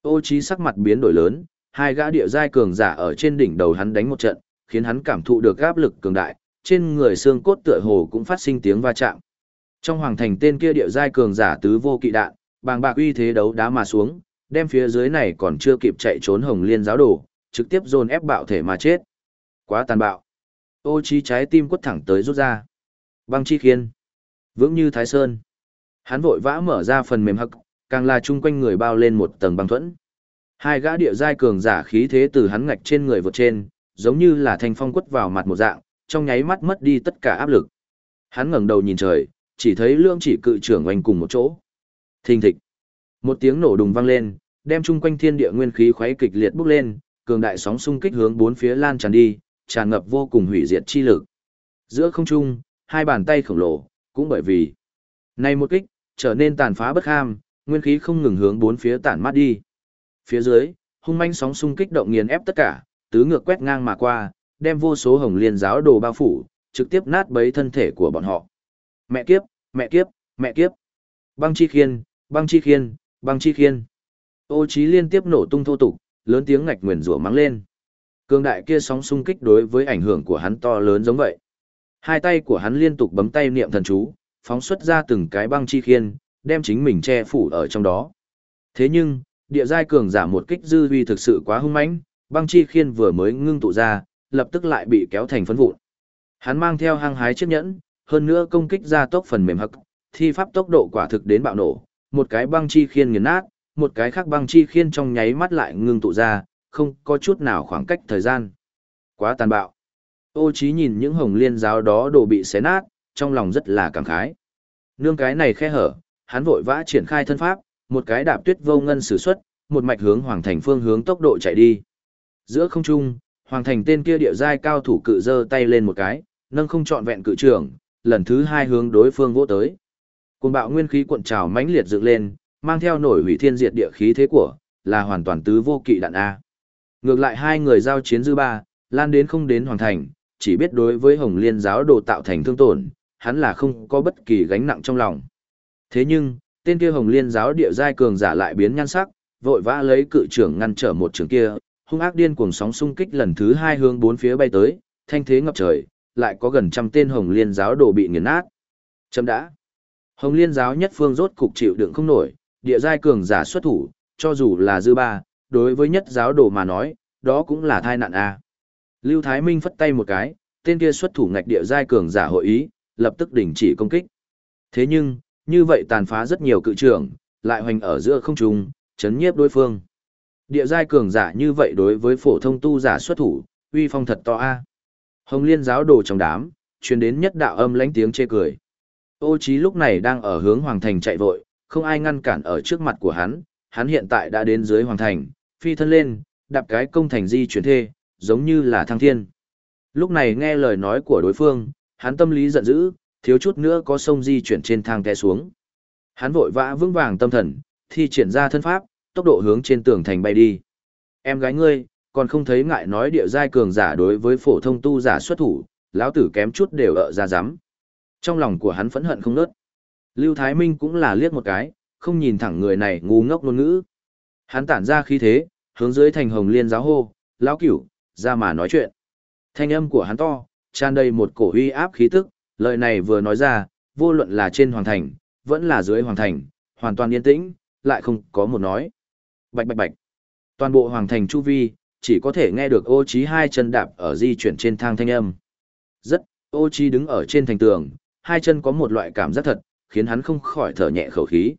Ô trí sắc mặt biến đổi lớn, hai gã địa giai cường giả ở trên đỉnh đầu hắn đánh một trận, khiến hắn cảm thụ được áp lực cường đại, trên người xương cốt tựa hồ cũng phát sinh tiếng va chạm. Trong hoàng thành tên kia địa giai cường giả tứ vô kỵ đạn, bàng bạc uy thế đấu đá mà xuống, đem phía dưới này còn chưa kịp chạy trốn hồng liên giáo đồ, trực tiếp dồn ép bạo thể mà chết. Quá tàn bạo. Ô chi trái tim quất thẳng tới rút ra. Băng chi khiên. Vững như thái sơn. Hắn vội vã mở ra phần mềm hậc, càng là chung quanh người bao lên một tầng băng thuẫn. Hai gã địa giai cường giả khí thế từ hắn ngạch trên người vượt trên, giống như là thanh phong quất vào mặt một dạng, trong nháy mắt mất đi tất cả áp lực. Hắn ngẩng đầu nhìn trời, chỉ thấy lương chỉ cự trưởng oanh cùng một chỗ. Thình thịch. Một tiếng nổ đùng vang lên, đem chung quanh thiên địa nguyên khí khuấy kịch liệt bốc lên, cường đại sóng xung kích hướng bốn phía lan tràn đi, tràn ngập vô cùng hủy diệt chi lực. Giữa không trung, hai bàn tay khổng lồ, cũng bởi vì này một kích, trở nên tàn phá bất ham, nguyên khí không ngừng hướng bốn phía tản mát đi. Phía dưới, hung manh sóng xung kích động nghiền ép tất cả, tứ ngược quét ngang mà qua, đem vô số hồng liên giáo đồ bao phủ, trực tiếp nát bấy thân thể của bọn họ. Mẹ kiếp, mẹ kiếp, mẹ kiếp. Băng chi khiên, băng chi khiên, băng chi khiên. Ô trí liên tiếp nổ tung thô tục, lớn tiếng ngạch nguyền rủa mắng lên. Cương đại kia sóng xung kích đối với ảnh hưởng của hắn to lớn giống vậy. Hai tay của hắn liên tục bấm tay niệm thần chú, phóng xuất ra từng cái băng chi khiên, đem chính mình che phủ ở trong đó. Thế nhưng, địa giai cường giả một kích dư uy thực sự quá hung mãnh, băng chi khiên vừa mới ngưng tụ ra, lập tức lại bị kéo thành phấn vụn. Hắn mang theo hăng hái chiếc nhẫn, hơn nữa công kích ra tốc phần mềm hắc, thi pháp tốc độ quả thực đến bạo nổ, một cái băng chi khiên nghiền nát, một cái khác băng chi khiên trong nháy mắt lại ngưng tụ ra, không có chút nào khoảng cách thời gian. Quá tàn bạo. Ô Chí nhìn những hồng liên giáo đó đồ bị xé nát, trong lòng rất là cảm khái. Nương cái này khe hở, hắn vội vã triển khai thân pháp, một cái đạp tuyết vô ngân sử xuất, một mạch hướng hoàng thành phương hướng tốc độ chạy đi. Giữa không trung, hoàng thành tên kia địa giai cao thủ cự giơ tay lên một cái, nâng không trọn vẹn cự trưởng, lần thứ hai hướng đối phương vỗ tới. Cuồng bạo nguyên khí cuộn trào mãnh liệt dựng lên, mang theo nổi hủy thiên diệt địa khí thế của, là hoàn toàn tứ vô kỵ đạn A. Ngược lại hai người giao chiến dư ba, lan đến không đến hoàng thành, chỉ biết đối với Hồng Liên giáo đồ tạo thành thương tổn, hắn là không có bất kỳ gánh nặng trong lòng. Thế nhưng, tên kia Hồng Liên giáo địa giai cường giả lại biến nhan sắc, vội vã lấy cự trưởng ngăn trở một trường kia, hung ác điên cuồng sóng xung kích lần thứ hai hướng bốn phía bay tới, thanh thế ngập trời, lại có gần trăm tên Hồng Liên giáo đồ bị nghiền nát. Chấm đã. Hồng Liên giáo nhất phương rốt cục chịu đựng không nổi, địa giai cường giả xuất thủ, cho dù là dư ba, đối với nhất giáo đồ mà nói, đó cũng là thai nạn a. Lưu Thái Minh phất tay một cái, tên kia xuất thủ ngạch địa giai cường giả hội ý, lập tức đình chỉ công kích. Thế nhưng, như vậy tàn phá rất nhiều cự trưởng, lại hoành ở giữa không trung, chấn nhiếp đối phương. Địa giai cường giả như vậy đối với phổ thông tu giả xuất thủ, uy phong thật to a. Hồng Liên giáo đồ trong đám, truyền đến nhất đạo âm lãnh tiếng chê cười. Ô Chí lúc này đang ở hướng hoàng thành chạy vội, không ai ngăn cản ở trước mặt của hắn, hắn hiện tại đã đến dưới hoàng thành, phi thân lên, đạp cái công thành di chuyển thê, giống như là thăng thiên. Lúc này nghe lời nói của đối phương, hắn tâm lý giận dữ, thiếu chút nữa có sông di chuyển trên thang té xuống. Hắn vội vã vững vàng tâm thần, thi triển ra thân pháp, tốc độ hướng trên tường thành bay đi. Em gái ngươi, còn không thấy ngại nói địa giai cường giả đối với phổ thông tu giả xuất thủ, lão tử kém chút đều ở ra giám. Trong lòng của hắn phẫn hận không nớt. Lưu Thái Minh cũng là liếc một cái, không nhìn thẳng người này ngu ngốc ngôn ngữ. Hắn tản ra khí thế, hướng dưới thành hồng liên giáo hô, lão cửu, ra mà nói chuyện. Thanh âm của hắn to, tràn đầy một cổ uy áp khí tức, lời này vừa nói ra, vô luận là trên hoàng thành, vẫn là dưới hoàng thành, hoàn toàn yên tĩnh, lại không có một nói. Bạch bạch bạch. Toàn bộ hoàng thành chu vi, chỉ có thể nghe được ô trí hai chân đạp ở di chuyển trên thang thanh âm. Rất, ô trí đứng ở trên thành tường, hai chân có một loại cảm giác thật, khiến hắn không khỏi thở nhẹ khẩu khí.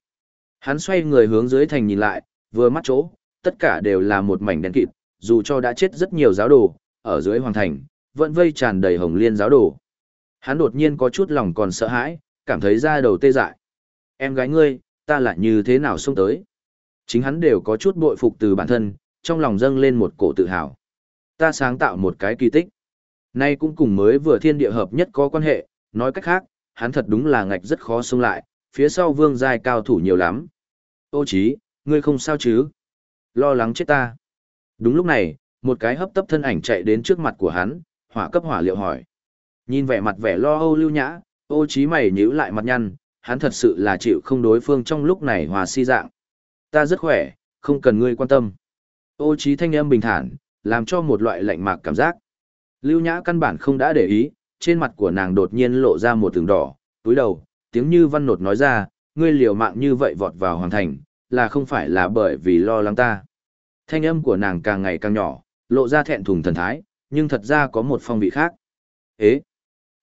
Hắn xoay người hướng dưới thành nhìn lại, vừa mắt chỗ, tất cả đều là một mảnh đen kịt, dù cho đã chết rất nhiều giáo đồ, ở dưới hoàng thành, vẫn vây tràn đầy hồng liên giáo đồ. Hắn đột nhiên có chút lòng còn sợ hãi, cảm thấy da đầu tê dại. Em gái ngươi, ta lại như thế nào xông tới? Chính hắn đều có chút bội phục từ bản thân, trong lòng dâng lên một cổ tự hào. Ta sáng tạo một cái kỳ tích. Nay cũng cùng mới vừa thiên địa hợp nhất có quan hệ, nói cách khác, hắn thật đúng là ngạch rất khó xông lại, phía sau vương giai cao thủ nhiều lắm. Ô chí, ngươi không sao chứ? Lo lắng chết ta. Đúng lúc này, một cái hấp tấp thân ảnh chạy đến trước mặt của hắn, hỏa cấp hỏa liệu hỏi. Nhìn vẻ mặt vẻ lo âu lưu nhã, ô chí mày nhíu lại mặt nhăn, hắn thật sự là chịu không đối phương trong lúc này hòa si dạng. Ta rất khỏe, không cần ngươi quan tâm. Ô chí thanh âm bình thản, làm cho một loại lạnh mạc cảm giác. Lưu nhã căn bản không đã để ý, trên mặt của nàng đột nhiên lộ ra một tường đỏ, túi đầu, tiếng như văn nột nói ra, ngươi liều mạng như vậy vọt vào hoàng thành, là không phải là bởi vì lo lắng ta. Thanh âm của nàng càng ngày càng nhỏ, lộ ra thẹn thùng thần thái, nhưng thật ra có một phong vị khác. Ế!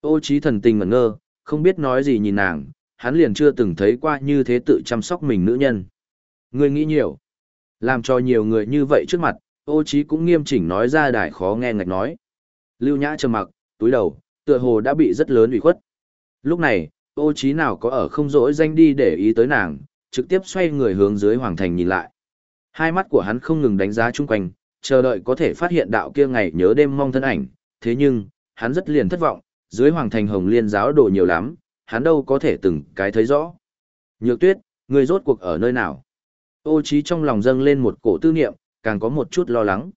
Ô trí thần tình ngẩn ngơ, không biết nói gì nhìn nàng, hắn liền chưa từng thấy qua như thế tự chăm sóc mình nữ nhân. Ngươi nghĩ nhiều. Làm cho nhiều người như vậy trước mặt, ô trí cũng nghiêm chỉnh nói ra đài khó nghe ngạch nói. Lưu nhã trầm mặc, túi đầu, tựa hồ đã bị rất lớn ủy khuất. Lúc này, ô trí nào có ở không dỗi danh đi để ý tới nàng, trực tiếp xoay người hướng dưới hoàng thành nhìn lại. Hai mắt của hắn không ngừng đánh giá chung quanh, chờ đợi có thể phát hiện đạo kia ngày nhớ đêm mong thân ảnh, thế nhưng, hắn rất liền thất vọng, dưới hoàng thành hồng liên giáo đồ nhiều lắm, hắn đâu có thể từng cái thấy rõ. Nhược tuyết, người rốt cuộc ở nơi nào? Ô trí trong lòng dâng lên một cổ tư niệm, càng có một chút lo lắng.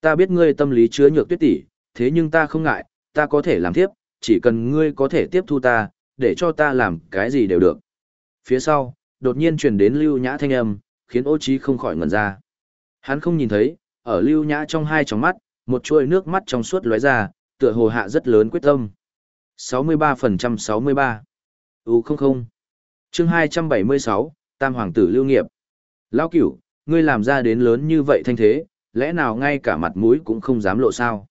Ta biết ngươi tâm lý chứa nhược tuyết tỷ, thế nhưng ta không ngại, ta có thể làm tiếp, chỉ cần ngươi có thể tiếp thu ta, để cho ta làm cái gì đều được. Phía sau, đột nhiên truyền đến lưu nhã thanh âm, khiến ô trí không khỏi ngẩn ra. Hắn không nhìn thấy, ở lưu nhã trong hai tròng mắt, một chuỗi nước mắt trong suốt lóe ra, tựa hồ hạ rất lớn quyết tâm. 63% 63. U không không. Chương 276, Tam Hoàng tử lưu nghiệp. Lão cửu, ngươi làm ra đến lớn như vậy thanh thế, lẽ nào ngay cả mặt mũi cũng không dám lộ sao?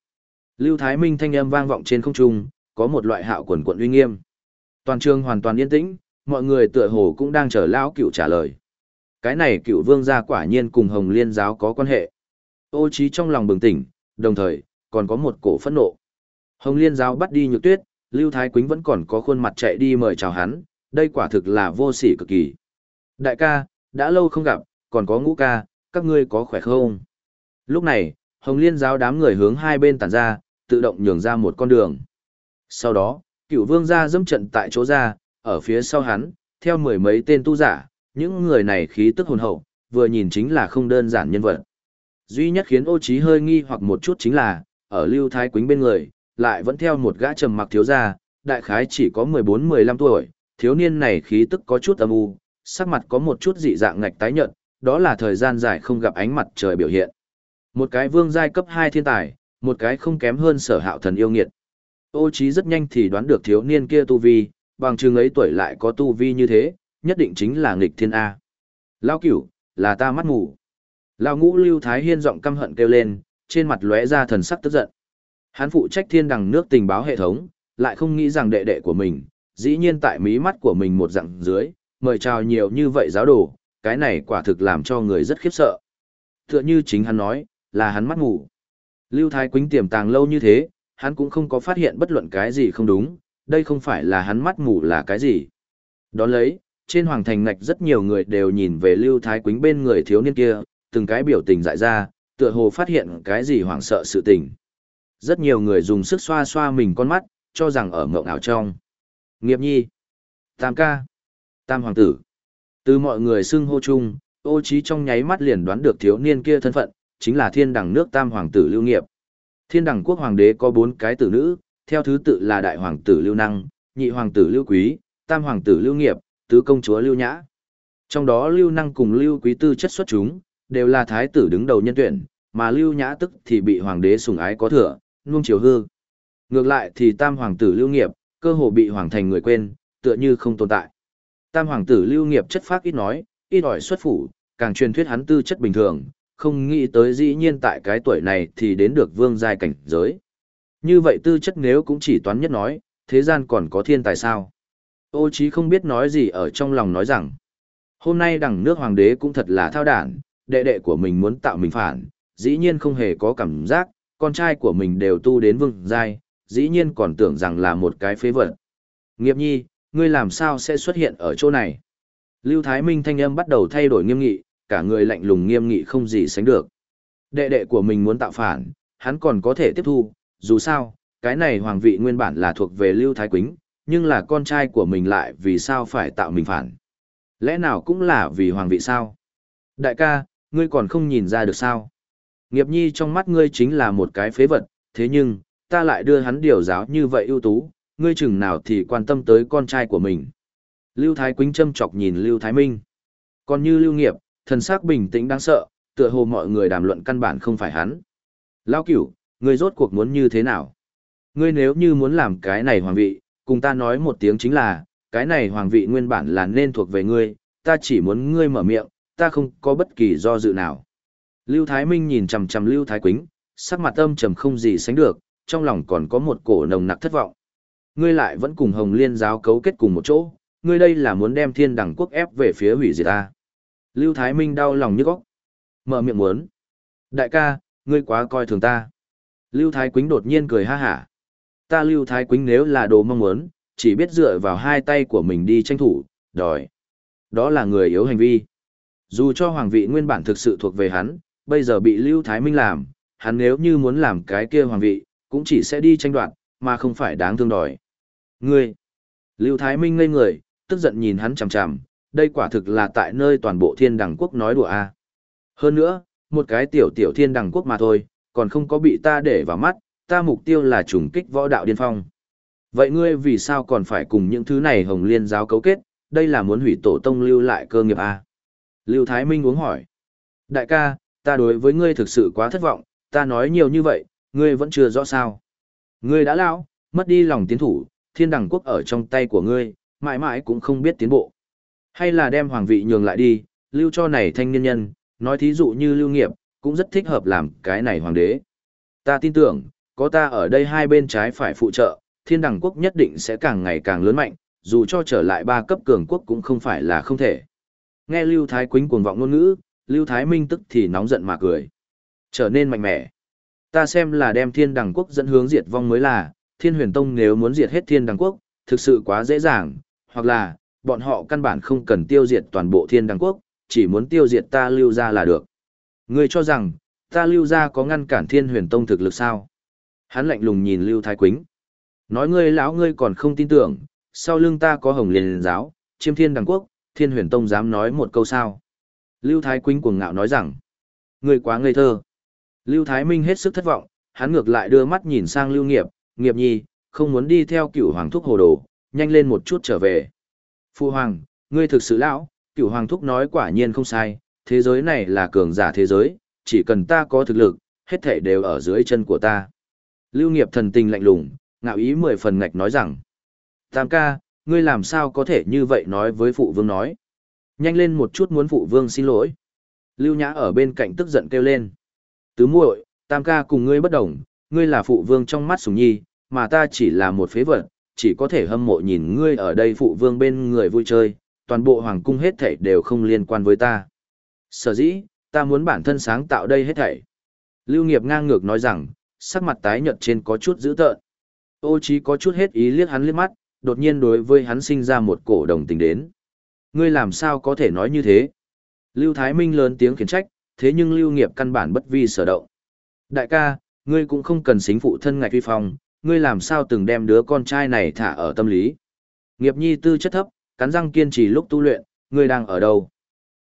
Lưu Thái Minh thanh âm vang vọng trên không trung, có một loại hạo quần quận uy nghiêm. Toàn trường hoàn toàn yên tĩnh, mọi người tựa hồ cũng đang chờ lão cửu trả lời. Cái này cửu vương gia quả nhiên cùng Hồng Liên giáo có quan hệ. Ô trí trong lòng bừng tỉnh, đồng thời, còn có một cổ phẫn nộ. Hồng Liên giáo bắt đi nhược tuyết, Lưu Thái Quýnh vẫn còn có khuôn mặt chạy đi mời chào hắn, đây quả thực là vô sỉ cực kỳ. Đại ca, đã lâu không gặp, còn có ngũ ca, các ngươi có khỏe không? Lúc này, Hồng Liên giáo đám người hướng hai bên tản ra, tự động nhường ra một con đường. Sau đó, cựu vương gia dâm trận tại chỗ ra, ở phía sau hắn, theo mười mấy tên tu giả, những người này khí tức hồn hậu, vừa nhìn chính là không đơn giản nhân vật. Duy nhất khiến ô trí hơi nghi hoặc một chút chính là, ở Lưu Thái Quýnh bên người, lại vẫn theo một gã trầm mặc thiếu gia, đại khái chỉ có 14-15 tuổi, thiếu niên này khí tức có chút âm u, sắc mặt có một chút dị dạng ngạch tái nhợt, đó là thời gian dài không gặp ánh mặt trời biểu hiện. Một cái vương giai cấp 2 thiên tài, một cái không kém hơn sở hạo thần yêu nghiệt. Ô trí rất nhanh thì đoán được thiếu niên kia tu vi, bằng chừng ấy tuổi lại có tu vi như thế, nhất định chính là nghịch thiên A. Lao cửu, là ta mắt mù. Lao ngũ lưu thái hiên giọng căm hận kêu lên, trên mặt lóe ra thần sắc tức giận. Hắn phụ trách thiên đằng nước tình báo hệ thống, lại không nghĩ rằng đệ đệ của mình, dĩ nhiên tại mí mắt của mình một dặn dưới, mời chào nhiều như vậy giáo đồ, cái này quả thực làm cho người rất khiếp sợ. Tựa như chính hắn nói, là hắn mắt ngủ. Lưu Thái Quýnh tiềm tàng lâu như thế, hắn cũng không có phát hiện bất luận cái gì không đúng, đây không phải là hắn mắt ngủ là cái gì. Đón lấy, trên hoàng thành ngạch rất nhiều người đều nhìn về Lưu Thái Quýnh bên người thiếu niên kia, từng cái biểu tình dại ra, tựa hồ phát hiện cái gì hoảng sợ sự tình. Rất nhiều người dùng sức xoa xoa mình con mắt, cho rằng ở mộng ảo trong. Nghiệp nhi, tam ca, tam hoàng tử. Từ mọi người xưng hô chung, ô trí trong nháy mắt liền đoán được thiếu niên kia thân phận, chính là thiên đẳng nước tam hoàng tử lưu nghiệp. Thiên đẳng quốc hoàng đế có bốn cái tử nữ, theo thứ tự là đại hoàng tử lưu năng, nhị hoàng tử lưu quý, tam hoàng tử lưu nghiệp, tứ công chúa lưu nhã. Trong đó lưu năng cùng lưu quý tư chất xuất chúng, đều là thái tử đứng đầu nhân tuyển, mà lưu nhã tức thì bị hoàng đế sủng ái có thừa, nuông chiều hư. Ngược lại thì tam hoàng tử lưu nghiệp, cơ hồ bị hoàng thành người quên, tựa như không tồn tại. Tam hoàng tử lưu nghiệp chất phác ít nói, ít ỏi xuất phủ, càng truyền thuyết hắn tư chất bình thường, không nghĩ tới dĩ nhiên tại cái tuổi này thì đến được vương giai cảnh giới. Như vậy tư chất nếu cũng chỉ toán nhất nói, thế gian còn có thiên tài sao? Ô chí không biết nói gì ở trong lòng nói rằng, hôm nay đằng nước hoàng đế cũng thật là thao đản, đệ đệ của mình muốn tạo mình phản, dĩ nhiên không hề có cảm giác, con trai của mình đều tu đến vương giai, dĩ nhiên còn tưởng rằng là một cái phế vật. Nghiệp nhi, ngươi làm sao sẽ xuất hiện ở chỗ này? Lưu Thái Minh thanh âm bắt đầu thay đổi nghiêm nghị, cả người lạnh lùng nghiêm nghị không gì sánh được. Đệ đệ của mình muốn tạo phản, hắn còn có thể tiếp thu, dù sao, cái này hoàng vị nguyên bản là thuộc về Lưu Thái Quýnh, nhưng là con trai của mình lại vì sao phải tạo mình phản. Lẽ nào cũng là vì hoàng vị sao? Đại ca, ngươi còn không nhìn ra được sao? Nghiệp nhi trong mắt ngươi chính là một cái phế vật, thế nhưng, ta lại đưa hắn điều giáo như vậy ưu tú, ngươi chừng nào thì quan tâm tới con trai của mình. Lưu Thái Quýnh châm chọc nhìn Lưu Thái Minh. Còn như Lưu Nghiệp, thần sắc bình tĩnh đáng sợ, tựa hồ mọi người đàm luận căn bản không phải hắn. Lao cửu, ngươi rốt cuộc muốn như thế nào? Ngươi nếu như muốn làm cái này hoàng vị, cùng ta nói một tiếng chính là, cái này hoàng vị nguyên bản là nên thuộc về ngươi, ta chỉ muốn ngươi mở miệng, ta không có bất kỳ do dự nào. Lưu Thái Minh nhìn chằm chằm Lưu Thái Quýnh, sắc mặt âm trầm không gì sánh được, trong lòng còn có một cổ nồng nặc thất vọng. Ngươi lại vẫn cùng Hồng Liên giáo cấu kết cùng một chỗ, ngươi đây là muốn đem Thiên Đẳng quốc ép về phía hủy diệt ta. Lưu Thái Minh đau lòng như góc. Mở miệng muốn. Đại ca, ngươi quá coi thường ta. Lưu Thái Quýnh đột nhiên cười ha hả. Ta Lưu Thái Quýnh nếu là đồ mong muốn, chỉ biết dựa vào hai tay của mình đi tranh thủ, đòi. Đó là người yếu hành vi. Dù cho hoàng vị nguyên bản thực sự thuộc về hắn, bây giờ bị Lưu Thái Minh làm, hắn nếu như muốn làm cái kia hoàng vị, cũng chỉ sẽ đi tranh đoạt, mà không phải đáng thương đòi. Ngươi! Lưu Thái Minh ngây người, tức giận nhìn hắn chằm chằm, đây quả thực là tại nơi toàn bộ thiên đẳng quốc nói đùa a. À. Hơn nữa, một cái tiểu tiểu thiên đẳng quốc mà thôi, còn không có bị ta để vào mắt, ta mục tiêu là trùng kích võ đạo điên phong. Vậy ngươi vì sao còn phải cùng những thứ này hồng liên giáo cấu kết, đây là muốn hủy tổ tông lưu lại cơ nghiệp à? Lưu Thái Minh uống hỏi. Đại ca, ta đối với ngươi thực sự quá thất vọng, ta nói nhiều như vậy, ngươi vẫn chưa rõ sao. Ngươi đã lão, mất đi lòng tiến thủ, thiên đẳng quốc ở trong tay của ngươi, mãi mãi cũng không biết tiến bộ. Hay là đem hoàng vị nhường lại đi, lưu cho này thanh niên nhân, nói thí dụ như lưu nghiệp, cũng rất thích hợp làm cái này hoàng đế. Ta tin tưởng, có ta ở đây hai bên trái phải phụ trợ, thiên đẳng quốc nhất định sẽ càng ngày càng lớn mạnh, dù cho trở lại ba cấp cường quốc cũng không phải là không thể. Nghe Lưu Thái Quýnh cuồng vọng ngôn ngữ, Lưu Thái Minh tức thì nóng giận mà cười. Trở nên mạnh mẽ. Ta xem là đem thiên Đằng quốc dẫn hướng diệt vong mới là, thiên huyền tông nếu muốn diệt hết thiên Đằng quốc, thực sự quá dễ dàng, hoặc là, bọn họ căn bản không cần tiêu diệt toàn bộ thiên Đằng quốc, chỉ muốn tiêu diệt ta lưu ra là được. Ngươi cho rằng, ta lưu ra có ngăn cản thiên huyền tông thực lực sao? Hắn lạnh lùng nhìn lưu thái quýnh. Nói ngươi lão ngươi còn không tin tưởng, sau lưng ta có hồng liền giáo, chiêm thiên Đằng quốc, thiên huyền tông dám nói một câu sao? Lưu thái Quynh cuồng ngạo nói rằng, người quá ngây thơ. Lưu Thái Minh hết sức thất vọng, hắn ngược lại đưa mắt nhìn sang Lưu Nghiệp, Nghiệp Nhi, không muốn đi theo cửu hoàng thúc hồ đồ, nhanh lên một chút trở về. Phu hoàng, ngươi thực sự lão, cửu hoàng thúc nói quả nhiên không sai, thế giới này là cường giả thế giới, chỉ cần ta có thực lực, hết thảy đều ở dưới chân của ta. Lưu Nghiệp thần tình lạnh lùng, ngạo ý mười phần ngạch nói rằng, Tam ca, ngươi làm sao có thể như vậy nói với phụ vương nói. Nhanh lên một chút muốn phụ vương xin lỗi. Lưu Nhã ở bên cạnh tức giận kêu lên. Tứ muội, tam ca cùng ngươi bất đồng, ngươi là phụ vương trong mắt sùng nhi, mà ta chỉ là một phế vật, chỉ có thể hâm mộ nhìn ngươi ở đây phụ vương bên người vui chơi, toàn bộ hoàng cung hết thảy đều không liên quan với ta. Sở dĩ, ta muốn bản thân sáng tạo đây hết thảy. Lưu nghiệp ngang ngược nói rằng, sắc mặt tái nhợt trên có chút dữ tợn. Ô chí có chút hết ý liếc hắn liếc mắt, đột nhiên đối với hắn sinh ra một cổ đồng tình đến. Ngươi làm sao có thể nói như thế? Lưu Thái Minh lớn tiếng khiển trách, thế nhưng lưu nghiệp căn bản bất vi sở động. Đại ca, ngươi cũng không cần xính phụ thân ngạch vi phong, ngươi làm sao từng đem đứa con trai này thả ở tâm lý. Nghiệp nhi tư chất thấp, cắn răng kiên trì lúc tu luyện, ngươi đang ở đâu?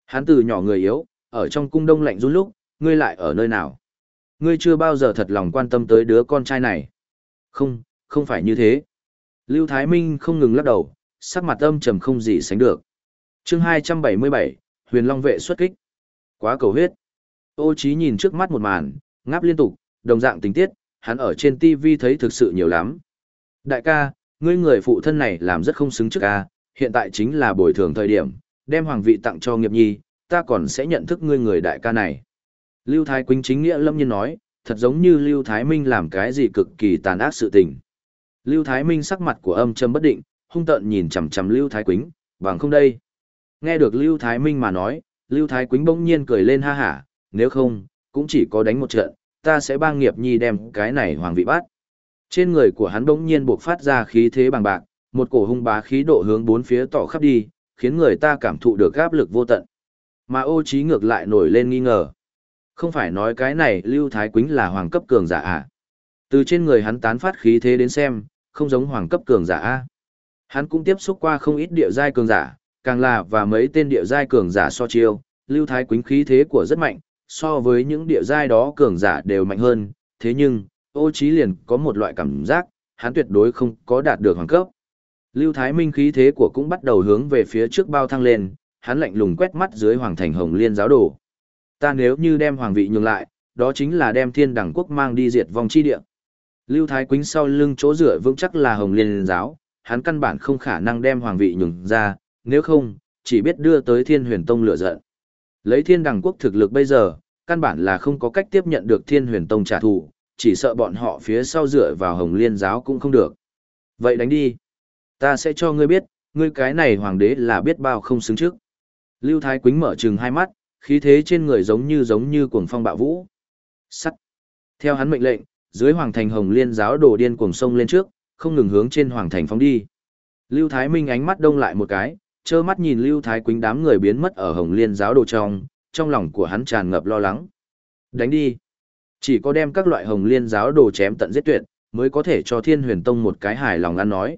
Hán từ nhỏ người yếu, ở trong cung đông lạnh run lúc, ngươi lại ở nơi nào? Ngươi chưa bao giờ thật lòng quan tâm tới đứa con trai này. Không, không phải như thế. Lưu Thái Minh không ngừng lắc đầu, sắc mặt âm trầm không gì sánh được chương 277, Huyền Long vệ xuất kích. Quá cầu huyết. Ô Chí nhìn trước mắt một màn, ngáp liên tục, đồng dạng tình tiết, hắn ở trên TV thấy thực sự nhiều lắm. Đại ca, ngươi người phụ thân này làm rất không xứng trước ca, hiện tại chính là bồi thường thời điểm, đem hoàng vị tặng cho nghiệp nhi, ta còn sẽ nhận thức ngươi người đại ca này. Lưu Thái Quỳnh chính nghĩa lâm nhiên nói, thật giống như Lưu Thái Minh làm cái gì cực kỳ tàn ác sự tình. Lưu Thái Minh sắc mặt của âm trầm bất định, hung tợn nhìn chằm chằm Lưu Thái Quỳnh, bằng không đây. Nghe được Lưu Thái Minh mà nói, Lưu Thái Quýnh bỗng nhiên cười lên ha hả, nếu không, cũng chỉ có đánh một trận, ta sẽ bang nghiệp nhi đem cái này hoàng vị bắt. Trên người của hắn bỗng nhiên buộc phát ra khí thế bằng bạc, một cổ hung bá khí độ hướng bốn phía tỏ khắp đi, khiến người ta cảm thụ được áp lực vô tận. Mà ô trí ngược lại nổi lên nghi ngờ. Không phải nói cái này Lưu Thái Quýnh là hoàng cấp cường giả à? Từ trên người hắn tán phát khí thế đến xem, không giống hoàng cấp cường giả a. Hắn cũng tiếp xúc qua không ít địa giai cường giả, càng là và mấy tên địa giai cường giả so chiêu, Lưu Thái Quýnh khí thế của rất mạnh, so với những địa giai đó cường giả đều mạnh hơn, thế nhưng, ô trí liền có một loại cảm giác, hắn tuyệt đối không có đạt được hoàng cấp. Lưu Thái Minh khí thế của cũng bắt đầu hướng về phía trước bao thăng lên, hắn lạnh lùng quét mắt dưới hoàng thành hồng liên giáo đồ. Ta nếu như đem hoàng vị nhường lại, đó chính là đem thiên đẳng quốc mang đi diệt vong chi địa. Lưu Thái Quýnh sau lưng chỗ rửa vững chắc là hồng liên giáo, hắn căn bản không khả năng đem hoàng vị nhường ra, nếu không, chỉ biết đưa tới thiên huyền tông lửa giận. Lấy thiên đẳng quốc thực lực bây giờ, căn bản là không có cách tiếp nhận được thiên huyền tông trả thù, chỉ sợ bọn họ phía sau dựa vào hồng liên giáo cũng không được. Vậy đánh đi. Ta sẽ cho ngươi biết, ngươi cái này hoàng đế là biết bao không xứng trước. Lưu Thái Quýnh mở trừng hai mắt, khí thế trên người giống như giống như cuồng phong bạo vũ. Sắt. Theo hắn mệnh lệnh, dưới hoàng thành hồng liên giáo đổ điên cuồng sông lên trước, không ngừng hướng trên hoàng thành phóng đi. Lưu Thái Minh ánh mắt đông lại một cái, trơ mắt nhìn Lưu Thái Quýnh đám người biến mất ở Hồng Liên giáo đồ trong, trong lòng của hắn tràn ngập lo lắng. Đánh đi. Chỉ có đem các loại Hồng Liên giáo đồ chém tận giết tuyệt, mới có thể cho Thiên Huyền Tông một cái hài lòng ăn nói.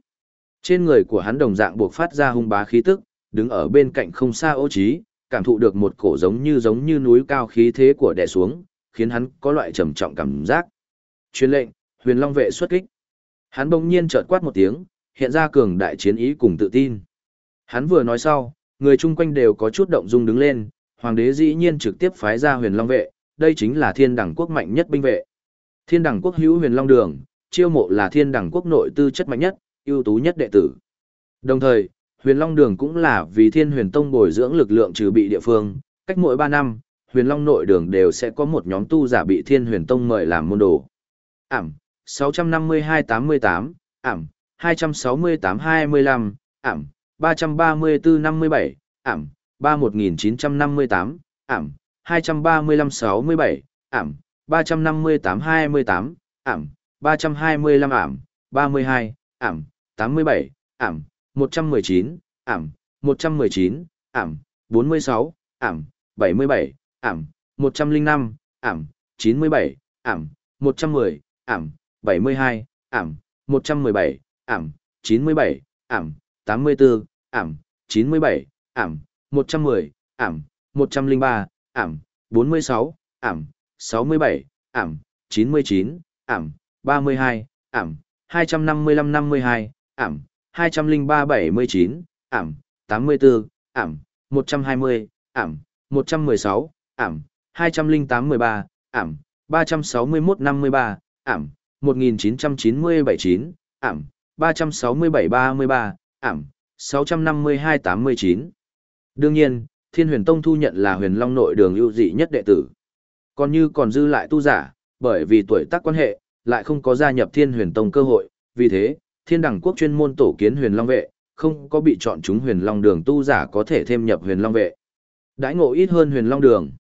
Trên người của hắn đồng dạng buộc phát ra hung bá khí tức, đứng ở bên cạnh không xa ô trí, cảm thụ được một cổ giống như giống như núi cao khí thế của đè xuống, khiến hắn có loại trầm trọng cảm giác. Truyền lệnh, Huyền Long vệ xuất kích. Hắn bỗng nhiên chợt quát một tiếng, hiện ra cường đại chiến ý cùng tự tin. Hắn vừa nói sau, người chung quanh đều có chút động dung đứng lên, hoàng đế dĩ nhiên trực tiếp phái ra huyền long vệ, đây chính là thiên đẳng quốc mạnh nhất binh vệ. Thiên đẳng quốc hữu huyền long đường, chiêu mộ là thiên đẳng quốc nội tư chất mạnh nhất, ưu tú nhất đệ tử. Đồng thời, huyền long đường cũng là vì thiên huyền tông bồi dưỡng lực lượng trừ bị địa phương, cách mỗi 3 năm, huyền long nội đường đều sẽ có một nhóm tu giả bị thiên huyền tông mời làm môn đồ. Ảm, 652-88, ảm, 268-25, ảm, 334-57, ảm, 31958, ảm, 235-67, ảm, 358-28, ảm, 325 ảm, 32, ảm, 87, ảm, 119, ảm, 119, ảm, 46, ảm, 77, ảm, 105, ảm, 97, ảm, 110, ảm, 72, ảm, 117, ảm, 97, ảm, 84, ảm, 97, ảm, 110, ảm, 103, ảm, 46, ảm, 67, ảm, 99, ảm, 32, ảm, 255-52, ảm, 203-79, ảm, 84, ảm, 120, ảm, 116, ảm, 208-13, ảm, 361-53, ảm, 1997-9, ảm, 367-33, ảm, 652-89. Đương nhiên, Thiên Huyền Tông thu nhận là Huyền Long nội đường ưu dị nhất đệ tử. Còn như còn dư lại tu giả, bởi vì tuổi tác quan hệ, lại không có gia nhập Thiên Huyền Tông cơ hội, vì thế, Thiên Đẳng Quốc chuyên môn tổ kiến Huyền Long vệ, không có bị chọn chúng Huyền Long đường tu giả có thể thêm nhập Huyền Long vệ. Đãi ngộ ít hơn Huyền Long đường.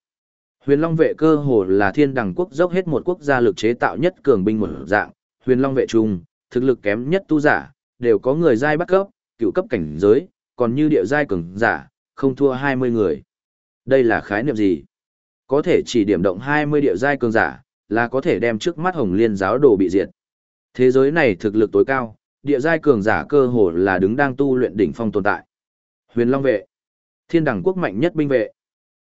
Huyền Long vệ cơ hồ là Thiên Đẳng Quốc dốc hết một quốc gia lực chế tạo nhất cường binh một dạng, Huyền Long vệ trung, thực lực kém nhất tu giả, đều có người giai bắt cấp, cựu cấp cảnh giới, còn như địa giai cường giả, không thua 20 người. Đây là khái niệm gì? Có thể chỉ điểm động 20 địa giai cường giả, là có thể đem trước mắt Hồng Liên giáo đồ bị diệt. Thế giới này thực lực tối cao, địa giai cường giả cơ hồ là đứng đang tu luyện đỉnh phong tồn tại. Huyền Long vệ, thiên đẳng quốc mạnh nhất binh vệ.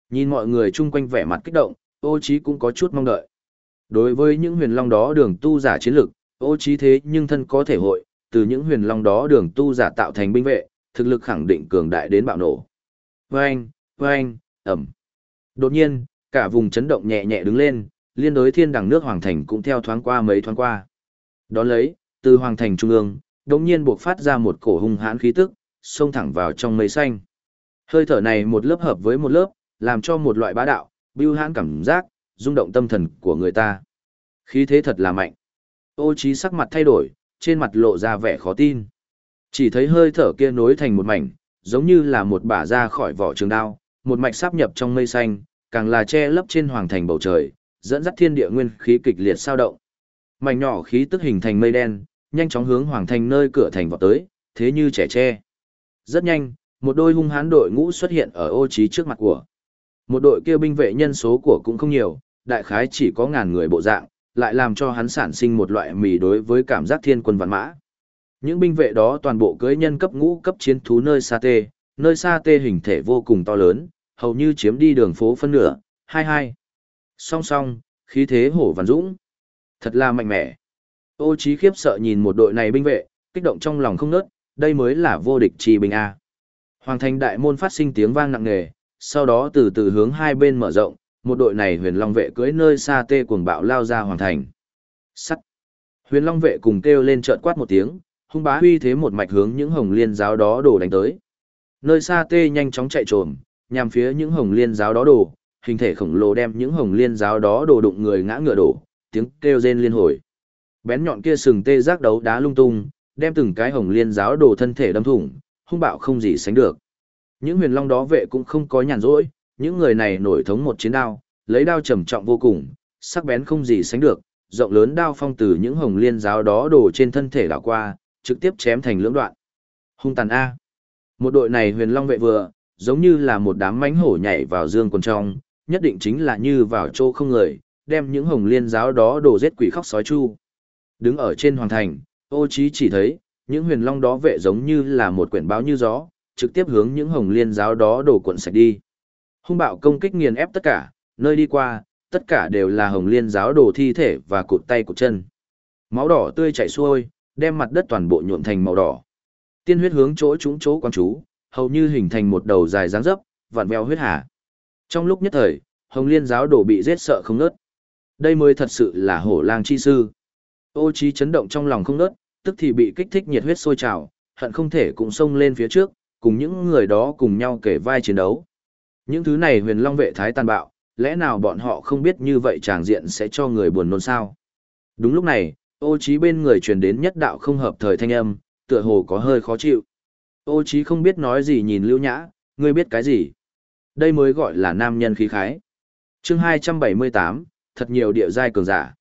Nhìn mọi người chung quanh vẻ mặt kích động, ô trí cũng có chút mong đợi. Đối với những huyền long đó đường tu giả chiến lực, ô trí thế nhưng thân có thể hội, từ những huyền long đó đường tu giả tạo thành binh vệ, thực lực khẳng định cường đại đến bạo nổ. Oeng, oeng, ầm. Đột nhiên, cả vùng chấn động nhẹ nhẹ đứng lên, liên đối thiên đẳng nước Hoàng Thành cũng theo thoáng qua mấy thoáng qua. đó lấy, từ Hoàng Thành Trung ương, đột nhiên buộc phát ra một cổ hung hãn khí tức, xông thẳng vào trong mây xanh. Hơi thở này một lớp hợp với một lớp, làm cho một loại bá đạo, bưu hãn cảm giác, rung động tâm thần của người ta. Khí thế thật là mạnh. Ô trí sắc mặt thay đổi, trên mặt lộ ra vẻ khó tin. Chỉ thấy hơi thở kia nối thành một mảnh, giống như là một bả ra khỏi vỏ trường đao, một mạch sáp nhập trong mây xanh, càng là che lấp trên hoàng thành bầu trời, dẫn dắt thiên địa nguyên khí kịch liệt sao động. Mảnh nhỏ khí tức hình thành mây đen, nhanh chóng hướng hoàng thành nơi cửa thành vọt tới, thế như trẻ tre. Rất nhanh, một đôi hung hãn đội ngũ xuất hiện ở ô trí trước mặt của. Một đội kia binh vệ nhân số của cũng không nhiều, đại khái chỉ có ngàn người bộ dạng, lại làm cho hắn sản sinh một loại mì đối với cảm giác thiên quân vạn mã. Những binh vệ đó toàn bộ cưỡi nhân cấp ngũ cấp chiến thú nơi xa tê, nơi xa tê hình thể vô cùng to lớn, hầu như chiếm đi đường phố phân nửa, hai hai. Song song, khí thế hổ văn dũng. Thật là mạnh mẽ. Ô trí khiếp sợ nhìn một đội này binh vệ, kích động trong lòng không nớt, đây mới là vô địch trì bình A. Hoàng thành đại môn phát sinh tiếng vang nặng nề, sau đó từ từ hướng hai bên mở rộng, một đội này huyền long vệ cưỡi nơi xa tê cuồng bạo lao ra hoàng thành. Sắt. Huyền long vệ cùng kêu lên trợn quát một tiếng, hung bá huy thế một mạch hướng những hồng liên giáo đó đổ đánh tới. Nơi xa tê nhanh chóng chạy trồm, nhằm phía những hồng liên giáo đó đổ, hình thể khổng lồ đem những hồng liên giáo đó đổ đụng người ngã ngựa đổ, tiếng kêu rên liên hồi. Bén nhọn kia sừng tê giác đấu đá lung tung, đem từng cái hồng liên giáo đổ thân thể đâm thủng, hung bạo không gì sánh được. Những huyền long đó vệ cũng không có nhàn rỗi, những người này nổi thống một chiến đao, lấy đao trầm trọng vô cùng, sắc bén không gì sánh được, rộng lớn đao phong từ những hồng liên giáo đó đổ trên thân thể đảo qua, trực tiếp chém thành lưỡng đoạn. Hung tàn A. Một đội này huyền long vệ vừa, giống như là một đám mánh hổ nhảy vào dương quần trong, nhất định chính là như vào chỗ không người, đem những hồng liên giáo đó đổ giết quỷ khóc sói chu. Đứng ở trên hoàng thành, ô trí chỉ thấy, những huyền long đó vệ giống như là một quyển báo như gió, trực tiếp hướng những hồng liên giáo đó đổ cuộn sạch đi. Hung bạo công kích nghiền ép tất cả, nơi đi qua, tất cả đều là hồng liên giáo đồ thi thể và cụt tay cụt chân. Máu đỏ tươi chảy xuôi, đem mặt đất toàn bộ nhuộm thành màu đỏ. Tiên huyết hướng chỗ chúng chỗ quan chú, hầu như hình thành một đầu dài dáng dấp, vặn vẹo huyết hà. Trong lúc nhất thời, Hồng Liên giáo đồ bị giết sợ không ngớt. Đây mới thật sự là hổ lang chi sư. Ô trí chấn động trong lòng không nớt, tức thì bị kích thích nhiệt huyết sôi trào, hận không thể cùng xông lên phía trước, cùng những người đó cùng nhau kể vai chiến đấu. Những thứ này huyền long vệ thái tàn bạo, lẽ nào bọn họ không biết như vậy tràng diện sẽ cho người buồn nôn sao? Đúng lúc này, ô trí bên người truyền đến nhất đạo không hợp thời thanh âm, tựa hồ có hơi khó chịu. Ô trí không biết nói gì nhìn lưu nhã, ngươi biết cái gì? Đây mới gọi là nam nhân khí khái. Chương 278, thật nhiều địa giai cường giả.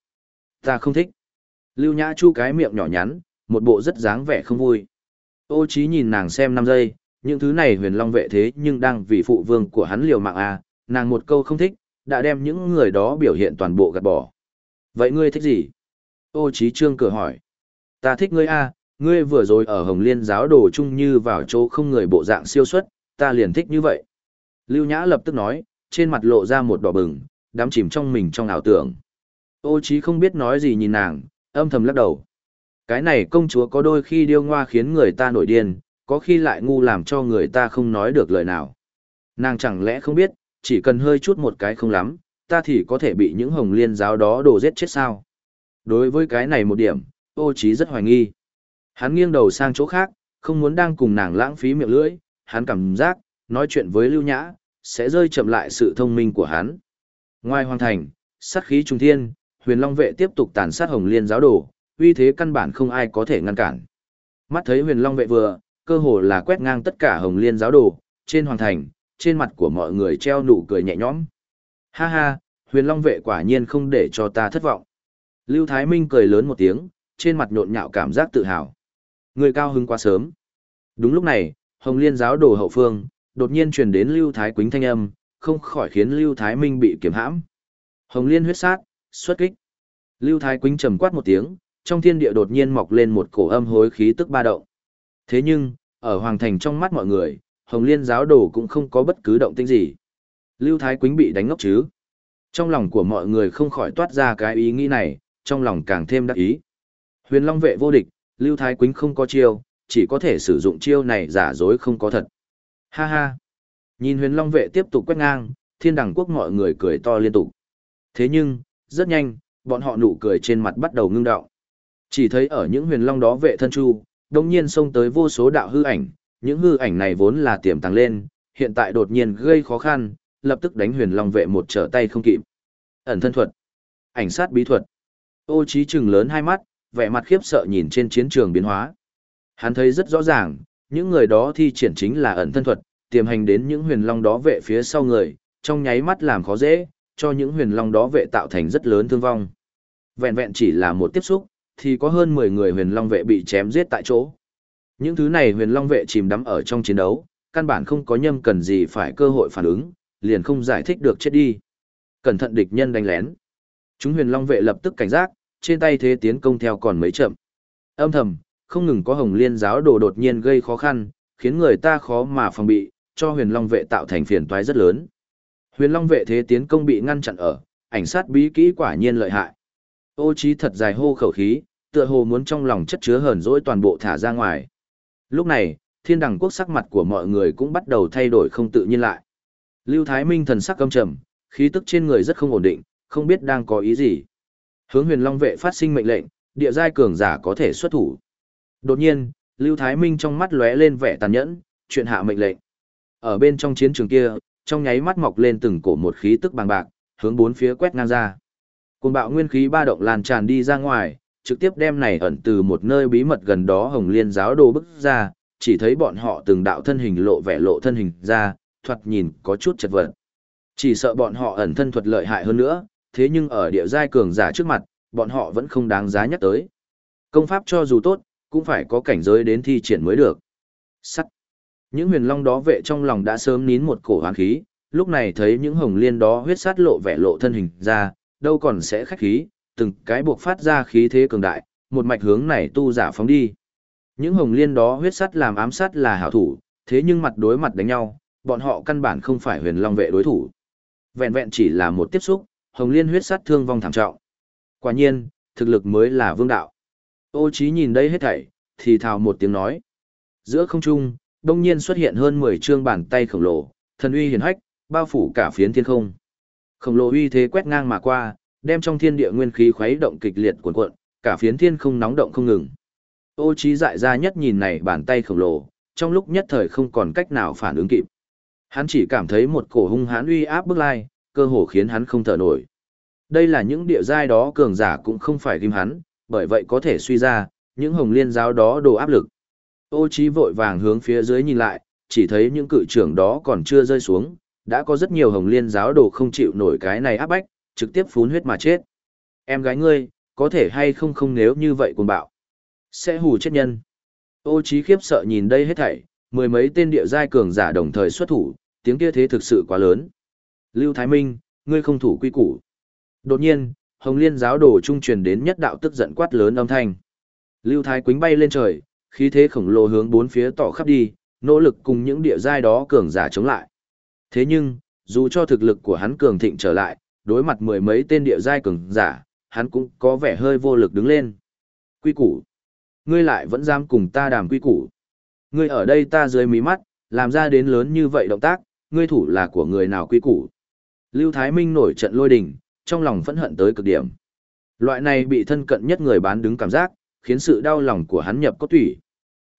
Ta không thích. Lưu nhã chu cái miệng nhỏ nhắn, một bộ rất dáng vẻ không vui. Ô trí nhìn nàng xem 5 giây, những thứ này huyền long vệ thế nhưng đang vì phụ vương của hắn liều mạng à, nàng một câu không thích, đã đem những người đó biểu hiện toàn bộ gạt bỏ. Vậy ngươi thích gì? Ô Chí trương cửa hỏi. Ta thích ngươi a, ngươi vừa rồi ở Hồng Liên giáo đồ chung như vào chỗ không người bộ dạng siêu xuất, ta liền thích như vậy. Lưu Nhã lập tức nói, trên mặt lộ ra một đỏ bừng, đắm chìm trong mình trong ảo tưởng. Ô Chí không biết nói gì nhìn nàng, âm thầm lắc đầu. Cái này công chúa có đôi khi điêu ngoa khiến người ta nổi điên, có khi lại ngu làm cho người ta không nói được lời nào. Nàng chẳng lẽ không biết, chỉ cần hơi chút một cái không lắm, ta thì có thể bị những hồng liên giáo đó đổ giết chết sao. Đối với cái này một điểm, ô trí rất hoài nghi. Hắn nghiêng đầu sang chỗ khác, không muốn đang cùng nàng lãng phí miệng lưỡi, hắn cảm giác, nói chuyện với Lưu Nhã, sẽ rơi chậm lại sự thông minh của hắn. Ngoài hoàng thành, sát khí trung thiên, huyền long vệ tiếp tục tàn sát hồng liên giáo đồ, uy thế căn bản không ai có thể ngăn cản. Mắt thấy huyền long vệ vừa, cơ hồ là quét ngang tất cả hồng liên giáo đồ, trên hoàng thành, trên mặt của mọi người treo nụ cười nhẹ nhõm. Ha ha, huyền long vệ quả nhiên không để cho ta thất vọng. Lưu Thái Minh cười lớn một tiếng, trên mặt nhộn nhạo cảm giác tự hào. Người cao hứng quá sớm. Đúng lúc này, Hồng Liên giáo đồ hậu phương, đột nhiên truyền đến Lưu Thái Quýnh thanh âm, không khỏi khiến Lưu Thái Minh bị kiểm hãm. Hồng Liên huyết sát, xuất kích. Lưu Thái Quýnh trầm quát một tiếng, trong thiên địa đột nhiên mọc lên một cổ âm hối khí tức ba động. Thế nhưng, ở hoàng thành trong mắt mọi người, Hồng Liên giáo đồ cũng không có bất cứ động tĩnh gì. Lưu Thái Quýnh bị đánh ngốc chứ? Trong lòng của mọi người không khỏi toát ra cái ý nghĩ này, trong lòng càng thêm đắc ý. Huyền Long vệ vô địch, Lưu Thái Quýnh không có chiêu, chỉ có thể sử dụng chiêu này giả dối không có thật. Ha ha! Nhìn huyền Long vệ tiếp tục quét ngang, thiên đẳng quốc mọi người cười to liên tục. Thế nhưng, rất nhanh, bọn họ nụ cười trên mặt bắt đầu ngưng đọng. Chỉ thấy ở những huyền long đó vệ thân chu, đồng nhiên xông tới vô số đạo hư ảnh, những hư ảnh này vốn là tiềm tàng lên, hiện tại đột nhiên gây khó khăn, lập tức đánh huyền long vệ một trở tay không kịp. Ẩn thân thuật, ảnh sát bí thuật. Ô trí trừng lớn hai mắt, vẻ mặt khiếp sợ nhìn trên chiến trường biến hóa. Hắn thấy rất rõ ràng, những người đó thi triển chính là ẩn thân thuật, tiềm hành đến những huyền long đó vệ phía sau người, trong nháy mắt làm khó dễ, cho những huyền long đó vệ tạo thành rất lớn thương vong. Vẹn vẹn chỉ là một tiếp xúc, thì có hơn 10 người huyền long vệ bị chém giết tại chỗ. Những thứ này huyền long vệ chìm đắm ở trong chiến đấu, căn bản không có nhâm cần gì phải cơ hội phản ứng, liền không giải thích được chết đi. Cẩn thận địch nhân đánh lén. Chúng huyền long vệ lập tức cảnh giác, trên tay thế tiến công theo còn mấy chậm. Âm thầm, không ngừng có hồng liên giáo đồ đột nhiên gây khó khăn, khiến người ta khó mà phòng bị, cho huyền long vệ tạo thành phiền toái rất lớn. Huyền long vệ thế tiến công bị ngăn chặn ở, ảnh sát bí kỹ quả nhiên lợi hại. Ô trí thật dài hô khẩu khí, tựa hồ muốn trong lòng chất chứa hờn dỗi toàn bộ thả ra ngoài. Lúc này, thiên đẳng quốc sắc mặt của mọi người cũng bắt đầu thay đổi không tự nhiên lại. Lưu Thái Minh thần sắc căm trầm, khí tức trên người rất không ổn định, không biết đang có ý gì. Hướng huyền long vệ phát sinh mệnh lệnh, địa giai cường giả có thể xuất thủ. Đột nhiên, Lưu Thái Minh trong mắt lóe lên vẻ tàn nhẫn, chuyện hạ mệnh lệnh. Ở bên trong chiến trường kia, trong nháy mắt mọc lên từng cổ một khí tức bằng bạc, hướng bốn phía quét ngang ra. Cuồng bạo nguyên khí ba động lan tràn đi ra ngoài, trực tiếp đem này ẩn từ một nơi bí mật gần đó Hồng Liên giáo đồ bức ra, chỉ thấy bọn họ từng đạo thân hình lộ vẻ lộ thân hình ra, thoạt nhìn có chút chật vật. Chỉ sợ bọn họ ẩn thân thuật lợi hại hơn nữa, thế nhưng ở địa giai cường giả trước mặt, bọn họ vẫn không đáng giá nhắc tới. Công pháp cho dù tốt, cũng phải có cảnh giới đến thi triển mới được. Sắt. Những huyền long đó vệ trong lòng đã sớm nín một cổ hoán khí, lúc này thấy những hồng liên đó huyết sát lộ vẻ lộ thân hình ra, đâu còn sẽ khách khí, từng cái buộc phát ra khí thế cường đại, một mạch hướng này tu giả phóng đi. Những hồng liên đó huyết sắt làm ám sát là hảo thủ, thế nhưng mặt đối mặt đánh nhau, bọn họ căn bản không phải huyền long vệ đối thủ. Vẹn vẹn chỉ là một tiếp xúc, hồng liên huyết sắt thương vong thảm trọng. Quả nhiên, thực lực mới là vương đạo. Ô Chí nhìn đây hết thảy, thì thào một tiếng nói. Giữa không trung, đông nhiên xuất hiện hơn 10 trương bàn tay khổng lồ, thần uy hiển hách, bao phủ cả phiến thiên không. Khổng lồ uy thế quét ngang mà qua, đem trong thiên địa nguyên khí khuấy động kịch liệt cuộn cuộn, cả phiến thiên không nóng động không ngừng. Ô trí dại ra nhất nhìn này bàn tay khổng lồ, trong lúc nhất thời không còn cách nào phản ứng kịp. Hắn chỉ cảm thấy một cổ hung hãn uy áp bức lai, cơ hồ khiến hắn không thở nổi. Đây là những địa giai đó cường giả cũng không phải ghim hắn, bởi vậy có thể suy ra, những hồng liên giáo đó đồ áp lực. Ô trí vội vàng hướng phía dưới nhìn lại, chỉ thấy những cự trưởng đó còn chưa rơi xuống, đã có rất nhiều hồng liên giáo đồ không chịu nổi cái này áp bách, trực tiếp phun huyết mà chết. Em gái ngươi, có thể hay không không nếu như vậy cuồng bạo. Sẽ hù chết nhân. Ô trí khiếp sợ nhìn đây hết thảy, mười mấy tên địa giai cường giả đồng thời xuất thủ, tiếng kia thế thực sự quá lớn. Lưu Thái Minh, ngươi không thủ quy củ. Đột nhiên, Hồng Liên giáo đồ trung truyền đến nhất đạo tức giận quát lớn âm thanh. Lưu Thái Quýnh bay lên trời, khí thế khổng lồ hướng bốn phía tỏ khắp đi, nỗ lực cùng những địa giai đó cường giả chống lại. Thế nhưng, dù cho thực lực của hắn cường thịnh trở lại, đối mặt mười mấy tên địa giai cường giả, hắn cũng có vẻ hơi vô lực đứng lên. Quy củ. Ngươi lại vẫn dám cùng ta đàm quy củ. Ngươi ở đây ta dưới mí mắt, làm ra đến lớn như vậy động tác, ngươi thủ là của người nào quy củ. Lưu Thái Minh nổi trận lôi đình, trong lòng phẫn hận tới cực điểm. Loại này bị thân cận nhất người bán đứng cảm giác, khiến sự đau lòng của hắn nhập cốt tủy.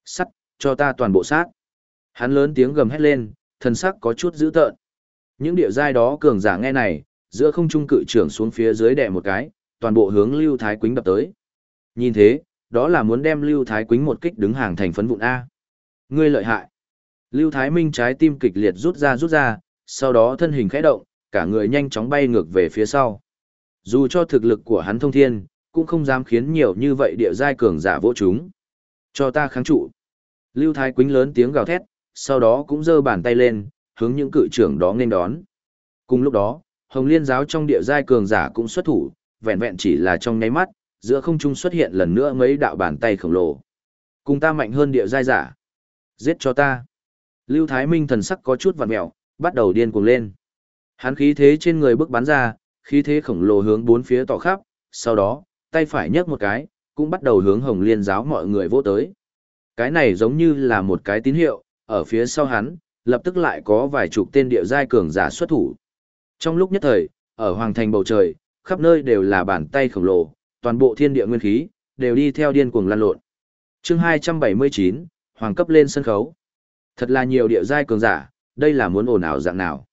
Sắt, cho ta toàn bộ sát. Hắn lớn tiếng gầm hét lên, thân sắc có chút dữ tợn. Những địa giai đó cường giả nghe này, giữa không trung cự trưởng xuống phía dưới đè một cái, toàn bộ hướng Lưu Thái Quýnh đập tới. Nhìn thế, đó là muốn đem Lưu Thái Quýnh một kích đứng hàng thành phấn vụn A. Ngươi lợi hại. Lưu Thái Minh trái tim kịch liệt rút ra rút ra, sau đó thân hình khẽ động, cả người nhanh chóng bay ngược về phía sau. Dù cho thực lực của hắn thông thiên, cũng không dám khiến nhiều như vậy địa giai cường giả vỗ chúng. Cho ta kháng trụ. Lưu Thái Quýnh lớn tiếng gào thét, sau đó cũng giơ bàn tay lên, hướng những cự trưởng đó nên đón. Cùng lúc đó, Hồng Liên giáo trong địa giai cường giả cũng xuất thủ, vẹn vẹn chỉ là trong nháy mắt, giữa không trung xuất hiện lần nữa mấy đạo bàn tay khổng lồ. Cùng ta mạnh hơn địa giai giả. Giết cho ta. Lưu Thái Minh thần sắc có chút vặn mẹo, bắt đầu điên cuồng lên. Hắn khí thế trên người bước bắn ra, khí thế khổng lồ hướng bốn phía tỏ khắp, sau đó, tay phải nhấc một cái, cũng bắt đầu hướng Hồng Liên giáo mọi người vô tới. Cái này giống như là một cái tín hiệu, ở phía sau hắn, lập tức lại có vài chục tên địa giai cường giả xuất thủ. Trong lúc nhất thời, ở hoàng thành bầu trời, khắp nơi đều là bàn tay khổng lồ, toàn bộ thiên địa nguyên khí đều đi theo điên cuồng lan lộn. Chương 279, hoàng cấp lên sân khấu. Thật là nhiều địa giai cường giả, đây là muốn ồn ào dạng nào.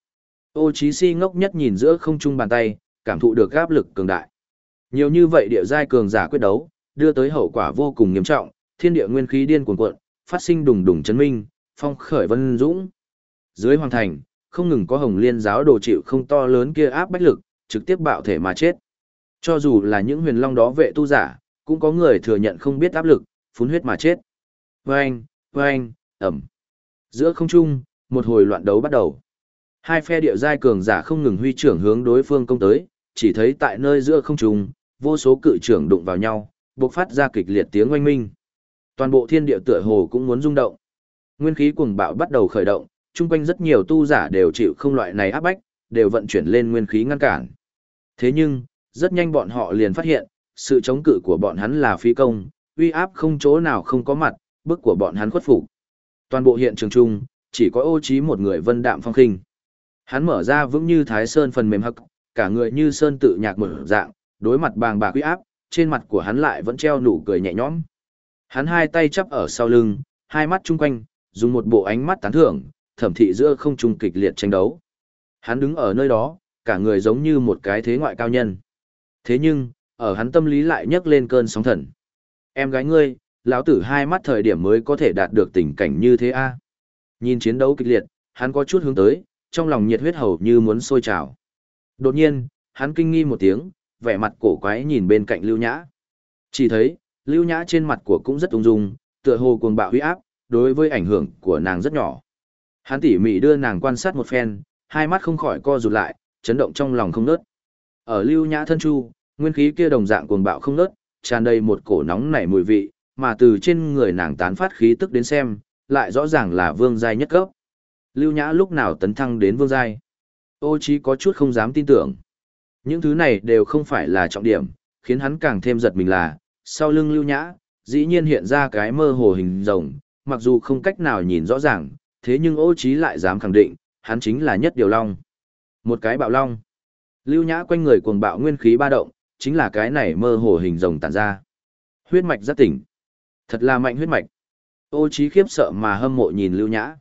Ô Chí Si ngốc nhất nhìn giữa không trung bàn tay, cảm thụ được áp lực cường đại. Nhiều như vậy địa giai cường giả quyết đấu, đưa tới hậu quả vô cùng nghiêm trọng, thiên địa nguyên khí điên cuồng cuộn, phát sinh đùng đùng chấn minh, phong khởi vân dũng. Dưới hoàng thành, không ngừng có hồng liên giáo đồ chịu không to lớn kia áp bách lực, trực tiếp bạo thể mà chết. Cho dù là những huyền long đó vệ tu giả, cũng có người thừa nhận không biết áp lực, phun huyết mà chết. Vâng, vâng, ẩm. Giữa không trung, một hồi loạn đấu bắt đầu. Hai phe địa giai cường giả không ngừng huy trưởng hướng đối phương công tới, chỉ thấy tại nơi giữa không trung, vô số cự trưởng đụng vào nhau, bộc phát ra kịch liệt tiếng oanh minh. Toàn bộ thiên địa tựa hồ cũng muốn rung động. Nguyên khí cuồng bạo bắt đầu khởi động, chung quanh rất nhiều tu giả đều chịu không loại này áp bách, đều vận chuyển lên nguyên khí ngăn cản. Thế nhưng, rất nhanh bọn họ liền phát hiện, sự chống cự của bọn hắn là phi công, uy áp không chỗ nào không có mặt, bức của bọn hắn khuất phục. Toàn bộ hiện trường chung, chỉ có ô trí một người vân đạm phong khinh. Hắn mở ra vững như thái sơn phần mềm hậc, cả người như sơn tự nhạc mở dạng, đối mặt bàng bạc uy áp, trên mặt của hắn lại vẫn treo nụ cười nhẹ nhõm. Hắn hai tay chắp ở sau lưng, hai mắt chung quanh, dùng một bộ ánh mắt tán thưởng, thẩm thị giữa không trung kịch liệt tranh đấu. Hắn đứng ở nơi đó, cả người giống như một cái thế ngoại cao nhân. Thế nhưng, ở hắn tâm lý lại nhấc lên cơn sóng thần. Em gái ngươi, lão tử hai mắt thời điểm mới có thể đạt được tình cảnh như thế a. Nhìn chiến đấu kịch liệt, hắn có chút hướng tới, trong lòng nhiệt huyết hầu như muốn sôi trào. Đột nhiên, hắn kinh nghi một tiếng, vẻ mặt cổ quái nhìn bên cạnh Lưu Nhã. Chỉ thấy, Lưu Nhã trên mặt của cũng rất ung dung, tựa hồ cuồng bạo huy áp, đối với ảnh hưởng của nàng rất nhỏ. Hắn tỉ mỉ đưa nàng quan sát một phen, hai mắt không khỏi co rụt lại, chấn động trong lòng không nớt. Ở lưu nhã thân chu, nguyên khí kia đồng dạng cuồng bạo không nớt, tràn đầy một cổ nóng nảy mùi vị, mà từ trên người nàng tán phát khí tức đến xem, lại rõ ràng là vương giai nhất cấp. Lưu nhã lúc nào tấn thăng đến vương giai? Ô chí có chút không dám tin tưởng. Những thứ này đều không phải là trọng điểm, khiến hắn càng thêm giật mình là, sau lưng lưu nhã, dĩ nhiên hiện ra cái mơ hồ hình rồng, mặc dù không cách nào nhìn rõ ràng, thế nhưng ô trí lại dám khẳng định, hắn chính là nhất điều long. Một cái bạo long. Lưu Nhã quanh người cuồng bạo nguyên khí ba động, chính là cái này mơ hồ hình rồng tản ra. Huyết mạch giác tỉnh. Thật là mạnh huyết mạch. Ô Chí khiếp sợ mà hâm mộ nhìn Lưu Nhã.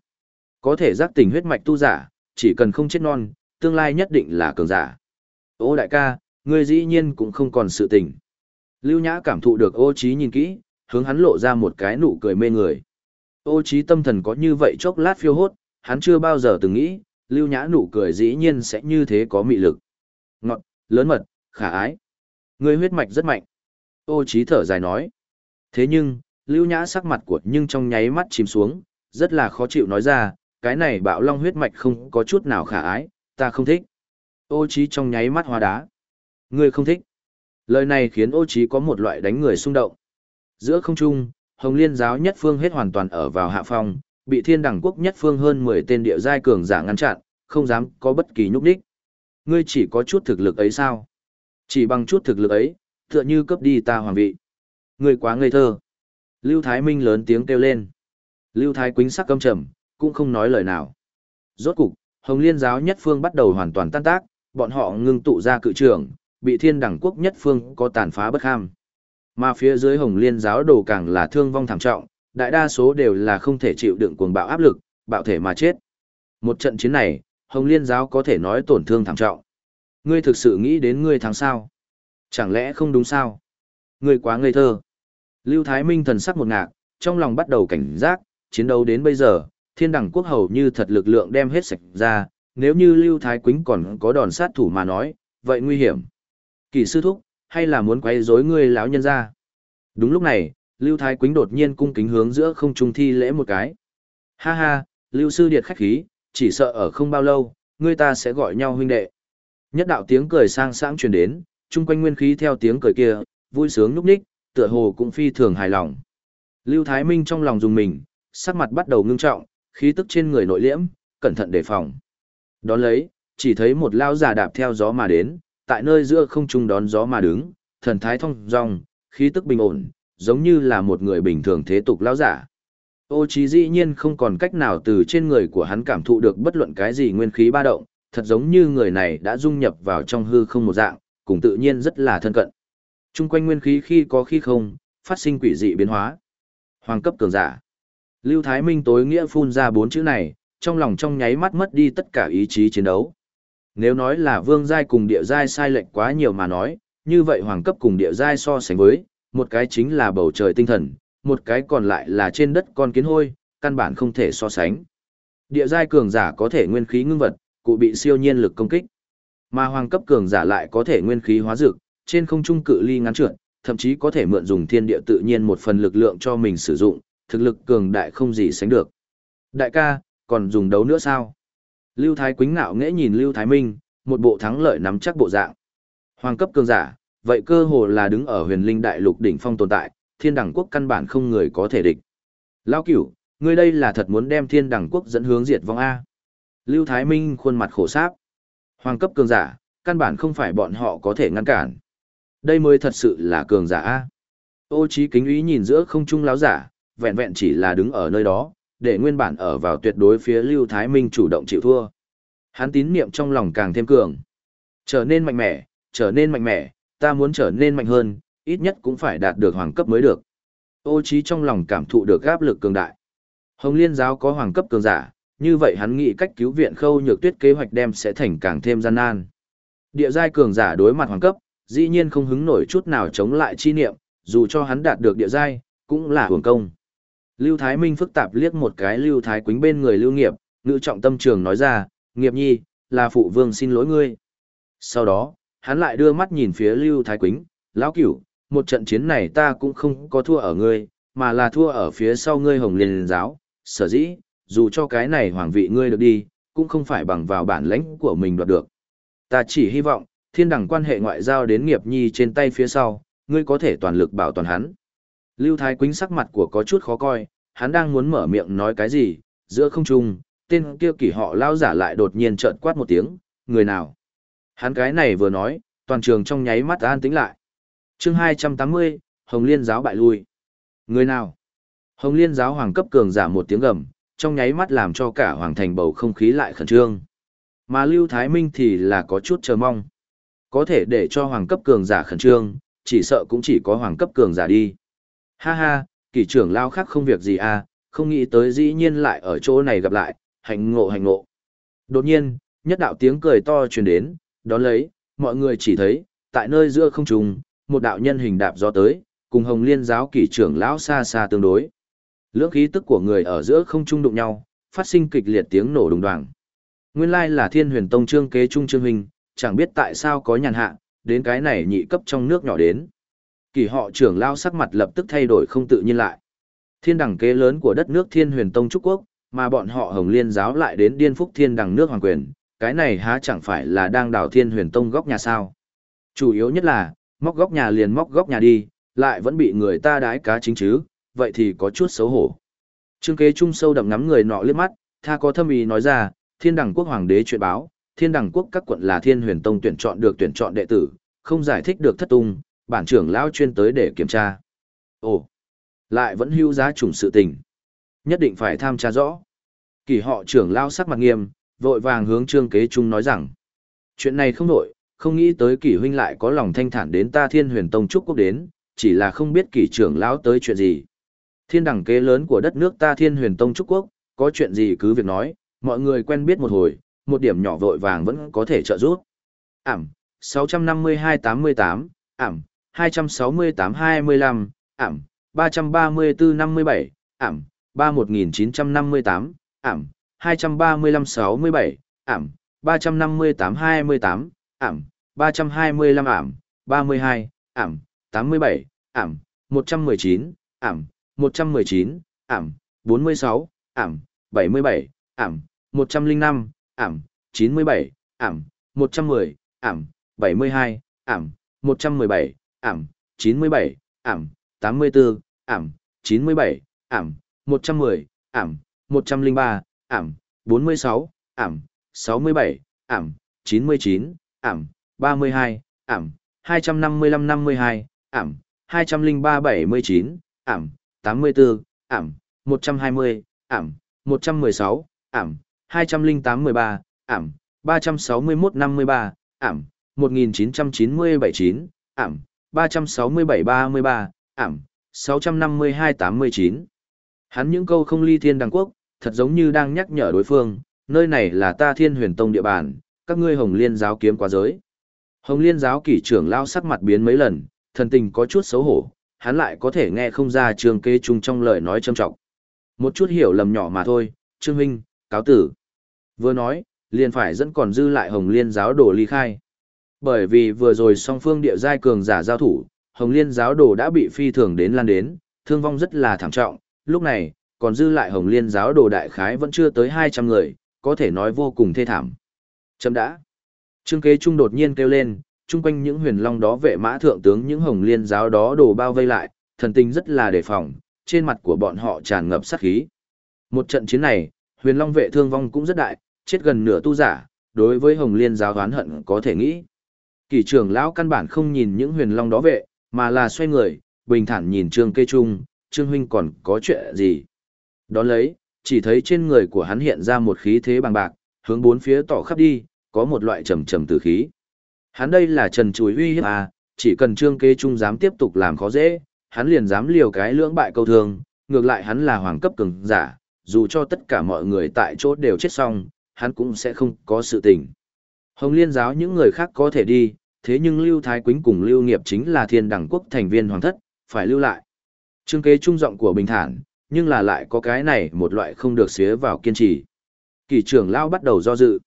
Có thể giác tỉnh huyết mạch tu giả, chỉ cần không chết non, tương lai nhất định là cường giả. Ô đại ca, ngươi dĩ nhiên cũng không còn sự tỉnh. Lưu Nhã cảm thụ được ô Chí nhìn kỹ, hướng hắn lộ ra một cái nụ cười mê người. Ô Chí tâm thần có như vậy chốc lát phiêu hốt, hắn chưa bao giờ từng nghĩ, Lưu Nhã nụ cười dĩ nhiên sẽ như thế có mị lực. Ngọt, lớn mật, khả ái. người huyết mạch rất mạnh. Ô Chí thở dài nói. Thế nhưng, Lưu Nhã sắc mặt của nhưng trong nháy mắt chìm xuống, rất là khó chịu nói ra, cái này bạo long huyết mạch không có chút nào khả ái, ta không thích. Ô Chí trong nháy mắt hóa đá. Người không thích. Lời này khiến ô Chí có một loại đánh người xung động. Giữa không trung, Hồng Liên giáo nhất phương hết hoàn toàn ở vào hạ phong, bị Thiên Đẳng quốc nhất phương hơn 10 tên địa giai cường giả ngăn chặn, không dám có bất kỳ nhúc nhích. Ngươi chỉ có chút thực lực ấy sao? Chỉ bằng chút thực lực ấy, tựa như cấp đi ta hoàng vị. Ngươi quá ngây thơ. Lưu Thái Minh lớn tiếng kêu lên. Lưu Thái Quýnh sắc căm trầm, cũng không nói lời nào. Rốt cục, Hồng Liên giáo nhất phương bắt đầu hoàn toàn tan tác, bọn họ ngưng tụ ra cự trường, bị Thiên Đẳng quốc nhất phương có tàn phá bất ham. Mà phía dưới Hồng Liên giáo đồ càng là thương vong thảm trọng, đại đa số đều là không thể chịu đựng cuồng bạo áp lực, bạo thể mà chết. Một trận chiến này, Hồng Liên giáo có thể nói tổn thương thảm trọng. Ngươi thực sự nghĩ đến ngươi thắng sao? Chẳng lẽ không đúng sao? Ngươi quá ngây thơ. Lưu Thái Minh thần sắc một ngạc, trong lòng bắt đầu cảnh giác, chiến đấu đến bây giờ, thiên đẳng quốc hầu như thật lực lượng đem hết sạch ra, nếu như Lưu Thái Quýnh còn có đòn sát thủ mà nói, vậy nguy hiểm. Kỳ sư thúc, hay là muốn quấy rối ngươi lão nhân ra? Đúng lúc này, Lưu Thái Quýnh đột nhiên cung kính hướng giữa không trung thi lễ một cái. Ha ha, Lưu sư điệt khách khí, chỉ sợ ở không bao lâu, ngươi ta sẽ gọi nhau huynh đệ. Nhất đạo tiếng cười sang sáng truyền đến, chung quanh nguyên khí theo tiếng cười kia, vui sướng núp ních, tựa hồ cũng phi thường hài lòng. Lưu Thái Minh trong lòng dùng mình, sắc mặt bắt đầu ngưng trọng, khí tức trên người nội liễm, cẩn thận đề phòng. Đón lấy, chỉ thấy một lao giả đạp theo gió mà đến, tại nơi giữa không trung đón gió mà đứng, thần thái thông dong, khí tức bình ổn, giống như là một người bình thường thế tục lão giả. Ô Chí dĩ nhiên không còn cách nào từ trên người của hắn cảm thụ được bất luận cái gì nguyên khí ba động, thật giống như người này đã dung nhập vào trong hư không một dạng, cùng tự nhiên rất là thân cận. Trung quanh nguyên khí khi có khi không, phát sinh quỷ dị biến hóa. Hoàng cấp cường giả. Lưu Thái Minh tối nghĩa phun ra bốn chữ này, trong lòng trong nháy mắt mất đi tất cả ý chí chiến đấu. Nếu nói là vương giai cùng địa giai sai lệch quá nhiều mà nói, như vậy hoàng cấp cùng địa giai so sánh với, một cái chính là bầu trời tinh thần, một cái còn lại là trên đất con kiến hôi, căn bản không thể so sánh. Địa giai cường giả có thể nguyên khí ngưng vật, cụ bị siêu nhiên lực công kích. Mà hoàng cấp cường giả lại có thể nguyên khí hóa dược, trên không trung cự ly ngắn trượt, thậm chí có thể mượn dùng thiên địa tự nhiên một phần lực lượng cho mình sử dụng, thực lực cường đại không gì sánh được. Đại ca, còn dùng đấu nữa sao? Lưu Thái Quýnh ngạo nghễ nhìn Lưu Thái Minh, một bộ thắng lợi nắm chắc bộ dạng. Hoàng cấp cường giả, vậy cơ hồ là đứng ở huyền linh đại lục đỉnh phong tồn tại, thiên đẳng quốc căn bản không người có thể địch. Lão cửu, ngươi đây là thật muốn đem thiên đẳng quốc dẫn hướng diệt vong A. Lưu Thái Minh khuôn mặt khổ sáp. Hoàng cấp cường giả, căn bản không phải bọn họ có thể ngăn cản. Đây mới thật sự là cường giả A. Ô trí kính ý nhìn giữa không trung lão giả, vẹn vẹn chỉ là đứng ở nơi đó, để nguyên bản ở vào tuyệt đối phía Lưu Thái Minh chủ động chịu thua. Hắn tín niệm trong lòng càng thêm cường. Trở nên mạnh mẽ, trở nên mạnh mẽ, ta muốn trở nên mạnh hơn, ít nhất cũng phải đạt được hoàng cấp mới được. Ô trí trong lòng cảm thụ được áp lực cường đại. Hồng Liên giáo có hoàng cấp cường giả, như vậy hắn nghĩ cách cứu viện khâu nhược tuyết kế hoạch đem sẽ thành càng thêm gian nan. Địa giai cường giả đối mặt hoàng cấp, dĩ nhiên không hứng nổi chút nào chống lại chi niệm, dù cho hắn đạt được địa giai, cũng là hưởng công. Lưu Thái Minh phức tạp liếc một cái Lưu Thái Quýnh bên người Lưu Nghiệp, ngữ trọng tâm trường nói ra, Nghiệp nhi, là phụ vương xin lỗi ngươi. Sau đó, hắn lại đưa mắt nhìn phía Lưu Thái Quýnh, lão cửu, một trận chiến này ta cũng không có thua ở ngươi, mà là thua ở phía sau ngươi hồng liên giáo, sở dĩ, dù cho cái này hoàng vị ngươi được đi, cũng không phải bằng vào bản lãnh của mình đoạt được. Ta chỉ hy vọng, thiên đẳng quan hệ ngoại giao đến nghiệp nhi trên tay phía sau, ngươi có thể toàn lực bảo toàn hắn. Lưu Thái Quýnh sắc mặt của có chút khó coi, hắn đang muốn mở miệng nói cái gì, giữa không trung, tên kia kỷ họ lao giả lại đột nhiên trợn quát một tiếng, người nào. Hắn cái này vừa nói, toàn trường trong nháy mắt an tĩnh lại. chương 280, Hồng Liên giáo bại lui. Người nào? Hồng Liên giáo hoàng cấp cường giả một tiếng gầm, trong nháy mắt làm cho cả hoàng thành bầu không khí lại khẩn trương. Mà Lưu Thái Minh thì là có chút chờ mong. Có thể để cho hoàng cấp cường giả khẩn trương, chỉ sợ cũng chỉ có hoàng cấp cường giả đi. Ha ha, kỷ trưởng lao khác không việc gì à, không nghĩ tới dĩ nhiên lại ở chỗ này gặp lại, hạnh ngộ hạnh ngộ. Đột nhiên, nhất đạo tiếng cười to truyền đến, đón lấy, mọi người chỉ thấy, tại nơi giữa không trùng, một đạo nhân hình đạp gió tới, cùng hồng liên giáo kỷ trưởng lão xa xa tương đối. Lưỡng khí tức của người ở giữa không trung đụng nhau, phát sinh kịch liệt tiếng nổ đùng đoàng. Nguyên lai là thiên huyền tông trương kế trung trương huynh, chẳng biết tại sao có nhàn hạ, đến cái này nhị cấp trong nước nhỏ đến. Kỳ họ trưởng lao sắc mặt lập tức thay đổi không tự nhiên lại. Thiên đẳng kế lớn của đất nước thiên huyền tông Trúc Quốc, mà bọn họ hồng liên giáo lại đến điên phúc thiên đẳng nước hoàng quyền, cái này há chẳng phải là đang đào thiên huyền tông góc nhà sao. Chủ yếu nhất là, móc góc nhà liền móc góc nhà đi, lại vẫn bị người ta đái cá chính chứ, vậy thì có chút xấu hổ. Trương kế trung sâu đậm ngắm người nọ liếc mắt, tha có thâm ý nói ra, thiên đẳng quốc hoàng đế chuyện báo, thiên đẳng quốc các quận là thiên huyền tông tuyển chọn được tuyển chọn đệ tử, không giải thích được thất tung, bản trưởng lão chuyên tới để kiểm tra. Ồ, lại vẫn hưu giá trùng sự tình. Nhất định phải tham tra rõ. Kỳ họ trưởng lão sắc mặt nghiêm, vội vàng hướng trương kế trung nói rằng, chuyện này không nổi, không nghĩ tới kỷ huynh lại có lòng thanh thản đến ta thiên huyền tông trúc quốc đến, chỉ là không biết kỷ trưởng lão tới chuyện gì. Thiên đẳng kế lớn của đất nước ta thiên huyền tông trúc quốc, có chuyện gì cứ việc nói, mọi người quen biết một hồi, một điểm nhỏ vội vàng vẫn có thể trợ giúp. Ảm, 652-88, Ảm, 268-25, Ảm, 334-57, Ảm, 31958, Ảm, 235-67, Ảm, 358-28, Ảm, 325 Ảm, 32, Ảm, 87, Ảm, 119, Ảm, 119, Ảm, 46, Ảm, 77, Ảm, 105, ảm, 97, ảm, 110, ảm, 72, ảm, 117, ảm, 97, ảm, 84, ảm, 97, ảm, 110, ảm, 103, ảm, 46, ảm, 67, ảm, 99, ảm, 32, ảm, 255-52, ảm, 203-79, ảm, 84, ảm, 120, ảm, 116, ảm, 208-13, ảm, 361-53, ảm, 1990-79, ảm, 367-33, ảm, 652-89. Hắn những câu không ly thiên đăng quốc, thật giống như đang nhắc nhở đối phương, nơi này là ta thiên huyền tông địa bàn, các ngươi hồng liên giáo kiếm quá giới. Hồng liên giáo kỷ trưởng lao sắc mặt biến mấy lần, thần tình có chút xấu hổ, hắn lại có thể nghe không ra trường kê chung trong lời nói trâm trọng. Một chút hiểu lầm nhỏ mà thôi, Trương Huynh, cáo tử. Vừa nói, liền phải dẫn còn dư lại Hồng Liên giáo đổ ly khai. Bởi vì vừa rồi song phương địa giai cường giả giao thủ, Hồng Liên giáo đồ đã bị phi thường đến lan đến, thương vong rất là thảm trọng, lúc này, còn dư lại Hồng Liên giáo đồ đại khái vẫn chưa tới 200 người, có thể nói vô cùng thê thảm. Chấm đã. Trương kế trung đột nhiên kêu lên, chung quanh những huyền long đó vệ mã thượng tướng những Hồng Liên giáo đó đồ bao vây lại, thần tình rất là đề phòng, trên mặt của bọn họ tràn ngập sát khí. Một trận chiến này, huyền long vệ thương vong cũng rất đại, chết gần nửa tu giả, đối với Hồng Liên giáo oán hận có thể nghĩ. Kỳ trưởng lão căn bản không nhìn những huyền long đó vệ, mà là xoay người, bình thản nhìn Trương Kê Trung, Trương huynh còn có chuyện gì? Đón lấy, chỉ thấy trên người của hắn hiện ra một khí thế bằng bạc, hướng bốn phía tỏ khắp đi, có một loại trầm trầm tử khí. Hắn đây là trần chùi uy hiếp à, chỉ cần Trương Kê Trung dám tiếp tục làm khó dễ, hắn liền dám liều cái lưỡng bại câu thường, ngược lại hắn là hoàng cấp cường giả, dù cho tất cả mọi người tại chỗ đều chết xong, hắn cũng sẽ không có sự tình. Hồng Liên giáo những người khác có thể đi, thế nhưng Lưu Thái Quýnh cùng Lưu Nghiệp chính là thiên đẳng quốc thành viên hoàng thất, phải lưu lại. Trương kế trung giọng của bình thản, nhưng là lại có cái này một loại không được xế vào kiên trì. Kỳ trưởng lao bắt đầu do dự.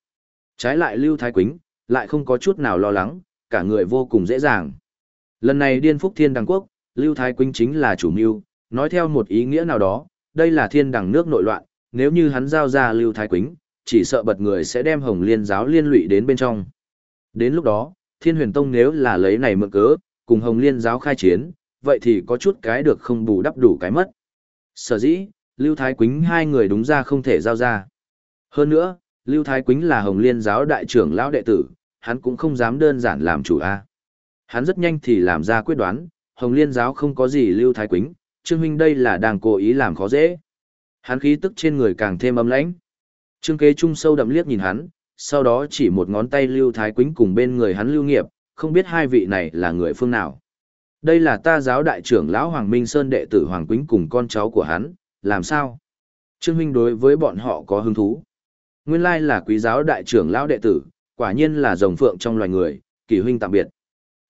Trái lại Lưu Thái Quýnh, lại không có chút nào lo lắng, cả người vô cùng dễ dàng. Lần này điên phúc thiên đẳng quốc, Lưu Thái Quýnh chính là chủ mưu, nói theo một ý nghĩa nào đó, đây là thiên đẳng nước nội loạn, nếu như hắn giao ra Lưu Thái Quýnh, chỉ sợ bật người sẽ đem Hồng Liên giáo liên lụy đến bên trong. Đến lúc đó, Thiên Huyền Tông nếu là lấy này mượn cớ, cùng Hồng Liên giáo khai chiến, vậy thì có chút cái được không bù đắp đủ cái mất. Sở dĩ, Lưu Thái Quýnh hai người đúng ra không thể giao ra. Hơn nữa, Lưu Thái Quýnh là Hồng Liên giáo đại trưởng lão đệ tử, hắn cũng không dám đơn giản làm chủ a. Hắn rất nhanh thì làm ra quyết đoán, Hồng Liên giáo không có gì Lưu Thái Quýnh, Trương huynh đây là đang cố ý làm khó dễ. Hắn khí tức trên người càng thêm âm lãnh. Trương kế trung sâu đậm liếc nhìn hắn, sau đó chỉ một ngón tay Lưu Thái Quýnh cùng bên người hắn Lưu Nghiệp, không biết hai vị này là người phương nào. Đây là ta giáo đại trưởng lão Hoàng Minh Sơn đệ tử Hoàng Quýnh cùng con cháu của hắn, làm sao? Trương huynh đối với bọn họ có hứng thú. Nguyên lai là quý giáo đại trưởng lão đệ tử, quả nhiên là rồng phượng trong loài người, kỳ huynh tạm biệt.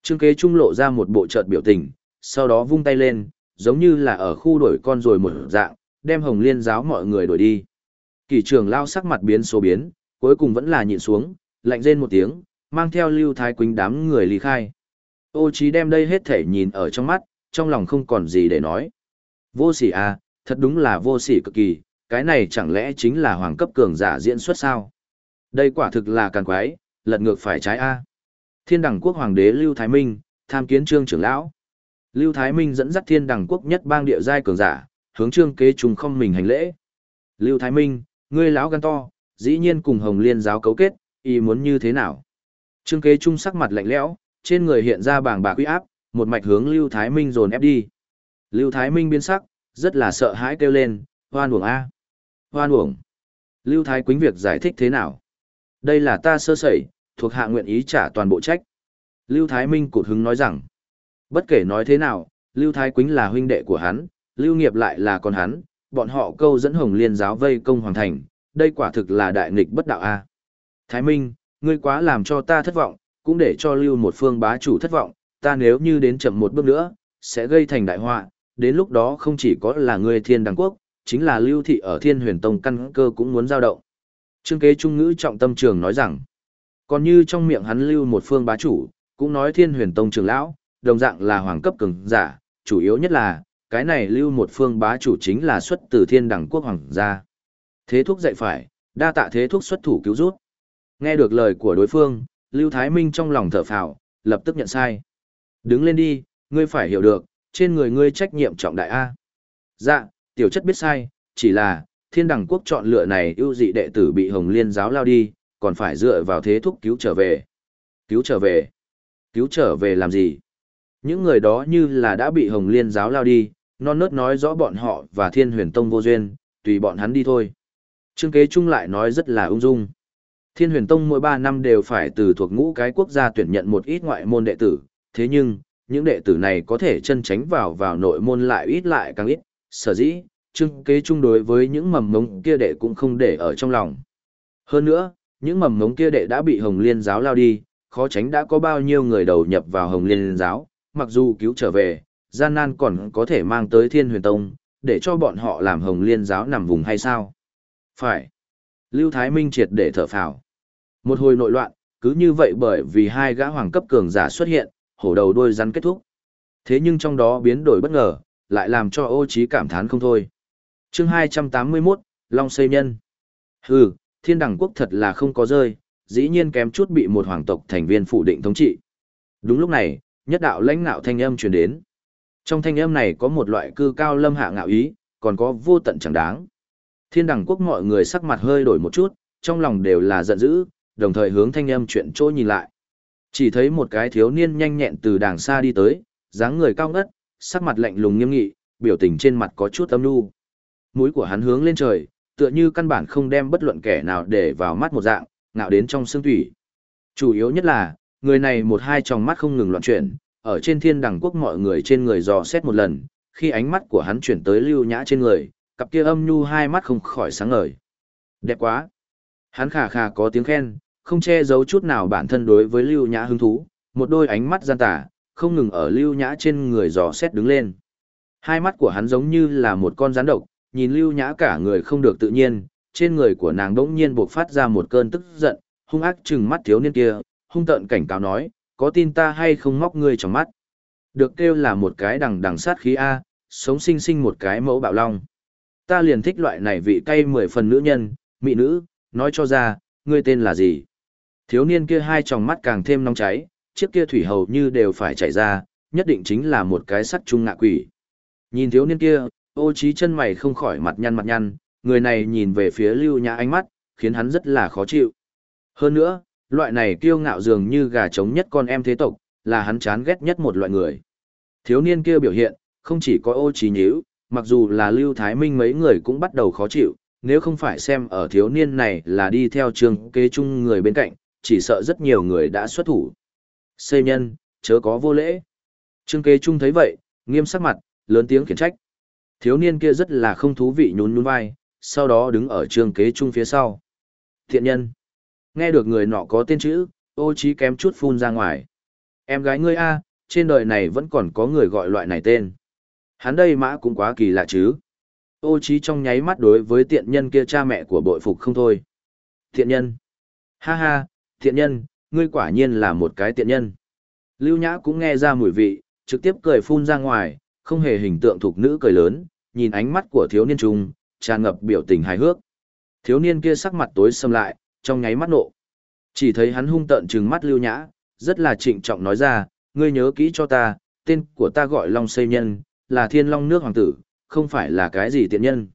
Trương kế trung lộ ra một bộ chợt biểu tình, sau đó vung tay lên, giống như là ở khu đuổi con rồi một dạng, đem hồng liên giáo mọi người đuổi đi. Kỳ trưởng lao sắc mặt biến số biến, cuối cùng vẫn là nhịn xuống, lạnh rên một tiếng, mang theo lưu thái quỳnh đám người ly khai. Ô trí đem đây hết thể nhìn ở trong mắt, trong lòng không còn gì để nói. Vô sỉ à, thật đúng là vô sỉ cực kỳ, cái này chẳng lẽ chính là hoàng cấp cường giả diễn xuất sao? Đây quả thực là càng quái, lật ngược phải trái A. Thiên đẳng quốc hoàng đế Lưu Thái Minh, tham kiến trương trưởng lão. Lưu Thái Minh dẫn dắt thiên đẳng quốc nhất bang địa giai cường giả, hướng trương kế trùng không mình hành lễ. Lưu Thái Minh, ngươi lão gan to, dĩ nhiên cùng Hồng Liên giáo cấu kết, ý muốn như thế nào? Trương kế trung sắc mặt lạnh lẽo, trên người hiện ra bàng bạc uy áp, một mạch hướng Lưu Thái Minh dồn ép đi. Lưu Thái Minh biến sắc, rất là sợ hãi kêu lên, hoan uổng A. Hoan uổng. Lưu Thái Quýnh việc giải thích thế nào? Đây là ta sơ sẩy, thuộc hạ nguyện ý trả toàn bộ trách. Lưu Thái Minh cụt hứng nói rằng, bất kể nói thế nào, Lưu Thái Quýnh là huynh đệ của hắn, Lưu Nghiệp lại là con hắn, bọn họ câu dẫn Hồng Liên giáo vây công hoàng thành, đây quả thực là đại nghịch bất đạo a. Thái Minh, ngươi quá làm cho ta thất vọng, cũng để cho Lưu một phương bá chủ thất vọng, ta nếu như đến chậm một bước nữa, sẽ gây thành đại họa, đến lúc đó không chỉ có là ngươi thiên đàng quốc, chính là Lưu thị ở Thiên Huyền Tông căn cơ cũng muốn giao động. Trương kế trung ngữ trọng tâm trường nói rằng, còn như trong miệng hắn lưu một phương bá chủ, cũng nói thiên huyền tông trường lão, đồng dạng là hoàng cấp cường giả, chủ yếu nhất là, cái này lưu một phương bá chủ chính là xuất từ thiên đẳng quốc hoàng gia. Thế thúc dạy phải, đa tạ thế thúc xuất thủ cứu rút. Nghe được lời của đối phương, Lưu Thái Minh trong lòng thở phào, lập tức nhận sai. Đứng lên đi, ngươi phải hiểu được, trên người ngươi trách nhiệm trọng đại A. Dạ, tiểu chất biết sai, chỉ là, thiên đẳng quốc chọn lựa này ưu dị đệ tử bị hồng liên giáo lao đi, còn phải dựa vào thế thúc cứu trở về. Cứu trở về? Cứu trở về làm gì? Những người đó như là đã bị hồng liên giáo lao đi, non nớt nói rõ bọn họ và thiên huyền tông vô duyên, tùy bọn hắn đi thôi. Trương kế trung lại nói rất là ung dung. Thiên huyền tông mỗi 3 năm đều phải từ thuộc ngũ cái quốc gia tuyển nhận một ít ngoại môn đệ tử, thế nhưng, những đệ tử này có thể chân tránh vào vào nội môn lại ít lại càng ít, sở dĩ, trương kế trung đối với những mầm mống kia đệ cũng không để ở trong lòng. Hơn nữa, những mầm mống kia đệ đã bị Hồng Liên giáo lao đi, khó tránh đã có bao nhiêu người đầu nhập vào Hồng Liên giáo, mặc dù cứu trở về, gian nan còn có thể mang tới Thiên Huyền Tông, để cho bọn họ làm Hồng Liên giáo nằm vùng hay sao? Phải. Lưu Thái Minh triệt để thở phào. Một hồi nội loạn, cứ như vậy bởi vì hai gã hoàng cấp cường giả xuất hiện, hổ đầu đôi rắn kết thúc. Thế nhưng trong đó biến đổi bất ngờ, lại làm cho ô trí cảm thán không thôi. Chương 281, Long Xây Nhân. Hừ, thiên đẳng quốc thật là không có rơi, dĩ nhiên kém chút bị một hoàng tộc thành viên phủ định thống trị. Đúng lúc này, nhất đạo lãnh ngạo thanh âm truyền đến. Trong thanh âm này có một loại cư cao lâm hạ ngạo ý, còn có vô tận chẳng đáng. Thiên đẳng quốc mọi người sắc mặt hơi đổi một chút, trong lòng đều là giận dữ, đồng thời hướng thanh âm chuyện chỗ nhìn lại. Chỉ thấy một cái thiếu niên nhanh nhẹn từ đàng xa đi tới, dáng người cao ngất, sắc mặt lạnh lùng nghiêm nghị, biểu tình trên mặt có chút âm u Mũi của hắn hướng lên trời, tựa như căn bản không đem bất luận kẻ nào để vào mắt một dạng, ngạo đến trong xương thủy. Chủ yếu nhất là, người này một hai tròng mắt không ngừng loạn chuyển, ở trên thiên đẳng quốc mọi người trên người dò xét một lần, khi ánh mắt của hắn chuyển tới lưu nhã trên người, cặp kia âm nhu hai mắt không khỏi sáng ngời. Đẹp quá! Hắn khà khà có tiếng khen, không che giấu chút nào bản thân đối với lưu nhã hứng thú, một đôi ánh mắt gian tà, không ngừng ở lưu nhã trên người dò xét đứng lên. Hai mắt của hắn giống như là một con rắn độc, nhìn lưu nhã cả người không được tự nhiên, trên người của nàng đỗng nhiên buộc phát ra một cơn tức giận, hung ác trừng mắt thiếu niên kia, hung tợn cảnh cáo nói, có tin ta hay không móc ngươi trong mắt. Được kêu là một cái đằng đằng sát khí A, sống sinh sinh một cái mẫu bạo long. Ta liền thích loại này vị cay mười phần nữ nhân, mỹ nữ, nói cho ra, ngươi tên là gì. Thiếu niên kia hai tròng mắt càng thêm nóng cháy, chiếc kia thủy hầu như đều phải chảy ra, nhất định chính là một cái sắt trung ngạ quỷ. Nhìn thiếu niên kia, ô trí chân mày không khỏi mặt nhăn mặt nhăn, người này nhìn về phía lưu nhã ánh mắt, khiến hắn rất là khó chịu. Hơn nữa, loại này kiêu ngạo dường như gà trống nhất con em thế tộc, là hắn chán ghét nhất một loại người. Thiếu niên kia biểu hiện, không chỉ có ô trí nhíu, mặc dù là lưu thái minh mấy người cũng bắt đầu khó chịu, nếu không phải xem ở thiếu niên này là đi theo trường kế chung người bên cạnh, chỉ sợ rất nhiều người đã xuất thủ. Xây nhân, chớ có vô lễ. Trương kế trung thấy vậy, nghiêm sắc mặt, lớn tiếng khiển trách. Thiếu niên kia rất là không thú vị nhún nhún vai, sau đó đứng ở trương kế trung phía sau. Thiện nhân. Nghe được người nọ có tên chữ, ô trí kém chút phun ra ngoài. Em gái ngươi A, trên đời này vẫn còn có người gọi loại này tên. Hắn đây mã cũng quá kỳ lạ chứ. Ô trí trong nháy mắt đối với tiện nhân kia cha mẹ của bội phục không thôi. Thiện nhân. Ha ha, thiện nhân, ngươi quả nhiên là một cái tiện nhân. Lưu Nhã cũng nghe ra mùi vị, trực tiếp cười phun ra ngoài, không hề hình tượng thuộc nữ cười lớn, nhìn ánh mắt của thiếu niên trung, tràn ngập biểu tình hài hước. Thiếu niên kia sắc mặt tối sầm lại, trong nháy mắt nộ. Chỉ thấy hắn hung tợn trừng mắt Lưu Nhã, rất là trịnh trọng nói ra, ngươi nhớ kỹ cho ta, tên của ta gọi Long Xây Nhân, là Thiên Long nước hoàng tử, không phải là cái gì tiện nhân.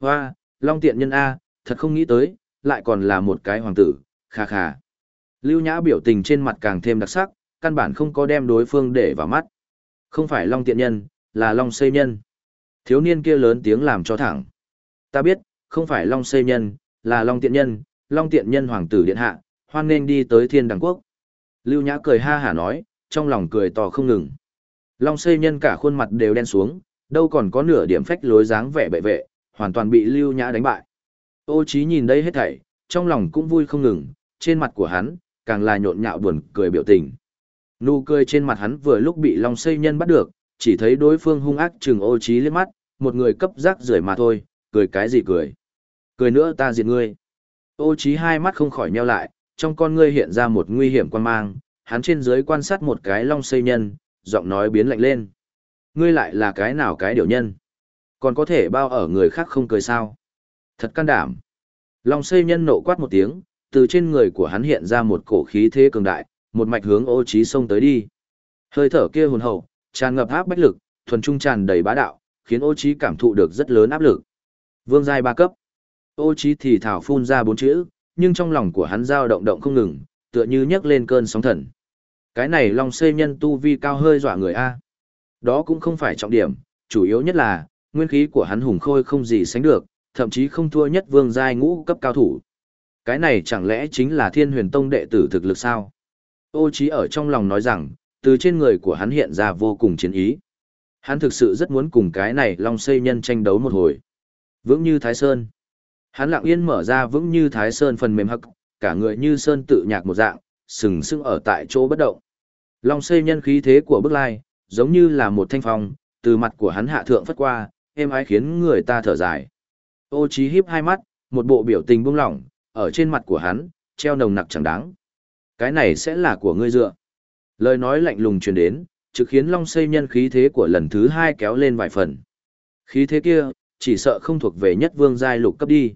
Hoa, Long tiện nhân A, thật không nghĩ tới, lại còn là một cái hoàng tử, kha kha. Lưu Nhã biểu tình trên mặt càng thêm đặc sắc, căn bản không có đem đối phương để vào mắt. Không phải Long tiện nhân, là Long xây nhân. Thiếu niên kia lớn tiếng làm cho thẳng. Ta biết, không phải Long xây nhân, là Long tiện nhân, Long tiện nhân hoàng tử điện hạ, hoan nên đi tới thiên đẳng quốc. Lưu Nhã cười ha hả nói, trong lòng cười to không ngừng. Long xây nhân cả khuôn mặt đều đen xuống, đâu còn có nửa điểm phách lối dáng vẻ bệ vệ, hoàn toàn bị Lưu Nhã đánh bại. Ô Chí nhìn đây hết thảy, trong lòng cũng vui không ngừng, trên mặt của hắn, càng là nhộn nhạo buồn cười biểu tình. Nụ cười trên mặt hắn vừa lúc bị Long Xây Nhân bắt được, chỉ thấy đối phương hung ác chừng ô trí liếc mắt, một người cấp rác rưởi mà thôi, cười cái gì cười. Cười nữa ta diệt ngươi. Ô Chí hai mắt không khỏi nheo lại, trong con ngươi hiện ra một nguy hiểm quan mang, hắn trên dưới quan sát một cái Long Xây Nhân, giọng nói biến lạnh lên. Ngươi lại là cái nào cái điều nhân? Còn có thể bao ở người khác không cười sao? Thật can đảm. Long Xây Nhân nộ quát một tiếng, từ trên người của hắn hiện ra một cổ khí thế cường đại, một mạch hướng ô Chí xông tới đi. Hơi thở kia hồn hậu, tràn ngập áp bách lực, thuần trung tràn đầy bá đạo, khiến ô Chí cảm thụ được rất lớn áp lực. Vương giai ba cấp. Ô chí thì thảo phun ra bốn chữ, nhưng trong lòng của hắn dao động động không ngừng, tựa như nhấc lên cơn sóng thần. Cái này long xê nhân tu vi cao hơi dọa người A. Đó cũng không phải trọng điểm, chủ yếu nhất là, nguyên khí của hắn hùng khôi không gì sánh được, thậm chí không thua nhất vương giai ngũ cấp cao thủ. Cái này chẳng lẽ chính là thiên huyền tông đệ tử thực lực sao? Ô chí ở trong lòng nói rằng, từ trên người của hắn hiện ra vô cùng chiến ý. Hắn thực sự rất muốn cùng cái này long Xê nhân tranh đấu một hồi. Vững như Thái Sơn. Hắn lặng yên mở ra vững như Thái Sơn phần mềm hắc, cả người như Sơn tự nhạc một dạng, sừng sững ở tại chỗ bất động. Long xây nhân khí thế của bức lai, giống như là một thanh phong, từ mặt của hắn hạ thượng phất qua, êm ái khiến người ta thở dài. Ô trí híp hai mắt, một bộ biểu tình buông lỏng, ở trên mặt của hắn, treo nồng nặc chẳng đáng. Cái này sẽ là của ngươi dựa. Lời nói lạnh lùng truyền đến, trực khiến Long Xây nhân khí thế của lần thứ hai kéo lên vài phần. Khí thế kia, chỉ sợ không thuộc về nhất vương giai lục cấp đi.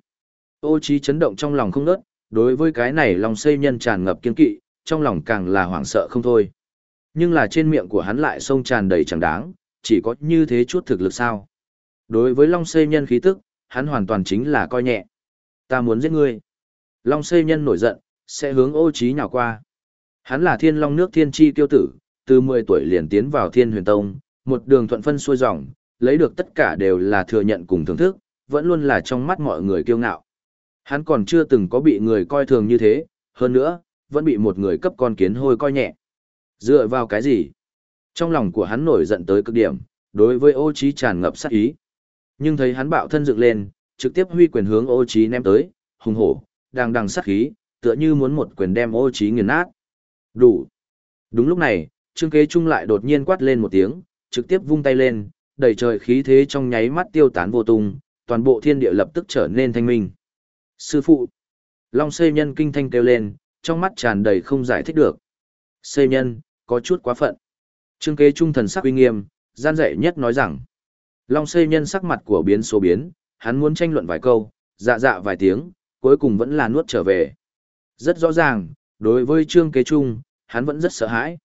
Ô trí chấn động trong lòng không nớt, đối với cái này Long Xây nhân tràn ngập kiên kỵ, trong lòng càng là hoảng sợ không thôi. Nhưng là trên miệng của hắn lại sông tràn đầy chẳng đáng, chỉ có như thế chút thực lực sao. Đối với Long Xây nhân khí tức, hắn hoàn toàn chính là coi nhẹ. Ta muốn giết ngươi. Long Xây nhân nổi giận, sẽ hướng ô trí nhào qua. Hắn là thiên long nước thiên chi tiêu tử, từ 10 tuổi liền tiến vào thiên huyền tông, một đường thuận phân xuôi dòng, lấy được tất cả đều là thừa nhận cùng thưởng thức, vẫn luôn là trong mắt mọi người kiêu ngạo. Hắn còn chưa từng có bị người coi thường như thế, hơn nữa, vẫn bị một người cấp con kiến hôi coi nhẹ. Dựa vào cái gì? Trong lòng của hắn nổi giận tới cực điểm, đối với ô trí tràn ngập sát ý. Nhưng thấy hắn bạo thân dựng lên, trực tiếp huy quyền hướng ô trí ném tới, hùng hổ, đang đằng sát khí, tựa như muốn một quyền đem ô trí nghiền nát. Đủ. Đúng lúc này, Trương Kế Trung lại đột nhiên quát lên một tiếng, trực tiếp vung tay lên, đầy trời khí thế trong nháy mắt tiêu tán vô tung, toàn bộ thiên địa lập tức trở nên thanh minh. Sư phụ. Long Xây Nhân kinh thanh kêu lên, trong mắt tràn đầy không giải thích được. Xây Nhân, có chút quá phận. Trương Kế Trung thần sắc uy nghiêm, gian dạy nhất nói rằng. Long Xây Nhân sắc mặt của biến số biến, hắn muốn tranh luận vài câu, dạ dạ vài tiếng, cuối cùng vẫn là nuốt trở về. Rất rõ ràng, đối với Trương Kế Trung, hắn vẫn rất sợ hãi.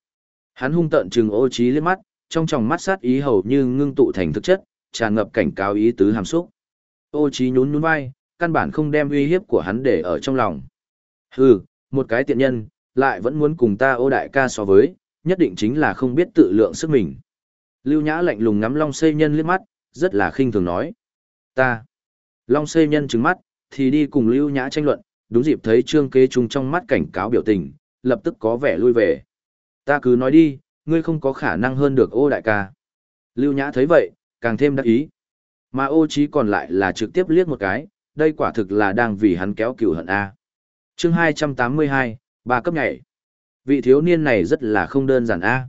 Hắn hung tợn trừng ô trí lên mắt, trong tròng mắt sát ý hầu như ngưng tụ thành thực chất, tràn ngập cảnh cáo ý tứ hàm xúc. Ô trí nhún nhún vai, căn bản không đem uy hiếp của hắn để ở trong lòng. Hừ, một cái tiện nhân, lại vẫn muốn cùng ta ô đại ca so với, nhất định chính là không biết tự lượng sức mình. Lưu Nhã lạnh lùng ngắm Long Xây Nhân liếc mắt, rất là khinh thường nói. Ta. Long Xây Nhân trừng mắt, thì đi cùng Lưu Nhã tranh luận, đúng dịp thấy Trương Kế Trung trong mắt cảnh cáo biểu tình, lập tức có vẻ lui về. Ta cứ nói đi, ngươi không có khả năng hơn được ô đại ca. Lưu Nhã thấy vậy, càng thêm đắc ý. Mà ô trí còn lại là trực tiếp liếc một cái, đây quả thực là đang vì hắn kéo cửu hận A. Chương 282, ba cấp nhảy. Vị thiếu niên này rất là không đơn giản A.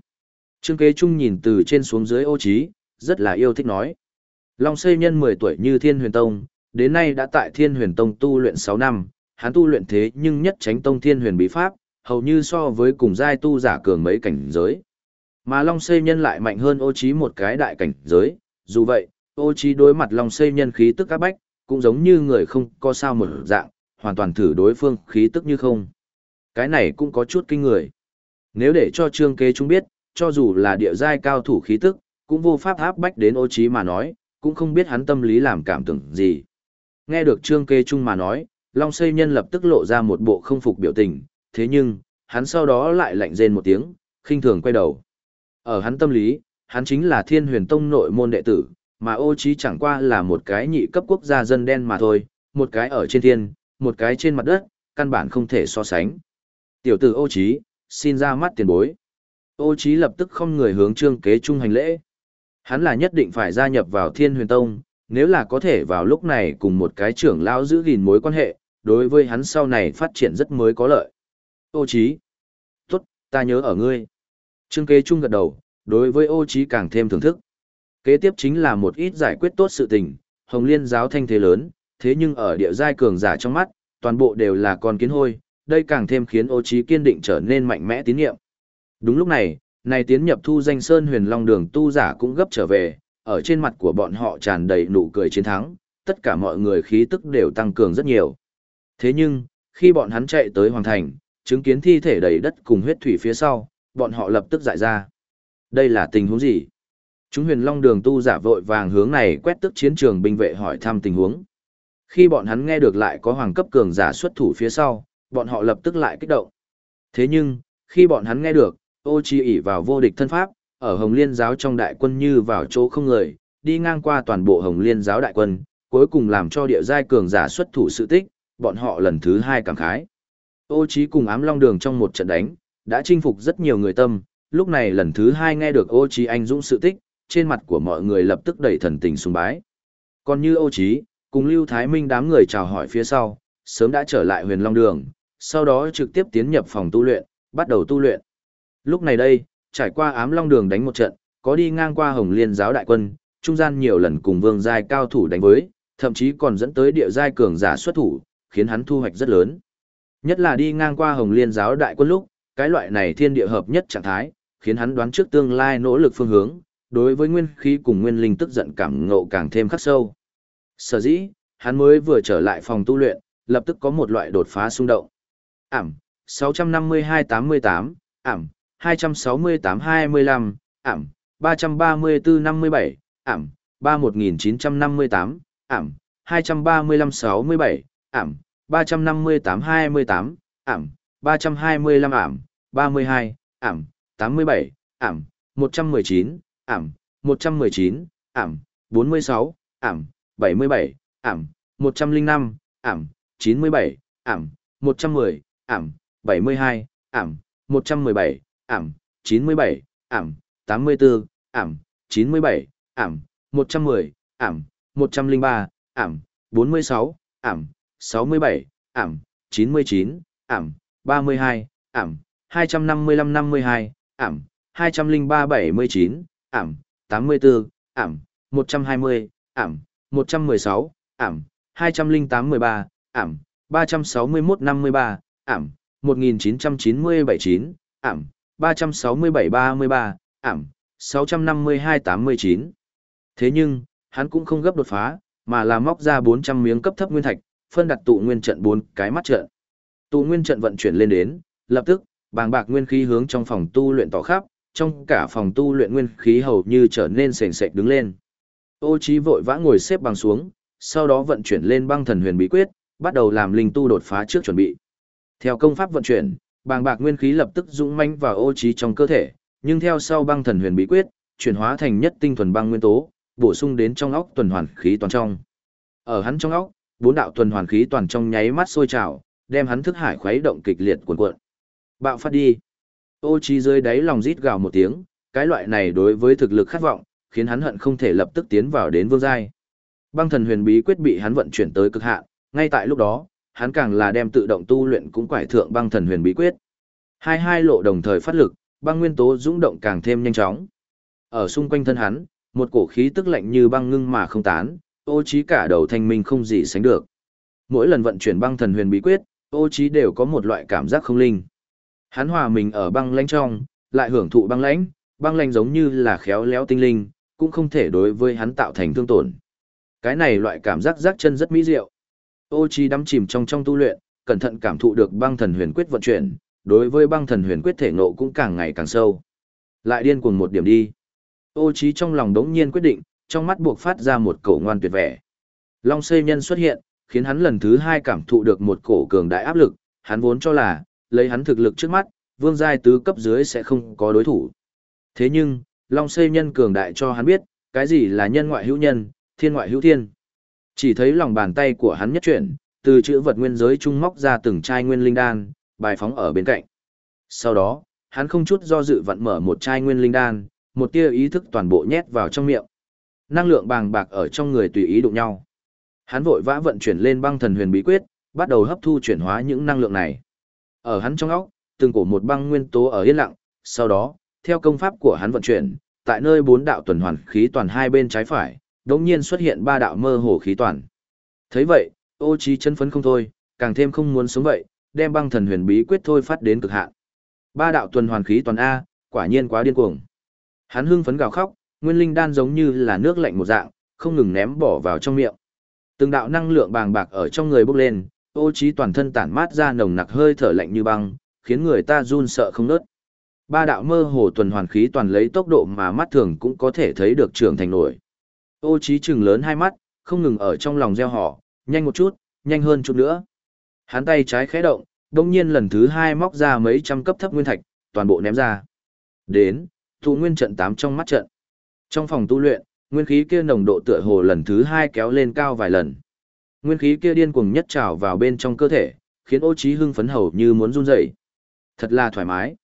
Trương kế trung nhìn từ trên xuống dưới ô trí, rất là yêu thích nói. Long xây nhân 10 tuổi như thiên huyền tông, đến nay đã tại thiên huyền tông tu luyện 6 năm, hắn tu luyện thế nhưng nhất tránh tông thiên huyền bí pháp, hầu như so với cùng giai tu giả cường mấy cảnh giới. Mà Long xây nhân lại mạnh hơn ô Chí một cái đại cảnh giới, dù vậy, ô Chí đối mặt Long xây nhân khí tức các bách, cũng giống như người không có sao một dạng, hoàn toàn thử đối phương khí tức như không. Cái này cũng có chút kinh người. Nếu để cho trương kế chúng biết, cho dù là địa giai cao thủ khí tức, cũng vô pháp áp bách đến ô trí mà nói, cũng không biết hắn tâm lý làm cảm tưởng gì. Nghe được trương kế trung mà nói, Long Xây Nhân lập tức lộ ra một bộ không phục biểu tình, thế nhưng, hắn sau đó lại lạnh rên một tiếng, khinh thường quay đầu. Ở hắn tâm lý, hắn chính là thiên huyền tông nội môn đệ tử, mà ô trí chẳng qua là một cái nhị cấp quốc gia dân đen mà thôi, một cái ở trên thiên, một cái trên mặt đất, căn bản không thể so sánh. Tiểu tử ô trí, xin ra mắt tiền bối. Ô trí lập tức không người hướng trương kế trung hành lễ. Hắn là nhất định phải gia nhập vào thiên huyền tông, nếu là có thể vào lúc này cùng một cái trưởng lão giữ gìn mối quan hệ, đối với hắn sau này phát triển rất mới có lợi. Ô trí. Tốt, ta nhớ ở ngươi. Trương kế trung gật đầu, đối với ô trí càng thêm thưởng thức. Kế tiếp chính là một ít giải quyết tốt sự tình, hồng liên giáo thanh thế lớn, thế nhưng ở địa giai cường giả trong mắt, toàn bộ đều là con kiến hôi, đây càng thêm khiến ô Chí kiên định trở nên mạnh mẽ tín nhiệm. Đúng lúc này, này tiến nhập thu danh sơn huyền long đường tu giả cũng gấp trở về, ở trên mặt của bọn họ tràn đầy nụ cười chiến thắng, tất cả mọi người khí tức đều tăng cường rất nhiều. Thế nhưng, khi bọn hắn chạy tới hoàng thành, chứng kiến thi thể đầy đất cùng huyết thủy phía sau, bọn họ lập tức dại ra. Đây là tình huống gì? Chúng huyền long đường tu giả vội vàng hướng này quét tức chiến trường binh vệ hỏi thăm tình huống. Khi bọn hắn nghe được lại có hoàng cấp cường giả xuất thủ phía sau, bọn họ lập tức lại kích động. Thế nhưng, khi bọn hắn nghe được, ô chi ỉ vào vô địch thân pháp, ở Hồng Liên giáo trong đại quân như vào chỗ không người, đi ngang qua toàn bộ Hồng Liên giáo đại quân, cuối cùng làm cho địa giai cường giả xuất thủ sự tích, bọn họ lần thứ hai cảm khái. Ô Chí cùng ám long đường trong một trận đánh, đã chinh phục rất nhiều người tâm, lúc này lần thứ hai nghe được ô Chí anh dũng sự tích, trên mặt của mọi người lập tức đầy thần tình sùng bái. Còn như Âu Chí, cùng Lưu Thái Minh đám người chào hỏi phía sau, sớm đã trở lại huyền long đường, sau đó trực tiếp tiến nhập phòng tu luyện, bắt đầu tu luyện. Lúc này đây, trải qua ám long đường đánh một trận, có đi ngang qua hồng liên giáo đại quân, trung gian nhiều lần cùng vương giai cao thủ đánh với, thậm chí còn dẫn tới địa giai cường giả xuất thủ, khiến hắn thu hoạch rất lớn. Nhất là đi ngang qua hồng liên giáo đại quân lúc, cái loại này thiên địa hợp nhất trạng thái, khiến hắn đoán trước tương lai nỗ lực phương hướng, đối với nguyên khí cùng nguyên linh tức giận cảm ngộ càng thêm khắc sâu. Sở dĩ, hắn mới vừa trở lại phòng tu luyện, lập tức có một loại đột phá xung động. Ảm, 652-88, ảm, 268-25, ảm, 334-57, ảm, 31958, ảm, 235-67, ảm, 358-28, ảm, 325 ảm, 32, ảm, 87, ảm, 119, ảm, 119, ảm, 46, ảm, 77, ảm, 105, ảm, 97, ảm, 110, ảm, 72, ảm, 117, ảm, 97, ảm, 84, ảm, 97, ảm, 110, ảm, 103, ảm, 46, ảm, 67, ảm, 99, ảm, 32, ảm, 255-52, ảm, 203-79, ảm, 84, ảm, 120, ảm, 116, ảm, 208 ảm, 361-53, ảm, 1990-79, ảm, 367-33, ảm, 652-89. Thế nhưng, hắn cũng không gấp đột phá, mà là móc ra 400 miếng cấp thấp nguyên thạch, phân đặt tụ nguyên trận 4 cái mắt trận. Tụ nguyên trận vận chuyển lên đến, lập tức, bàng bạc nguyên khí hướng trong phòng tu luyện tỏ khắp, trong cả phòng tu luyện nguyên khí hầu như trở nên sền sệt đứng lên. Ô Chí vội vã ngồi xếp bằng xuống, sau đó vận chuyển lên băng thần huyền bí quyết, bắt đầu làm linh tu đột phá trước chuẩn bị. Theo công pháp vận chuyển, bàng bạc nguyên khí lập tức dũng mãnh vào ô Chí trong cơ thể, nhưng theo sau băng thần huyền bí quyết, chuyển hóa thành nhất tinh thuần băng nguyên tố, bổ sung đến trong óc tuần hoàn khí toàn trong. Ở hắn trong óc, bốn đạo tuần hoàn khí toàn trong nháy mắt sôi trào, đem hắn thức hải khuấy động kịch liệt cuồn cuộn. Bạo phát đi. Ô trí dưới đáy lòng rít gào một tiếng, cái loại này đối với thực lực khát vọng, khiến hắn hận không thể lập tức tiến vào đến vương giai. Băng thần huyền bí quyết bị hắn vận chuyển tới cực hạn, ngay tại lúc đó, hắn càng là đem tự động tu luyện cũng quải thượng băng thần huyền bí quyết. Hai hai lộ đồng thời phát lực, băng nguyên tố dũng động càng thêm nhanh chóng. Ở xung quanh thân hắn, một cổ khí tức lạnh như băng ngưng mà không tán, ô trí cả đầu thanh minh không gì sánh được. Mỗi lần vận chuyển băng thần huyền bí quyết, ô trí đều có một loại cảm giác không linh. Hắn hòa mình ở băng lãnh trong, lại hưởng thụ băng lãnh, băng lãnh giống như là khéo léo tinh linh, cũng không thể đối với hắn tạo thành thương tổn. Cái này loại cảm giác rắc chân rất mỹ diệu. Ô Chi đắm chìm trong trong tu luyện, cẩn thận cảm thụ được băng thần huyền quyết vận chuyển, đối với băng thần huyền quyết thể ngộ cũng càng ngày càng sâu. Lại điên cuồng một điểm đi. Ô Chi trong lòng đống nhiên quyết định, trong mắt buộc phát ra một cổ ngoan tuyệt vẻ. Long xây nhân xuất hiện, khiến hắn lần thứ hai cảm thụ được một cổ cường đại áp lực, hắn vốn cho là, lấy hắn thực lực trước mắt, vương giai tứ cấp dưới sẽ không có đối thủ. Thế nhưng, Long xây nhân cường đại cho hắn biết, cái gì là nhân ngoại hữu nhân, thiên ngoại hữu thiên. Chỉ thấy lòng bàn tay của hắn nhất chuyển, từ chữ vật nguyên giới trung móc ra từng chai nguyên linh đan, bài phóng ở bên cạnh. Sau đó, hắn không chút do dự vặn mở một chai nguyên linh đan, một tia ý thức toàn bộ nhét vào trong miệng. Năng lượng bàng bạc ở trong người tùy ý đụng nhau. Hắn vội vã vận chuyển lên băng thần huyền bí quyết, bắt đầu hấp thu chuyển hóa những năng lượng này. Ở hắn trong óc, từng cổ một băng nguyên tố ở yên lặng, sau đó, theo công pháp của hắn vận chuyển, tại nơi bốn đạo tuần hoàn khí toàn hai bên trái phải, đống nhiên xuất hiện ba đạo mơ hồ khí toàn. thấy vậy, ô trí chân phấn không thôi, càng thêm không muốn sống vậy, đem băng thần huyền bí quyết thôi phát đến cực hạn. Ba đạo tuần hoàn khí toàn A, quả nhiên quá điên cuồng. Hắn hưng phấn gào khóc, nguyên linh đan giống như là nước lạnh một dạng, không ngừng ném bỏ vào trong miệng. Từng đạo năng lượng bàng bạc ở trong người bốc lên, ô trí toàn thân tản mát ra nồng nặc hơi thở lạnh như băng, khiến người ta run sợ không nớt. Ba đạo mơ hồ tuần hoàn khí toàn lấy tốc độ mà mắt thường cũng có thể thấy được trưởng thành nổi. Ô trí trừng lớn hai mắt, không ngừng ở trong lòng gieo họ, nhanh một chút, nhanh hơn chút nữa. Hắn tay trái khẽ động, đồng nhiên lần thứ hai móc ra mấy trăm cấp thấp nguyên thạch, toàn bộ ném ra. Đến, thụ nguyên trận tám trong mắt trận. Trong phòng tu luyện, nguyên khí kia nồng độ tựa hồ lần thứ hai kéo lên cao vài lần. Nguyên khí kia điên cuồng nhất trào vào bên trong cơ thể, khiến ô trí hưng phấn hầu như muốn run rẩy. Thật là thoải mái.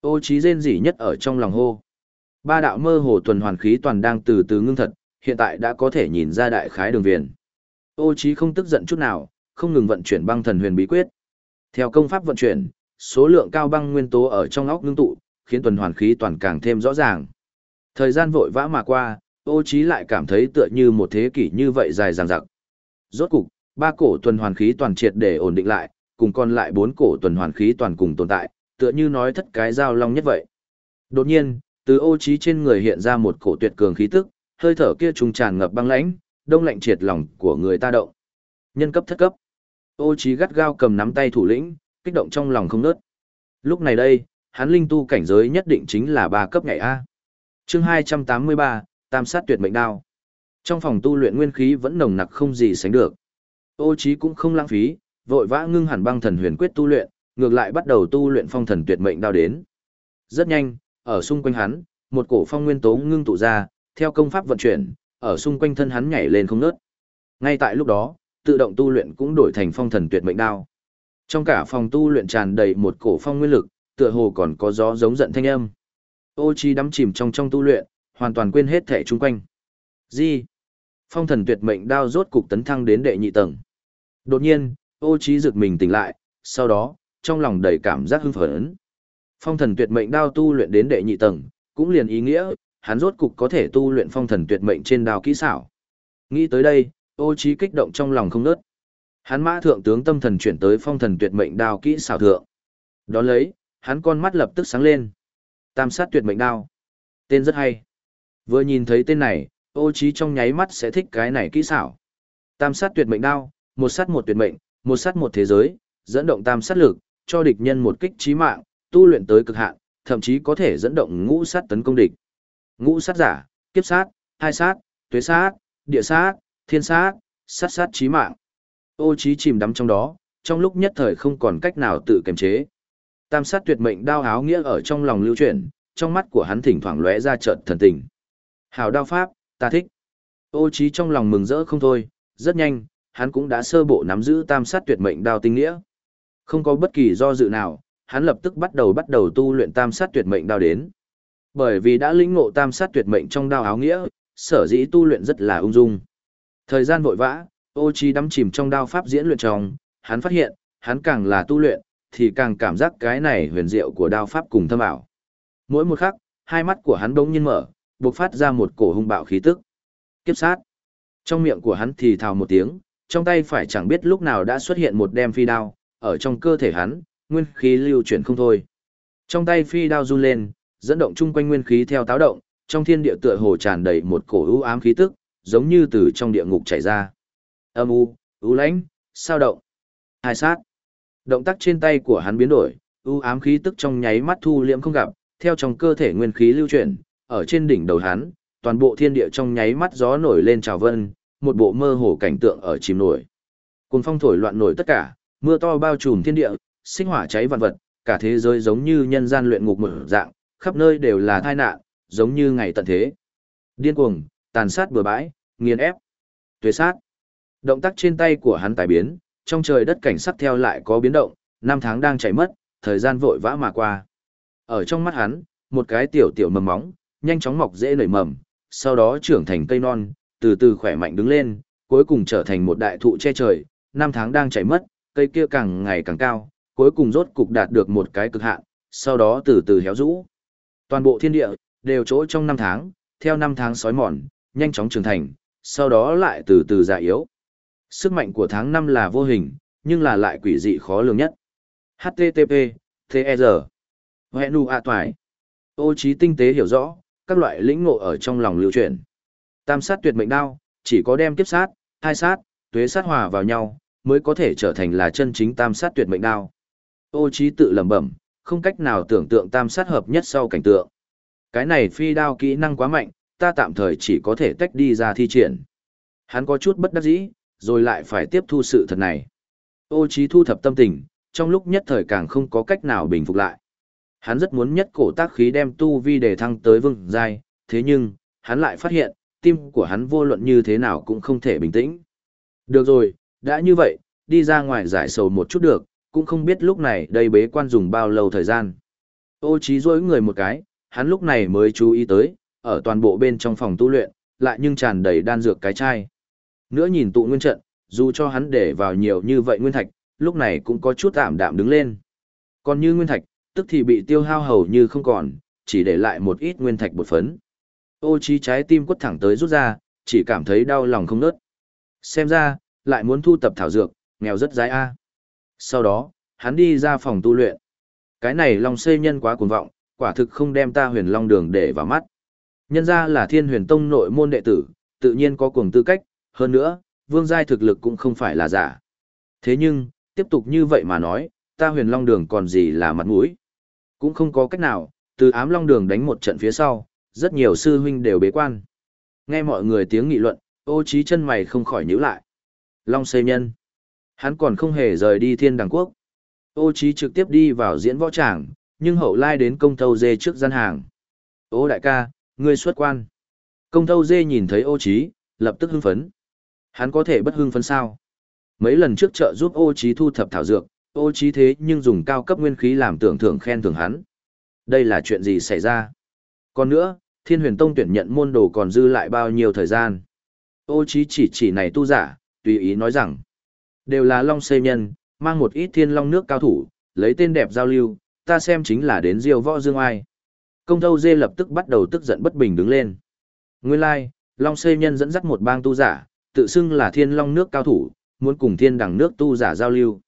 Ô trí rên rỉ nhất ở trong lòng hô. Ba đạo mơ hồ tuần hoàn khí toàn đang từ từ ngưng thật, hiện tại đã có thể nhìn ra đại khái đường viền. Ô Chí không tức giận chút nào, không ngừng vận chuyển băng thần huyền bí quyết. Theo công pháp vận chuyển, số lượng cao băng nguyên tố ở trong óc ngưng tụ, khiến tuần hoàn khí toàn càng thêm rõ ràng. Thời gian vội vã mà qua, Ô Chí lại cảm thấy tựa như một thế kỷ như vậy dài dằng dặc. Rốt cục, ba cổ tuần hoàn khí toàn triệt để ổn định lại, cùng còn lại bốn cổ tuần hoàn khí toàn cùng tồn tại, tựa như nói thất cái giao long nhất vậy. Đột nhiên, từ Ô Chí trên người hiện ra một cổ tuyệt cường khí tức, hơi thở kia trùng tràn ngập băng lãnh, đông lạnh triệt lòng của người ta động. Nhân cấp thất cấp. Ô Chí gắt gao cầm nắm tay thủ lĩnh, kích động trong lòng không nớt. Lúc này đây, hắn linh tu cảnh giới nhất định chính là ba cấp ngày A. Chương 283, Tam sát tuyệt mệnh đao. Trong phòng tu luyện nguyên khí vẫn nồng nặc không gì sánh được. Ô Chí cũng không lãng phí, vội vã ngưng hẳn băng thần huyền quyết tu luyện, ngược lại bắt đầu tu luyện phong thần tuyệt mệnh đao đến. Rất nhanh, ở xung quanh hắn, một cổ phong nguyên tố ngưng tụ ra, theo công pháp vận chuyển, ở xung quanh thân hắn nhảy lên không ngớt. Ngay tại lúc đó, tự động tu luyện cũng đổi thành phong thần tuyệt mệnh đao. Trong cả phòng tu luyện tràn đầy một cổ phong nguyên lực, tựa hồ còn có gió giống giận thanh âm. Ô Chi đắm chìm trong trong tu luyện, hoàn toàn quên hết thể chung quanh. Gì? Phong thần tuyệt mệnh đao rốt cục tấn thăng đến đệ nhị tầng. Đột nhiên, Ô Chi giật mình tỉnh lại, sau đó, trong lòng đầy cảm giác hưng phấn. Phong thần tuyệt mệnh đao tu luyện đến đệ nhị tầng, cũng liền ý nghĩa, hắn rốt cục có thể tu luyện phong thần tuyệt mệnh trên đao kỹ xảo. Nghĩ tới đây, ô trí kích động trong lòng không nớt. Hắn mã thượng tướng tâm thần chuyển tới phong thần tuyệt mệnh đao kỹ xảo thượng. Đón lấy, hắn con mắt lập tức sáng lên. Tam sát tuyệt mệnh đao. Tên rất hay. Vừa nhìn thấy tên này, ô trí trong nháy mắt sẽ thích cái này kỹ xảo. Tam sát tuyệt mệnh đao, một sát một tuyệt mệnh, một sát một thế giới, dẫn động tam sát lực, cho địch nhân một kích chí mạng, tu luyện tới cực hạn, thậm chí có thể dẫn động ngũ sát tấn công địch. Ngũ sát giả, kiếp sát, hai sát, tuế sát, địa sát, thiên sát, sát sát chí mạng. Ô trí chìm đắm trong đó, trong lúc nhất thời không còn cách nào tự kiềm chế. Tam sát tuyệt mệnh đao áo nghĩa ở trong lòng lưu chuyển, trong mắt của hắn thỉnh thoảng lóe ra chợt thần tình. Hảo đao pháp, ta thích. Ô trí trong lòng mừng rỡ không thôi, rất nhanh, hắn cũng đã sơ bộ nắm giữ tam sát tuyệt mệnh đao tinh nghĩa. Không có bất kỳ do dự nào, hắn lập tức bắt đầu bắt đầu tu luyện tam sát tuyệt mệnh đao đến. Bởi vì đã lĩnh ngộ tam sát tuyệt mệnh trong đao áo nghĩa, sở dĩ tu luyện rất là ung dung. Thời gian vội vã, ô chi đắm chìm trong đao pháp diễn luyện trong, hắn phát hiện, hắn càng là tu luyện, thì càng cảm giác cái này huyền diệu của đao pháp cùng thâm ảo. Mỗi một khắc, hai mắt của hắn đống nhiên mở, bộc phát ra một cổ hung bạo khí tức. Kiếp sát. Trong miệng của hắn thì thào một tiếng, trong tay phải chẳng biết lúc nào đã xuất hiện một đem phi đao, ở trong cơ thể hắn, nguyên khí lưu chuyển không thôi. Trong tay phi đao run lên, dẫn động chung quanh nguyên khí theo táo động, trong thiên địa tựa hồ tràn đầy một cổ u ám khí tức, giống như từ trong địa ngục chảy ra. Âm u, u lãnh, sao động. Hai sát. Động tác trên tay của hắn biến đổi, u ám khí tức trong nháy mắt thu liễm không gặp, theo trong cơ thể nguyên khí lưu chuyển, ở trên đỉnh đầu hắn, toàn bộ thiên địa trong nháy mắt gió nổi lên trào vân, một bộ mơ hồ cảnh tượng ở chìm nổi. Cùng phong thổi loạn nổi tất cả, mưa to bao trùm thiên địa, sinh hỏa cháy vạn vật, cả thế giới giống như nhân gian luyện ngục mở dạng, khắp nơi đều là tai nạn, giống như ngày tận thế. Điên cuồng, tàn sát bừa bãi, nghiền ép, tuế sát. Động tác trên tay của hắn tài biến, trong trời đất cảnh sắc theo lại có biến động, năm tháng đang chảy mất, thời gian vội vã mà qua. Ở trong mắt hắn, một cái tiểu tiểu mầm móng, nhanh chóng mọc dễ nảy mầm, sau đó trưởng thành cây non, từ từ khỏe mạnh đứng lên, cuối cùng trở thành một đại thụ che trời, năm tháng đang chảy mất, cây kia càng ngày càng cao, cuối cùng rốt cục đạt được một cái cực hạn, sau đó từ từ héo rũ. Toàn bộ thiên địa, đều chỗ trong năm tháng, theo năm tháng sói mòn, nhanh chóng trưởng thành, sau đó lại từ từ già yếu. Sức mạnh của tháng năm là vô hình, nhưng là lại quỷ dị khó lường nhất. HTTP, TR, nụ ạ Toài. Ô trí tinh tế hiểu rõ, các loại lĩnh ngộ ở trong lòng lưu truyền. Tam sát tuyệt mệnh đao, chỉ có đem kiếp sát, hai sát, tuế sát hòa vào nhau, mới có thể trở thành là chân chính tam sát tuyệt mệnh đao. Ô trí tự lẩm bẩm, không cách nào tưởng tượng tam sát hợp nhất sau cảnh tượng. Cái này phi đao kỹ năng quá mạnh, ta tạm thời chỉ có thể tách đi ra thi triển. Hắn có chút bất đắc dĩ, rồi lại phải tiếp thu sự thật này. Ô trí thu thập tâm tình, trong lúc nhất thời càng không có cách nào bình phục lại. Hắn rất muốn nhất cổ tác khí đem tu vi để thăng tới vương giai, thế nhưng, hắn lại phát hiện, tim của hắn vô luận như thế nào cũng không thể bình tĩnh. Được rồi, đã như vậy, đi ra ngoài giải sầu một chút được, cũng không biết lúc này đây bế quan dùng bao lâu thời gian. Ô trí rối người một cái, hắn lúc này mới chú ý tới, ở toàn bộ bên trong phòng tu luyện, lại nhưng tràn đầy đan dược cái chai. Nữa nhìn tụ nguyên trận, dù cho hắn để vào nhiều như vậy nguyên thạch, lúc này cũng có chút tạm đạm đứng lên. Còn như nguyên thạch, tức thì bị tiêu hao hầu như không còn, chỉ để lại một ít nguyên thạch bột phấn. Ô trí trái tim quất thẳng tới rút ra, chỉ cảm thấy đau lòng không nớt. Xem ra, lại muốn thu tập thảo dược, nghèo rất dái a. Sau đó, hắn đi ra phòng tu luyện. Cái này long xây nhân quá cuồng vọng, quả thực không đem ta huyền long đường để vào mắt. Nhân ra là thiên huyền tông nội môn đệ tử, tự nhiên có cuồng tư cách, hơn nữa, vương giai thực lực cũng không phải là giả. Thế nhưng, tiếp tục như vậy mà nói, ta huyền long đường còn gì là mặt mũi. Cũng không có cách nào, từ ám long đường đánh một trận phía sau, rất nhiều sư huynh đều bế quan. Nghe mọi người tiếng nghị luận, ô trí chân mày không khỏi nhíu lại. Long xây nhân. Hắn còn không hề rời đi thiên đàng quốc. Ô trí trực tiếp đi vào diễn võ tràng, nhưng hậu lai đến công thâu dê trước gian hàng. Ô đại ca, ngươi xuất quan. Công thâu dê nhìn thấy ô trí, lập tức hưng phấn. Hắn có thể bất hưng phấn sao? Mấy lần trước trợ giúp ô trí thu thập thảo dược, ô trí thế nhưng dùng cao cấp nguyên khí làm tưởng thưởng khen thưởng hắn. Đây là chuyện gì xảy ra? Còn nữa, thiên huyền tông tuyển nhận môn đồ còn dư lại bao nhiêu thời gian? Ô trí chỉ chỉ này tu giả, tùy ý nói rằng, đều là long xây nhân, mang một ít thiên long nước cao thủ, lấy tên đẹp giao lưu, ta xem chính là đến diêu võ dương ai. Công thâu dê lập tức bắt đầu tức giận bất bình đứng lên. Nguyên lai, like, long xây nhân dẫn dắt một bang tu giả, tự xưng là thiên long nước cao thủ, muốn cùng thiên đẳng nước tu giả giao lưu.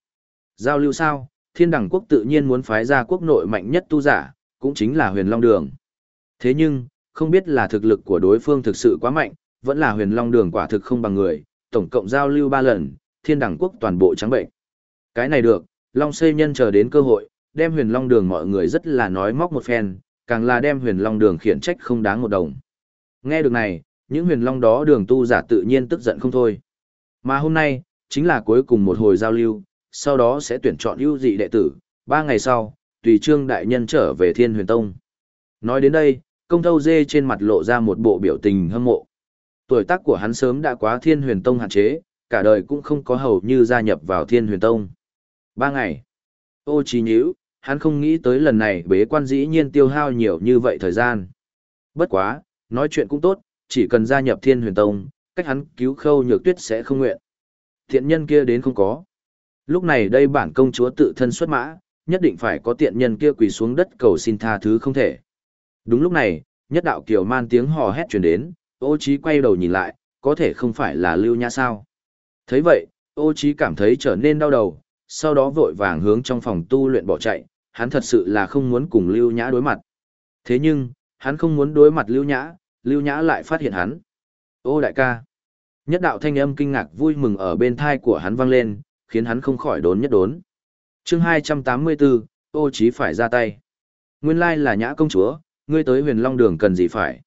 Giao lưu sao? Thiên đẳng quốc tự nhiên muốn phái ra quốc nội mạnh nhất tu giả, cũng chính là huyền long đường. Thế nhưng, không biết là thực lực của đối phương thực sự quá mạnh, vẫn là huyền long đường quả thực không bằng người, tổng cộng giao lưu ba lần, thiên đẳng quốc toàn bộ trắng bệnh. Cái này được, long xây nhân chờ đến cơ hội, đem huyền long đường mọi người rất là nói móc một phen, càng là đem huyền long đường khiển trách không đáng một đồng. Nghe được này, những huyền long đó đường tu giả tự nhiên tức giận không thôi. Mà hôm nay, chính là cuối cùng một hồi giao lưu, sau đó sẽ tuyển chọn ưu dị đệ tử, ba ngày sau, tùy trương đại nhân trở về thiên huyền tông. Nói đến đây, công thâu dê trên mặt lộ ra một bộ biểu tình hâm mộ. Tuổi tác của hắn sớm đã quá thiên huyền tông hạn chế, cả đời cũng không có hầu như gia nhập vào thiên huyền tông. Ba ngày. Ô trí nhíu, hắn không nghĩ tới lần này bế quan dĩ nhiên tiêu hao nhiều như vậy thời gian. Bất quá, nói chuyện cũng tốt, chỉ cần gia nhập thiên huyền tông, cách hắn cứu khâu nhược tuyết sẽ không nguyện. Thiện nhân kia đến không có. Lúc này đây bản công chúa tự thân xuất mã, nhất định phải có tiện nhân kia quỳ xuống đất cầu xin tha thứ không thể. Đúng lúc này, nhất đạo kiều man tiếng hò hét truyền đến, ô trí quay đầu nhìn lại, có thể không phải là lưu nhã sao. thấy vậy, ô trí cảm thấy trở nên đau đầu, sau đó vội vàng hướng trong phòng tu luyện bỏ chạy, hắn thật sự là không muốn cùng lưu nhã đối mặt. Thế nhưng, hắn không muốn đối mặt lưu nhã, lưu nhã lại phát hiện hắn. Ô đại ca! Nhất đạo thanh âm kinh ngạc vui mừng ở bên thai của hắn vang lên, khiến hắn không khỏi đốn nhất đốn. chương 284, ô chí phải ra tay. Nguyên lai là nhã công chúa, ngươi tới huyền long đường cần gì phải.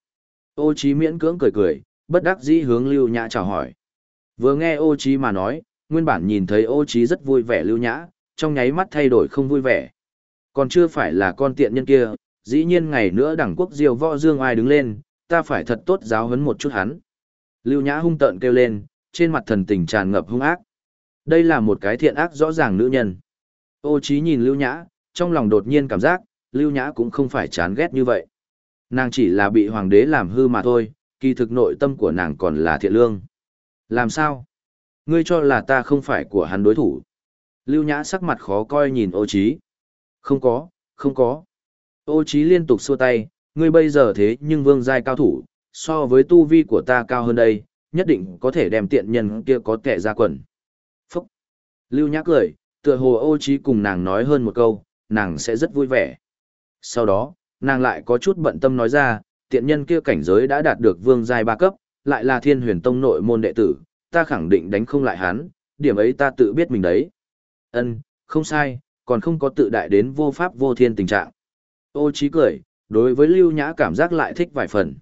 Ô chí miễn cưỡng cười cười, bất đắc dĩ hướng lưu nhã chào hỏi. Vừa nghe ô chí mà nói, nguyên bản nhìn thấy ô chí rất vui vẻ lưu nhã, trong nháy mắt thay đổi không vui vẻ. Còn chưa phải là con tiện nhân kia, dĩ nhiên ngày nữa đảng quốc diều võ dương ai đứng lên, ta phải thật tốt giáo huấn một chút hắn. Lưu nhã hung tợn kêu lên, trên mặt thần tình tràn ngập hung ác. Đây là một cái thiện ác rõ ràng nữ nhân. Ô Chí nhìn lưu nhã, trong lòng đột nhiên cảm giác, lưu nhã cũng không phải chán ghét như vậy. Nàng chỉ là bị hoàng đế làm hư mà thôi, kỳ thực nội tâm của nàng còn là thiện lương. Làm sao? Ngươi cho là ta không phải của hắn đối thủ. Lưu Nhã sắc mặt khó coi nhìn ô Chí. Không có, không có. Ô Chí liên tục xua tay, ngươi bây giờ thế nhưng vương giai cao thủ, so với tu vi của ta cao hơn đây, nhất định có thể đem tiện nhân kia có kẻ ra quần. Lưu Nhã cười, tựa hồ ô trí cùng nàng nói hơn một câu, nàng sẽ rất vui vẻ. Sau đó, nàng lại có chút bận tâm nói ra, tiện nhân kia cảnh giới đã đạt được vương giai ba cấp, lại là thiên huyền tông nội môn đệ tử, ta khẳng định đánh không lại hắn, điểm ấy ta tự biết mình đấy. Ân, không sai, còn không có tự đại đến vô pháp vô thiên tình trạng. Ô trí cười, đối với Lưu Nhã cảm giác lại thích vài phần.